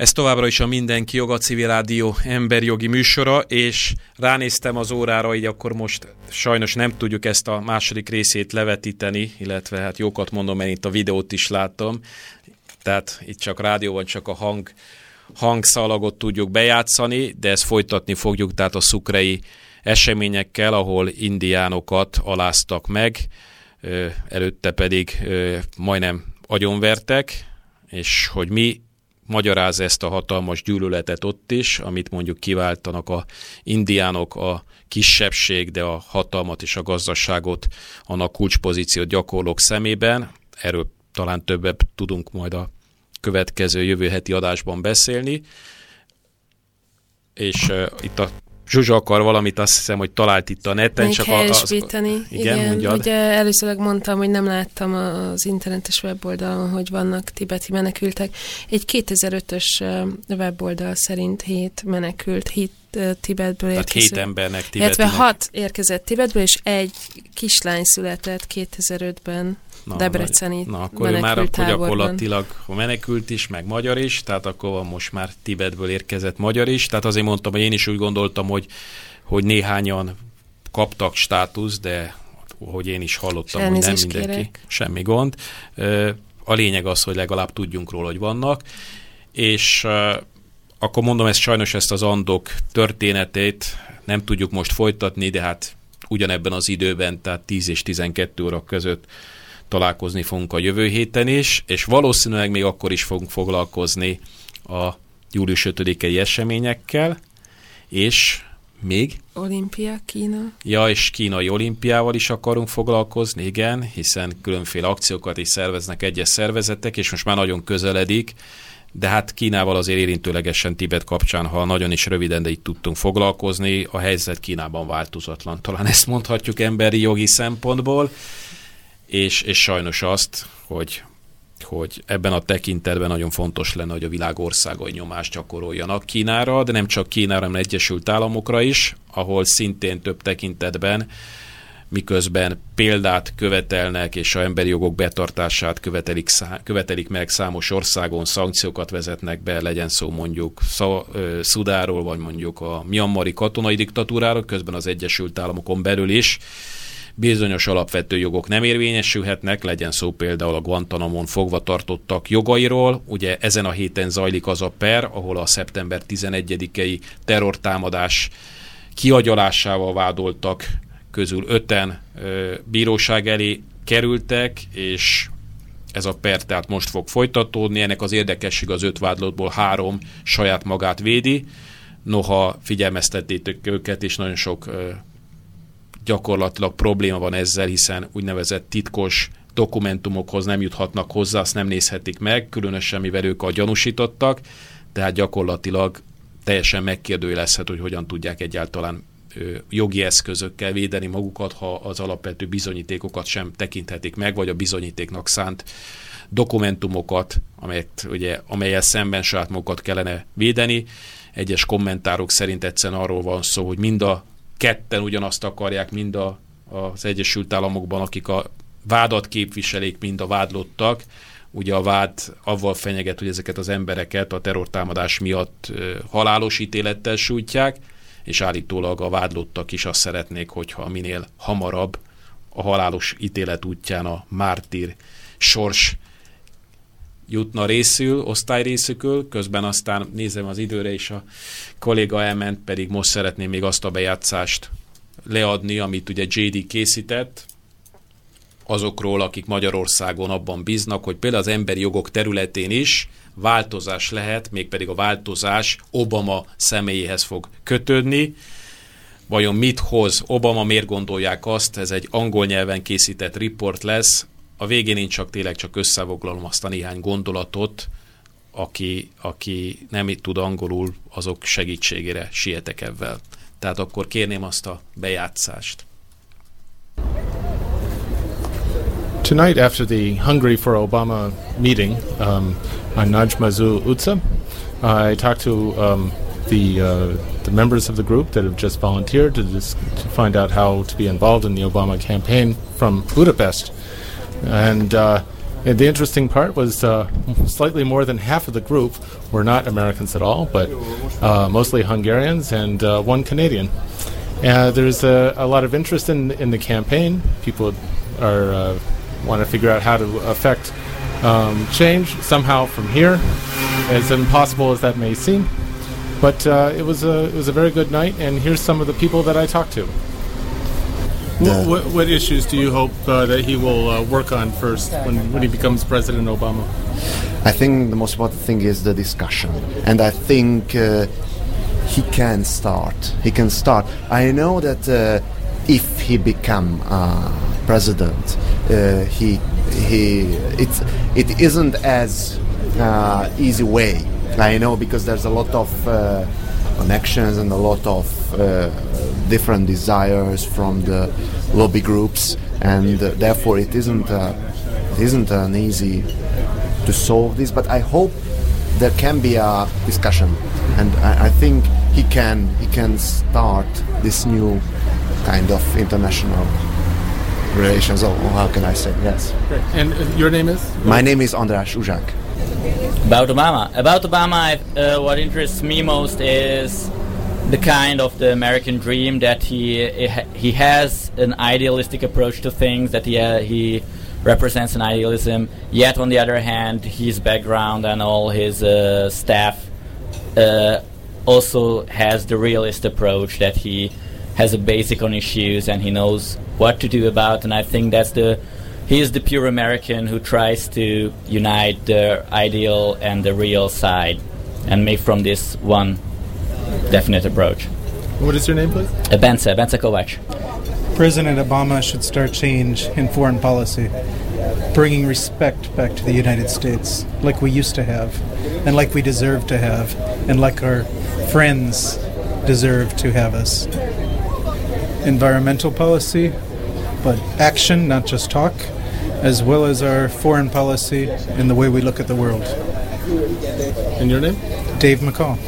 [SPEAKER 1] Ez továbbra is a Mindenki Joga Civil Rádió emberjogi műsora, és ránéztem az órára, így akkor most sajnos nem tudjuk ezt a második részét levetíteni, illetve hát jókat mondom, mert itt a videót is láttam, tehát itt csak rádióban csak a hang, hangszalagot tudjuk bejátszani, de ezt folytatni fogjuk, tehát a szukrei eseményekkel, ahol indiánokat aláztak meg, előtte pedig majdnem agyonvertek, és hogy mi magyaráz ezt a hatalmas gyűlöletet ott is, amit mondjuk kiváltanak a indiánok, a kisebbség, de a hatalmat és a gazdaságot, annak kulcspozíciót gyakorlók szemében. Erről talán többet tudunk majd a következő jövő heti adásban beszélni. És uh, itt a Zsuzsa akar valamit, azt hiszem, hogy talált itt a neten.
[SPEAKER 3] Még csak az, igen, igen
[SPEAKER 1] mondjad.
[SPEAKER 3] ugye először mondtam, hogy nem láttam az internetes weboldalon, hogy vannak tibeti menekültek. Egy 2005-ös weboldal szerint hét menekült, hét Tibetből
[SPEAKER 1] érkezett. Tehát hét embernek Tibetnek.
[SPEAKER 3] Illetve hat érkezett Tibetből, és egy kislány született 2005-ben. Na, Debreceni
[SPEAKER 1] Na, akkor ő már akkor gyakorlatilag menekült is, meg magyar is, tehát akkor van most már Tibetből érkezett magyar is, tehát azért mondtam, hogy én is úgy gondoltam, hogy, hogy néhányan kaptak státusz, de hogy én is hallottam, hogy nem mindenki. Kérek. Semmi gond. A lényeg az, hogy legalább tudjunk róla, hogy vannak. És akkor mondom, ezt sajnos ezt az andok történetét nem tudjuk most folytatni, de hát ugyanebben az időben, tehát 10 és 12 óra között találkozni fogunk a jövő héten is, és valószínűleg még akkor is fogunk foglalkozni a július 5-i eseményekkel, és még?
[SPEAKER 3] Olimpia, Kína.
[SPEAKER 1] Ja, és kínai olimpiával is akarunk foglalkozni, igen, hiszen különféle akciókat is szerveznek egyes szervezetek, és most már nagyon közeledik, de hát Kínával azért érintőlegesen Tibet kapcsán, ha nagyon is röviden, de itt tudtunk foglalkozni, a helyzet Kínában változatlan. Talán ezt mondhatjuk emberi jogi szempontból és, és sajnos azt, hogy hogy ebben a tekintetben nagyon fontos lenne, hogy a világ országai nyomást gyakoroljanak Kínára, de nem csak Kínára, hanem Egyesült Államokra is, ahol szintén több tekintetben miközben példát követelnek, és a emberi jogok betartását követelik, szá- követelik meg számos országon, szankciókat vezetnek be, legyen szó mondjuk Szudáról, vagy mondjuk a Myanmari katonai diktatúráról, közben az Egyesült Államokon belül is bizonyos alapvető jogok nem érvényesülhetnek, legyen szó például a Guantanamon fogva tartottak jogairól. Ugye ezen a héten zajlik az a per, ahol a szeptember 11-i terrortámadás kiagyalásával vádoltak közül öten ö, bíróság elé kerültek, és ez a per tehát most fog folytatódni. Ennek az érdekesség az öt vádlottból három saját magát védi, noha figyelmeztették őket, és nagyon sok gyakorlatilag probléma van ezzel, hiszen úgynevezett titkos dokumentumokhoz nem juthatnak hozzá, azt nem nézhetik meg, különösen mivel ők a gyanúsítottak, tehát gyakorlatilag teljesen megkérdőjelezhet, hogy hogyan tudják egyáltalán jogi eszközökkel védeni magukat, ha az alapvető bizonyítékokat sem tekinthetik meg, vagy a bizonyítéknak szánt dokumentumokat, amelyet, ugye, amelyel szemben saját magukat kellene védeni. Egyes kommentárok szerint egyszerűen arról van szó, hogy mind a ketten ugyanazt akarják, mind a, az Egyesült Államokban, akik a vádat képviselik, mind a vádlottak. Ugye a vád avval fenyeget, hogy ezeket az embereket a terrortámadás miatt halálos ítélettel sújtják, és állítólag a vádlottak is azt szeretnék, hogyha minél hamarabb a halálos ítélet útján a mártír sors jutna részül, osztály részükül, közben aztán nézem az időre, és a kolléga elment, pedig most szeretném még azt a bejátszást leadni, amit ugye JD készített, azokról, akik Magyarországon abban bíznak, hogy például az emberi jogok területén is változás lehet, mégpedig a változás Obama személyéhez fog kötődni. Vajon mit hoz Obama, miért gondolják azt, ez egy angol nyelven készített riport lesz, a végén én csak tényleg csak összevoglalom azt a néhány gondolatot, aki, aki nem itt tud angolul, azok segítségére sietek ebben. Tehát akkor kérném azt a bejátszást.
[SPEAKER 18] Tonight, after the Hungary for Obama meeting um, on Najma Utsa, I talked to um, the uh, the members of the group that have just volunteered to, just, to find out how to be involved in the Obama campaign from Budapest. And, uh, the interesting part was uh, slightly more than half of the group were not Americans at all, but uh, mostly Hungarians and uh, one Canadian. And there's a, a, lot of interest in, in the campaign. People are uh, want to figure out how to affect um, change somehow from here, as impossible as that may seem. But uh, it was a it was a very good night, and here's some of the people that I talked to. What, what, what, issues do you hope uh, that he will uh, work on first when, when he becomes President Obama?
[SPEAKER 19] I think the most important thing is the discussion, and I think uh, he can start. He can start. I know that uh, if he become uh, president, uh, he he it's it isn't as easy way. I know because there's a lot of connections and a lot of uh, different desires from the lobby groups, and uh, therefore it isn't uh, it isn't an easy to solve this. But I hope there can be a discussion, and I, I think he can he can start this new kind of international relations. Or how can I say yes?
[SPEAKER 18] Great. And your name is?
[SPEAKER 19] My name is András Uzsák.
[SPEAKER 20] About Obama. About Obama, uh, what interests me most is the kind of the American dream that he he has an idealistic approach to things that he uh, he represents an idealism. Yet on the other hand, his background and all his uh, staff uh, also has the realist approach that he has a basic on issues and he knows what to do about. And I think that's the he is the pure American who tries to unite the ideal and the real side and make from this one definite approach.
[SPEAKER 18] What is your name, please?
[SPEAKER 20] Bence, Bence Kovac.
[SPEAKER 21] President Obama should start change in foreign policy, bringing respect back to the United States, like we used to have, and like we deserve to have, and like our friends deserve to have us. Environmental policy, but action, not just talk as well as our foreign policy and the way we look at the world.
[SPEAKER 18] And your name?
[SPEAKER 21] Dave McCall.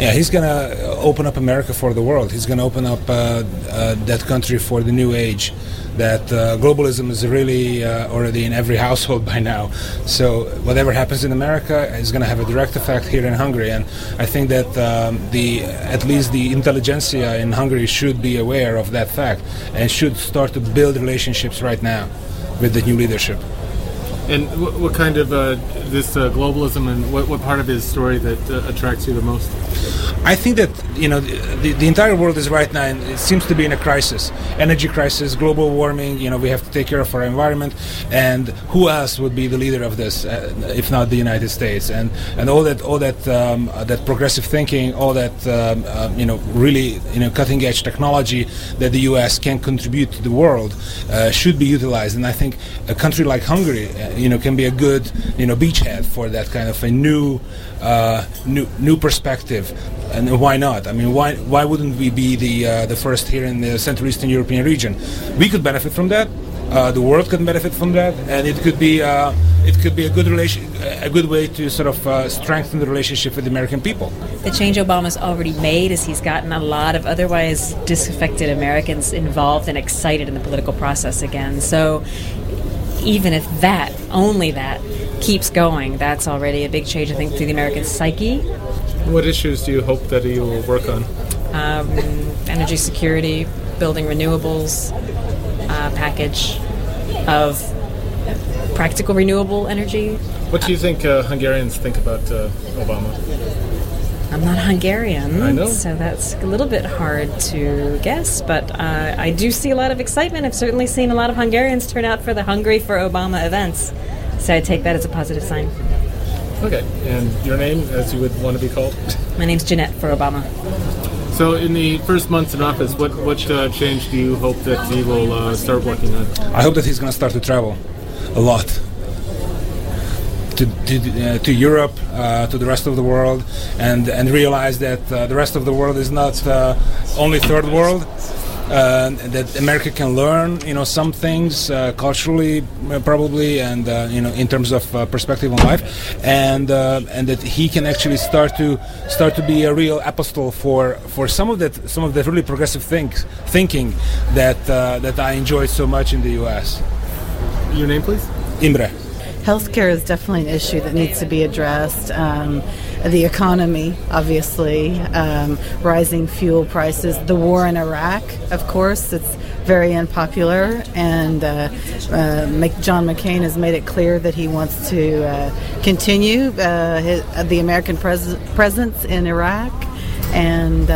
[SPEAKER 22] Yeah, he's going to open up America for the world. He's going to open up uh, uh, that country for the new age. That uh, globalism is really uh, already in every household by now. So whatever happens in America is going to have a direct effect here in Hungary. And I think that um, the at least the intelligentsia in Hungary should be aware of that fact and should start to build relationships right now with the new leadership.
[SPEAKER 18] And what, what kind of uh, this uh, globalism and what, what part of his story that uh, attracts you the most?
[SPEAKER 22] I think that you know the, the entire world is right now. and It seems to be in a crisis, energy crisis, global warming. You know we have to take care of our environment, and who else would be the leader of this uh, if not the United States? And and all that all that um, that progressive thinking, all that um, uh, you know really you know cutting edge technology that the U.S. can contribute to the world uh, should be utilized. And I think a country like Hungary, uh, you know, can be a good you know beachhead for that kind of a new uh, new new perspective. And why not? I mean, why why wouldn't we be the uh, the first here in the Central Eastern European region? We could benefit from that. Uh, the world could benefit from that, and it could be uh, it could be a good relation, a good way to sort of uh, strengthen the relationship with the American people.
[SPEAKER 23] The change Obama's already made is he's gotten a lot of otherwise disaffected Americans involved and excited in the political process again. So even if that, only that, keeps going, that's already a big change, I think, to the American psyche.
[SPEAKER 18] What issues do you hope that he will work on?
[SPEAKER 23] Um, energy security, building renewables, uh, package of practical renewable energy.
[SPEAKER 18] What do you think uh, Hungarians think about uh, Obama?
[SPEAKER 23] I'm not Hungarian,
[SPEAKER 18] I know.
[SPEAKER 23] so that's a little bit hard to guess. But uh, I do see a lot of excitement. I've certainly seen a lot of Hungarians turn out for the Hungry for Obama events, so I take that as a positive sign.
[SPEAKER 18] Okay, and your name, as you would want to be called?
[SPEAKER 23] My name's Jeanette for Obama.
[SPEAKER 18] So, in the first months in office, what what uh, change do you hope that he will uh, start working on?
[SPEAKER 22] I hope that he's going to start to travel a lot to to, uh, to Europe, uh, to the rest of the world, and and realize that uh, the rest of the world is not uh, only third world. Uh, that America can learn, you know, some things uh, culturally, uh, probably, and uh, you know, in terms of uh, perspective on life, and uh, and that he can actually start to start to be a real apostle for for some of that some of that really progressive things thinking that uh, that I enjoyed so much in the U.S.
[SPEAKER 18] Your name, please.
[SPEAKER 22] Imre.
[SPEAKER 24] Healthcare is definitely an issue that needs to be addressed. Um, the economy, obviously, um, rising fuel prices, the war in Iraq, of course, it's very unpopular. And uh, uh, John McCain has made it clear that he wants to uh, continue uh, his, uh, the American pres- presence in Iraq. And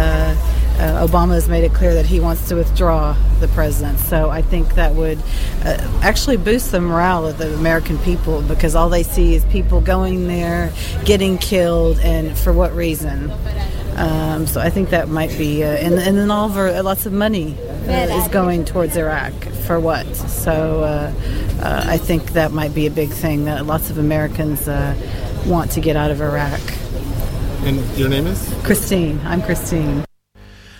[SPEAKER 24] uh, Obama has made it clear that he wants to withdraw the president. So I think that would uh, actually boost the morale of the American people because all they see is people going there, getting killed, and for what reason? Um, so I think that might be, uh, and, and then all of our, lots of money uh, is going towards Iraq for what? So uh, uh, I think that might be a big thing that lots of Americans uh, want to get out of Iraq.
[SPEAKER 18] And your name is?
[SPEAKER 24] Christine, I'm Christine.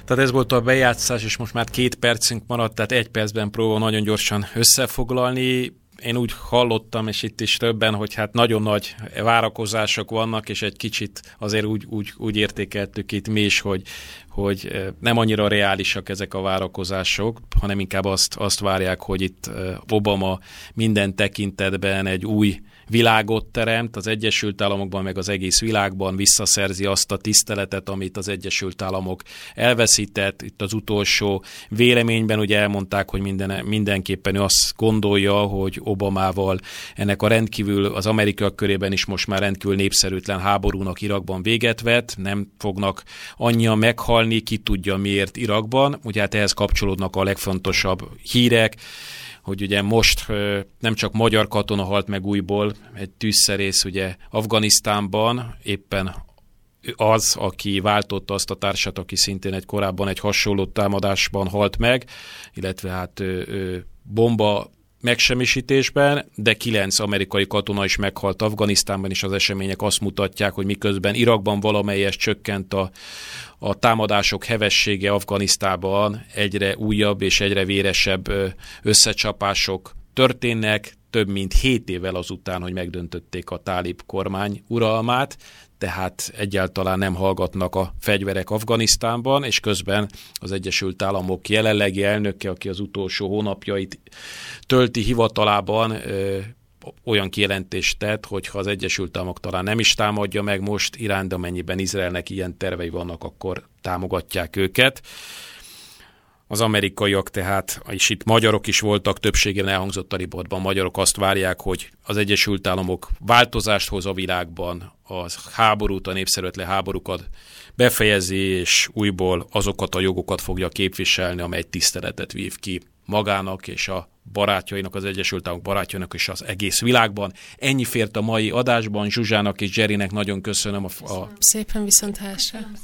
[SPEAKER 1] Tehát ez volt a bejátszás, és most már két percünk maradt, tehát egy percben próbál nagyon gyorsan összefoglalni. Én úgy hallottam, és itt is többen, hogy hát nagyon nagy várakozások vannak, és egy kicsit azért úgy, úgy, úgy értékeltük itt mi is, hogy, hogy eh, nem annyira reálisak ezek a várakozások, hanem inkább azt, azt várják, hogy itt eh, Obama minden tekintetben egy új világot teremt, az Egyesült Államokban, meg az egész világban visszaszerzi azt a tiszteletet, amit az Egyesült Államok elveszített. Itt az utolsó véleményben ugye elmondták, hogy minden, mindenképpen ő azt gondolja, hogy Obamával ennek a rendkívül, az amerikai körében is most már rendkívül népszerűtlen háborúnak Irakban véget vet, nem fognak annyian meghalni, ki tudja miért Irakban. Ugye hát ehhez kapcsolódnak a legfontosabb hírek, hogy ugye most nem csak magyar katona halt meg újból, egy tűzszerész ugye Afganisztánban éppen az, aki váltotta azt a társat, aki szintén egy korábban egy hasonló támadásban halt meg, illetve hát bomba megsemmisítésben, de kilenc amerikai katona is meghalt Afganisztánban, és az események azt mutatják, hogy miközben Irakban valamelyes csökkent a, a támadások hevessége Afganisztánban, egyre újabb és egyre véresebb összecsapások történnek, több mint 7 évvel azután, hogy megdöntötték a tálib kormány uralmát, tehát egyáltalán nem hallgatnak a fegyverek Afganisztánban, és közben az Egyesült Államok jelenlegi elnöke, aki az utolsó hónapjait tölti hivatalában, olyan kijelentést tett, hogy ha az Egyesült Államok talán nem is támadja meg most Irán, de amennyiben Izraelnek ilyen tervei vannak, akkor támogatják őket. Az amerikaiak tehát, és itt magyarok is voltak, többségében elhangzott a riportban, magyarok azt várják, hogy az Egyesült Államok változást hoz a világban, a háborút, a népszerűtlen háborúkat befejezi, és újból azokat a jogokat fogja képviselni, amely tiszteletet vív ki magának és a barátjainak, az Egyesült Államok barátjainak és az egész világban. Ennyi fért a mai adásban. Zsuzsának és Jerrynek nagyon köszönöm a, a,
[SPEAKER 3] Szépen viszont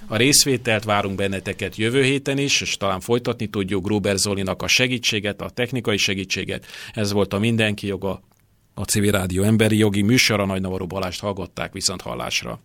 [SPEAKER 1] a részvételt, várunk benneteket jövő héten is, és talán folytatni tudjuk Gruber Zolinak a segítséget, a technikai segítséget. Ez volt a Mindenki Joga, a Civil Rádió emberi jogi műsora, Nagy Navaró Balást hallgatták viszont hallásra.